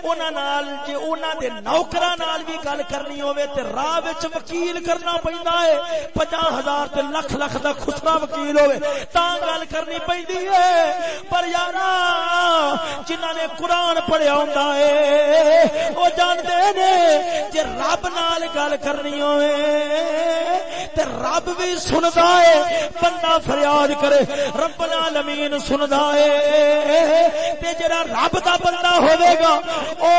انہوں نال جی انہوں دے نوکر نال بھی گل کرنی ہوئے تے راہ وچ وکیل کرنا پہندا ہے پچاس ہزار تے لکھ لکھ دا خسرا وکیل ہوئے تا گل کرنی پہندی ہے۔ پر یارا جنہ نے قرآن پڑھیا ہوندا ہے وہ جانتے نے جے رب نال گل کرنی ہوئے تے رب بھی سندا ہے، بندہ فریاد کرے، رب العالمین سندا ہے۔ تے جڑا رب دا بندہ ہوے گا او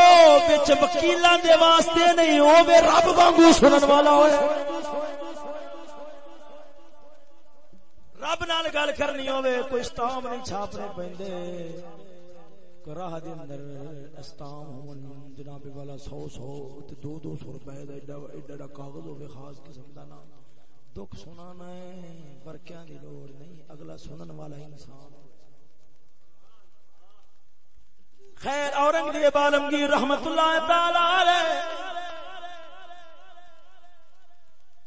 وچ وکیلاں دے واسطے نہیں ہوے رب وانگو سنن والا ہوئے۔ رب نال گل کرنی ہوے کوئی سٹام نہیں چھاپنے پیندے راہ دے اندر استام ہون، جناب والا سو سو، تے دو دو سو روپے دا ایڈا ایڈا کاغذ ہوے خاص قسم دا نام۔ دکھ سنانا ہے پر کیا دی لوڑ نہیں، اگلا سنن والا انسان۔ خیر اورنگزیب عالمگیر رحمت اللہ تعالی علیہ.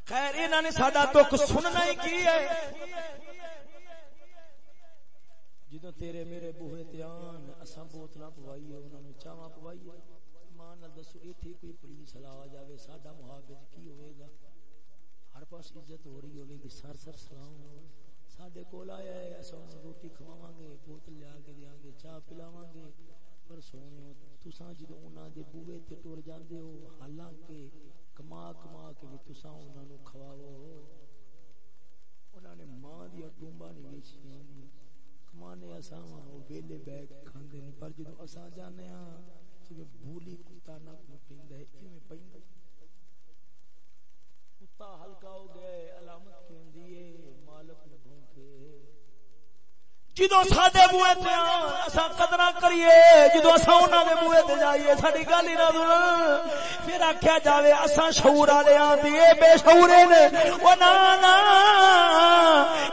خیر انہوں نے ساڈا دکھ سننا ہی کی ہے؟ جدو تیرے میرے بوہے تیان اساں بوتلاں پوائیے انہوں نے چاواں پوائیے، ماں نال دسو، ایتھے کوئی پولیس لا جاوے، ساڈا محافظ کی ہوئے گا؟ ہر پاس عزت ہو رہی ہوگی سر سر سلام ہو ساڈے کول آیا ہے، اساں روٹی کھواواں گے، بوتل لیا کے دیاں گے، چاہ پلاواں گے۔ پر سونیو تساں جدوں انہاں دے بوئے تے ٹر جاندے ہو، حالانکہ کما کما کے بھی تساں انہاں نو کھواو انہاں نے ماں دی ٹومبا نہیں ویچیاں کمانے اساں او ویلے بیٹھ کھاندے نہیں پر جدوں اساں جانے ہاں جویں بھولی کتا نہ پیندا ہے، ایویں پیندا کتا ہلکا ہو گئے علامت کی ہوندی ہے، مالک جدو ساڈے بوئے تے اساں قدرا کریے، جدو اساں انہاں دے بوئے تے جائیے، ساڈی گل ہی نہ سن۔ پھر آکھیا جاوے، اساں شعور والے آں تے اے بے شعورے نے۔ او نا نا،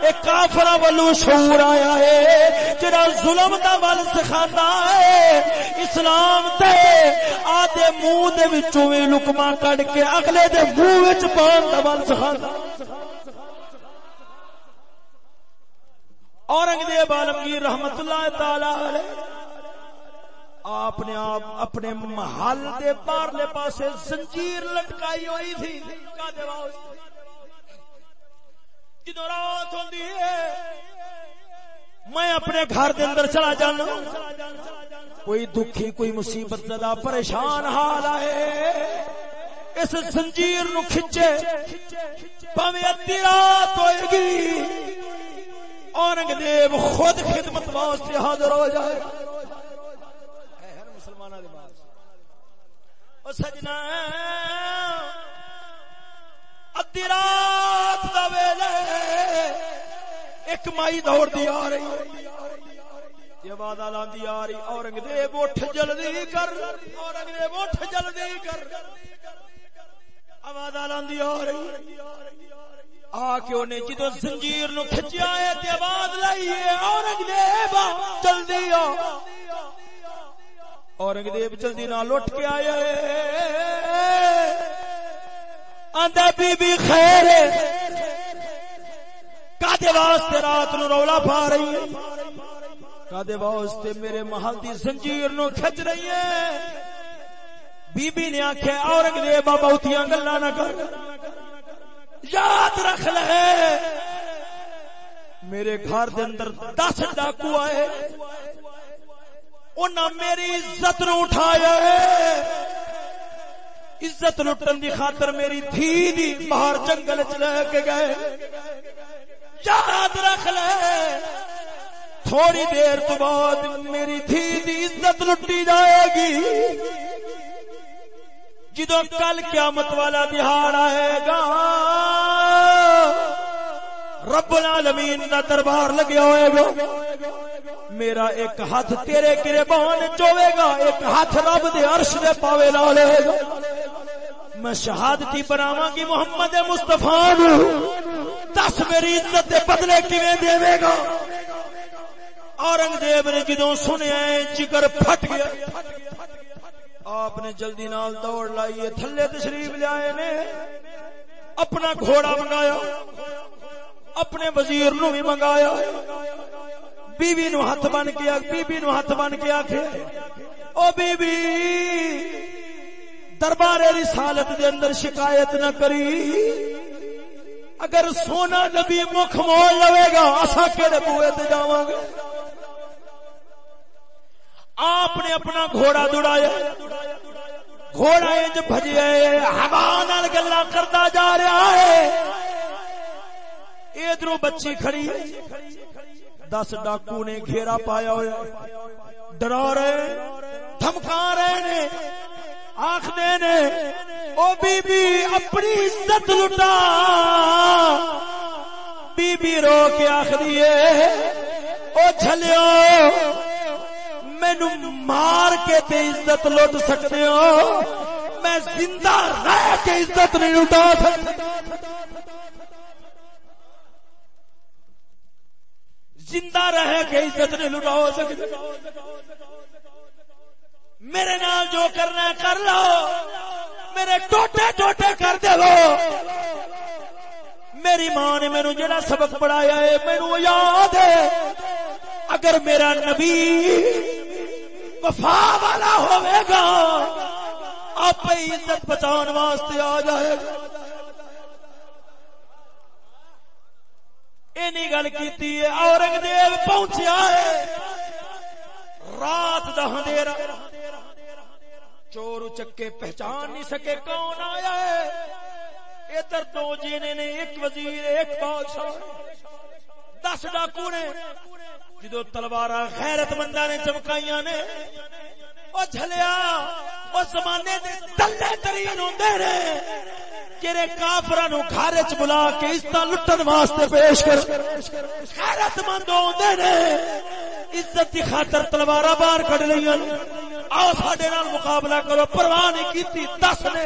اے کافراں والو شعور آیا ہے، جڑا ظلم دا ول سکھاندا ہے۔ اسلام تے آدے منہ دے وچوں وی لقمہ کڈ کے، اگلے دے منہ وچ پان دا ول سکھاندا۔ اورنگزیب عالمگیر رحمت اللہ تعالی آپ نے آپ اپنے محل دے پارلے پاسے زنجیر لٹکائی ہوئی تھی۔ جدو رات ہوندی ہے، میں اپنے گھر دے اندر چلا جانا۔ کوئی دکھی، کوئی مصیبت زدہ پریشان حال آئے۔ اس زنجیر نو کھچے پاویں ادھی رات ہوئے گی۔ اورنگزیب خود خدمت واسطے حاضر ہو جائے۔ ہر مسلمان سجنا ادی رات دا ویلے ایک مائی دوڑ دی آ رہی یہ وعدہ لاندی آ رہی، اورنگزیب اٹھ جلدی کر، اورنگزیب اٹھ جلدی کر۔ آواز لاندی آ رہی۔ آ کے انہیں جدو زنجیر نو کھچیا ہے تے آواز لائی لائیے اورنگزیب جلدی آ۔ اورنگزیب جلدی نہ لٹ کے آیا ہے۔ آندا بی بی خیر کادے واسطے رات نو رولا پا رہی ہے۔ کادے واسطے میرے محل دی زنجیر نو کھچ رہی ہے۔ بی بی نے آکھے اورنگزیب بہتیاں گلاں نہ کر۔ یاد رکھ لے۔ میرے گھر دے اندر دس ڈاکو آئے۔ انہاں میری عزت نو اٹھایا عزت لٹن دی خاطر میری دھی دی باہر جنگل چ لے کے گئے۔ یاد رکھ لے۔ تھوڑی دیر تو بعد میری دھی دی عزت لٹی جائے گی۔ جدو کل قیامت والا دہاڑ آئے گا، رب العالمین دا دربار لگیا ہوئے گا۔ میرا ایک ہاتھ تیرے گربان چوے گا، ایک ہاتھ رب دے عرش دے پاوے لا لے گا۔ میں شہادتی بناواں گی محمد مصطفیٰ نو۔ دس میری عزت دے بدلے کیویں دے گا؟ اورنگزیب نے جدوں سنیا جگر پھٹ گیا۔ آپ نے جلدی نال دوڑ لائی تھلے تشریف لیا نے۔ اپنا گھوڑا منگایا، اپنے وزیر نو بھی منگایا۔ بیوی نو ہاتھ بن کے بیوی نو ہاتھ بن کے آخ او بی دربار رسالت دے اندر شکایت نہ کری۔ اگر سونا نبی مکھ مول لوے گا اصا کہڑے بوئے تے جاواں گے؟ آپ نے اپنا گھوڑا دوڑایا۔ گھوڑا انج بھجیا ہوا نال گلا کرتا جا رہا ہے۔ ادھر بچی کھڑی دس ڈاکو نے گھیرا پایا ہوا ڈرا رہے دھمکا رہے نے آخر نے، او بی بی اپنی عزت لٹا۔ بی بی رو کے آخری او جھلیو۔ مینو مار کے تے عزت لٹ سکتے ہو۔ میں زندہ رہ کے عزت نہیں لٹا سکتا۔ زندہ رہ کے عزت نہیں لٹا سکتے میرے نال جو کرنا ہے کر لو۔ میرے ٹوٹے ٹوٹے کر دے لو۔ میری ماں نے میرے جڑا سبق پڑھایا ہے میرے یاد ہے۔ اگر میرا نبی وفا والا ہوئے گا آپ عزت بچان واسطے آ جائے۔ گا اینی گل کیتی ہے، اورنگزیب پہنچیا ہے۔ رات دا اندھیرا چور چکے پہچان نہیں سکے کون آیا ہے۔ ادھر دو جینے نے ایک وزیر، ایک بادشاہ۔ دس ڈاکو نے جدو تلوار خیرت مندہ نے چمکائیاں نے وہ جھلیا وہ زمانے دے تلے ترین ہوندے نے جڑے کافراں نو گھر وچ بلا کے عزت لٹن واسطے پیش کر۔ خیرت مند ہوندے نے عزت دی خاطر تلوار باہر کڈ لئیاں آؤ ساڈے نال مقابلہ کرو۔ پرواہ نہیں کیتی، دس نے۔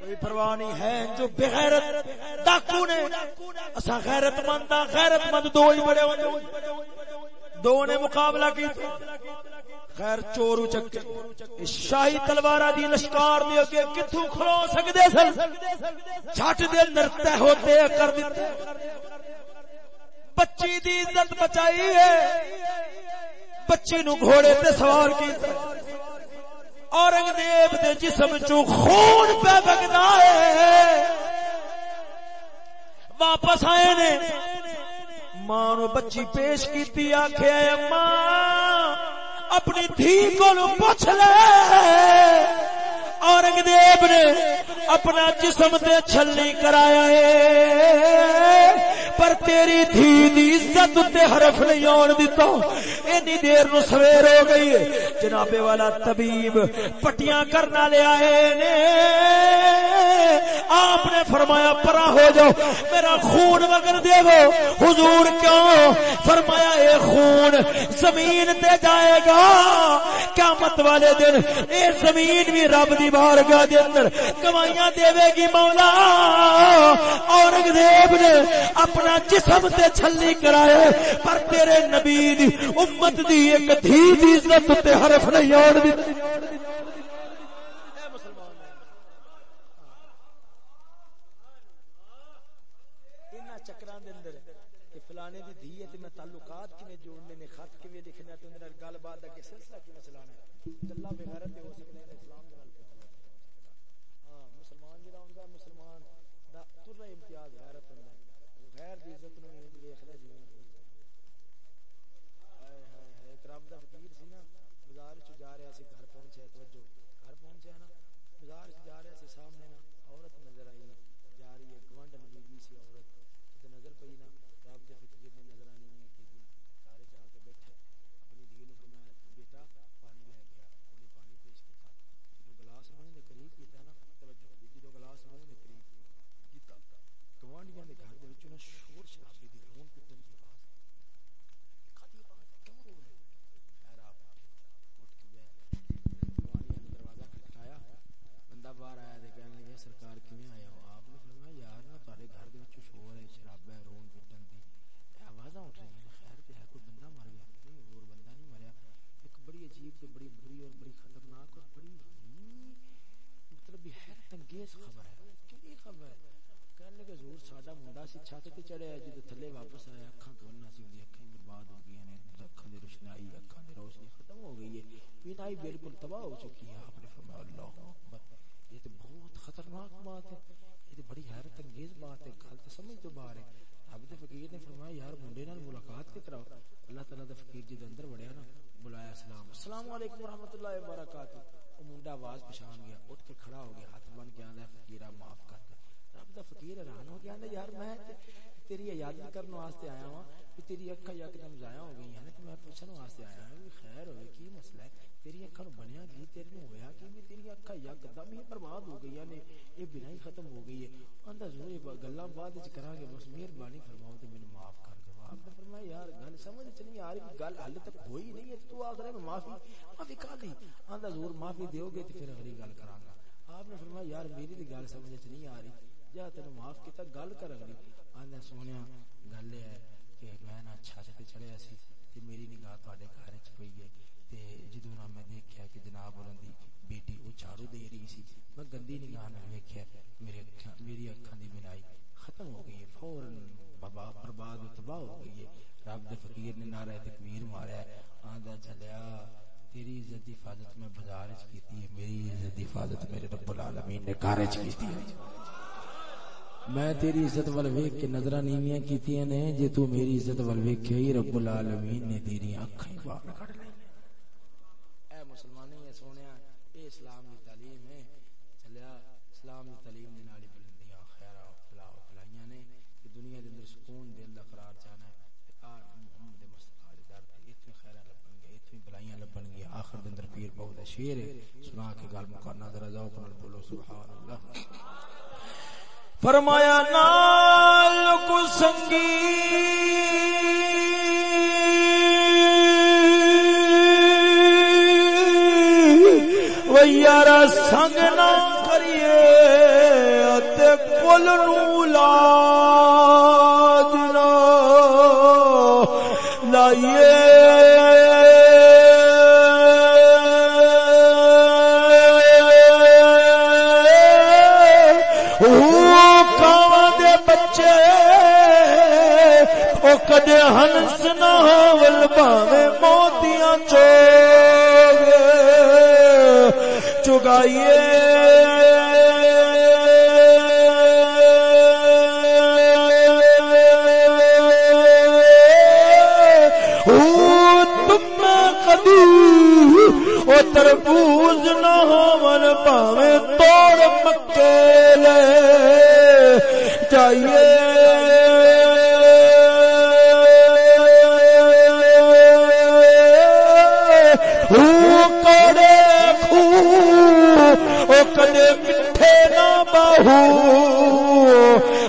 کوئی پرواہ نہیں ہے جو بغیرت ڈاکو نے۔ اسا غیرت مند غیرت مند دو ہی بڑے ہوندے دو نے مقابلہ کیتا۔ خیر چور چکے۔ شاہی تلوار دی لشکار دے اگے کتھوں کھلو سکدے سن؟ چھٹ دے اندر تہ ہوتے کر دتے بچی دی عزت بچائی ہے۔ بچی نو گھوڑے تے سوار کیتا۔ اورنگزیب دے جسم چو خون پہ بگنا ہے۔ واپس آئے نے۔ ماں نو بچی پیش کیتی آکھے ماں اپنی دھی کو پوچھ لے اورنگزیب نے اپنا جسم تے چھلنی کرایا ہے۔ پر تیری دھی دی عزت تے حرف نہیں آن دیتا اینی دیر نو سویر ہو گئی ہے۔ جناب والا طبیب پٹیاں کرنا لے آئے نے۔ آپ نے فرمایا پرا ہو جاؤ۔ میرا خون وگر دے گو حضور کیوں؟ فرمایا، اے خون زمین تے جائے گا۔ قیامت والے دن اے زمین بھی رب دی بارگاہ دے اندر گوائیاں دے گی مولا اورنگزیب نے اپنا جسم تے چھلی کرائے پر تیرے نبی دی امت دی ایک دھی دی عزت تے حرف نہیں آن دی فلانے دی دھی ہے میں تعلقات کیویں جوڑنے نے خط کیویں لکھنا تے میرا گل بات دا سلسلہ کیویں چلانا ہے گلاں بغیرت ہو سکدے ہیں اسلام دے نال ہاں مسلمان جڑا ہوندا ہے مسلمان دا تر امتیاز غیرت ہوندا ہے غیر دی عزت نو نہیں دیکھدا جی ہائے ہائے ایک رب دا فقیر سی نا بازار چ جا رہا سی گھر پہنچیا توجہ گھر پہنچیا نا بازار چ جا رہا سی سامنے نا عورت نظر آئی جا رہی ہے گوانڈن بیوی سی عورت تے نظر پئی نا رب دے فقیر نے نظر آنی نہیں کی سارے جا کے بیٹھے اپنی دھی نو فرمایا بیٹا پانی لے کے آ انہیں پانی پیش کیتا جدو گلاس منہ دے قریب کیتا نا توجہ دی جدو گلاس منہ دے قریب کیتا گوانڈیاں دے گھر دے وچوں نا شور شرابے دی رون پٹن دی آواز کدی بات کیوں رو رہے خیر آپ اٹھ کے گئے گوانڈیاں نے دروازہ کھٹکھایا بندہ باہر آیا تے کہنے لگا سرکار کیویں آیا ہو آپ نے فرمایا یار نا تہاڈے گھر دے وچوں شور ہے شراب ہے رون پٹن دی اے آوازاں اٹھ رہی ہیں خیر تے ہے کوئی بندہ مر گیا نہیں حضور بندہ نہیں مریا ایک بڑی عجیب تے بڑی بری اور بڑی خطرناک اور بڑی ہی مطلب بھی حیرت انگیز خبر ہے کیڑی خبر ہے کہنے لگے حضور ساڈا منڈا سی چھت تے چڑھیا جدو تھلے واپس آیا اکھاں کھولنا سی اودی اکھاں برباد ہو گئی نے اکھاں دی روشنائی اکھاں دی روشنی ختم ہو گئی ہے بینائی بالکل تباہ ہو چکی ہے آپ نے فرمایا اللہ اکبر یہ تو بہت خطرناک بات ہے یہ تو بڑی حیرت انگیز بات ہے گل تو سمجھ تو باہر ہے فقیر نے فرمایا، یار منڈے نال ملاقات کے کراؤ؟ اللہ تعالیٰ دا فقیر جی دے اندر وڑیا نا، بلایا سلام۔ السلام علیکم ورحمۃ اللہ وبرکاتہ۔ وہ منڈا آواز پچھان گیا، اٹھ کے کھڑا ہو گیا، ہاتھ بن کے آندا ہے فقیرا معاف کر دے۔ رب دا فقیر حیران ہو گیا، آندا یار میں تیری عیادت کرنے واسطے آیا ہوں کہ تیری اکھا یکدم ضائع ہو گئی ہیں تو میں پوچھنے واسطے آیا ہوں خیر ہوئے، کی مسئلہ ہے؟ تیری اکھا نو بنیا جی، کی تیرے نو ہویا کہ بھی تیری اکھا یکدم ہی برباد ہو گئی نے یہ بنا ہی ختم ہو گئی ہے۔ آندا ضرور یہ گلاں بعد وچ کراں گے، بس مہربانی فرماؤ تے مینوں معاف کر دو۔ آپ نے فرمایا، یار، گل سمجھ چ نہیں آ رہی، گل حل تک ہوئی نہیں ہے، تو آخر میں معافی معافی کا دی۔ آندا ضرور معافی دیو گے تے پھر اگلی گل کراں گا۔ آپ نے فرمایا، یار، میری تے گل سمجھ چ نہیں آ رہی۔ جا تینوں معاف کیتا، گل کر اگلی۔ آندا سونیا، گل ہے کہ میں نا چھت تے چڑھیا سی تے میری نگاہ تواڈے گھر وچ پئی ہے۔ تے جدوں نا میں دیکھیا کہ جناب انہاں دی بیٹی او چارو دے رہی سی میں گندی نگاہ نال ویکھیا میرے اکھاں میری اکھاں دی بینائی ختم ہو گئی ہے فوراً بابا برباد و تباہ ہو گئی ہے رب دے فقیر نے نعرہ تکبیر ماریا آندا چلیا تیری عزت دی حفاظت میں بازار وچ کیتی ہے میری عزت دی حفاظت میرے رب العالمین نے گھر وچ کیتی ہے میں تیری عزت ول ویکھ کے نظراں نیویاں کیتیاں نے جے تو میری عزت ول ویکھے ہی رب العالمین نے تیری اکھاں باہر کڈ لئی اے مسلمانوں یہ سونیا اے اسلام دی تعلیم ہے چلیا اسلام دی تعلیم دے نال بلندیاں خیراں فلاح و فلاحیاں نے کہ دنیا دے اندر سکون دل دا قرار چاہنا ہے تے آ محمد مصطفی دے در تے ایتھے خیراں لبن گے ایتھے بلائیاں لبن گے آخر دے اندر پیر بہت شیر سنا کے گل مکانا ذرا ذوق نال بولو سبحان اللہ فرمایا، نال کو سنگی و یارا سنگ نہ کریے تے کل نو لاج نہ۔ لائیے۔ او ہنس نہ ہول باویں موتیاں چوگ چگائیے او تربوز نہ ہون پاویں توڑ مکے لے۔ چاہیے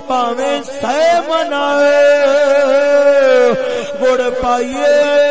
پاویں سہ منائے گڑ پائیے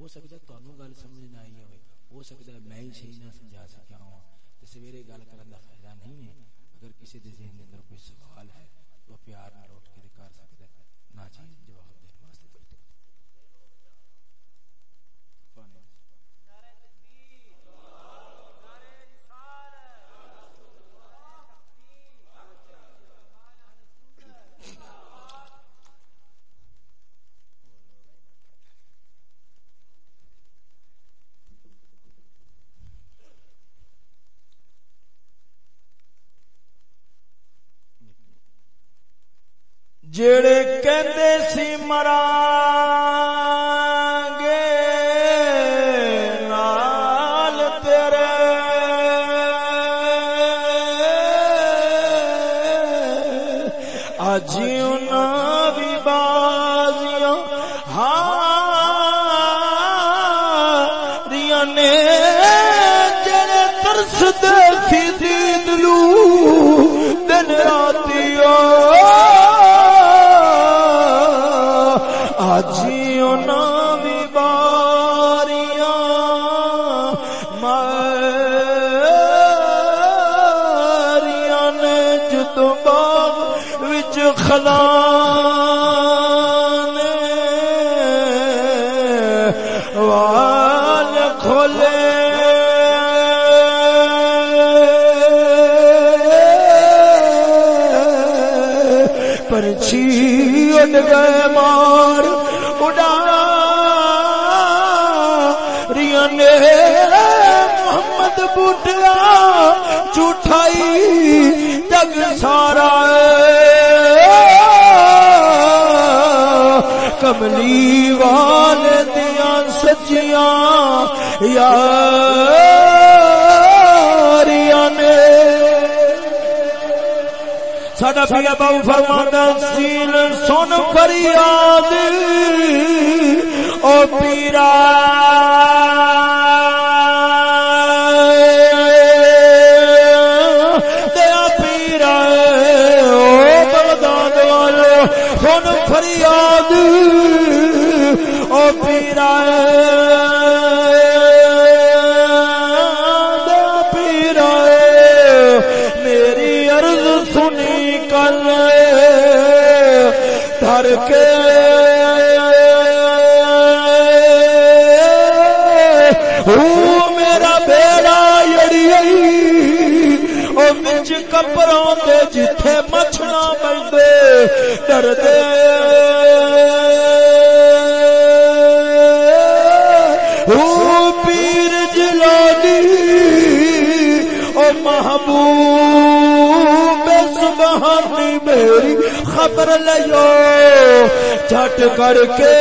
ہو سکتا ہے تانوں گل سمجھ نہ آئی ہوئے، ہو سکتا ہے میں ہی صحیح نہ سمجھا سکیا ہوں۔ تے سویرے گل کرن دا فائدہ نہیں ہے۔ اگر کسی دے ذہن دے اندر کوئی سوال ہے، تو پیار نال اٹھ کے کر سکتا ہے۔ نہ چاہیے جواب دین واسطے بیٹھے پانی جڑے کہندے سی مرانگے اڈ گئے مار، اڈا۔ ریا نے محمد بوٹیا جھوٹائی جگ سارا کملی وال دیا سچیاں یاریاں ساڈا پیا باؤ فرمانا سیل سن فریاد او پیرا میرا بیڑا یڑی او بچ کپڑوں دے جتھے مچھنا بندے ڈر دے او پیر جلانی، او محبوب سبحانی میری خبر لیو چٹ کر کے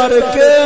کر کے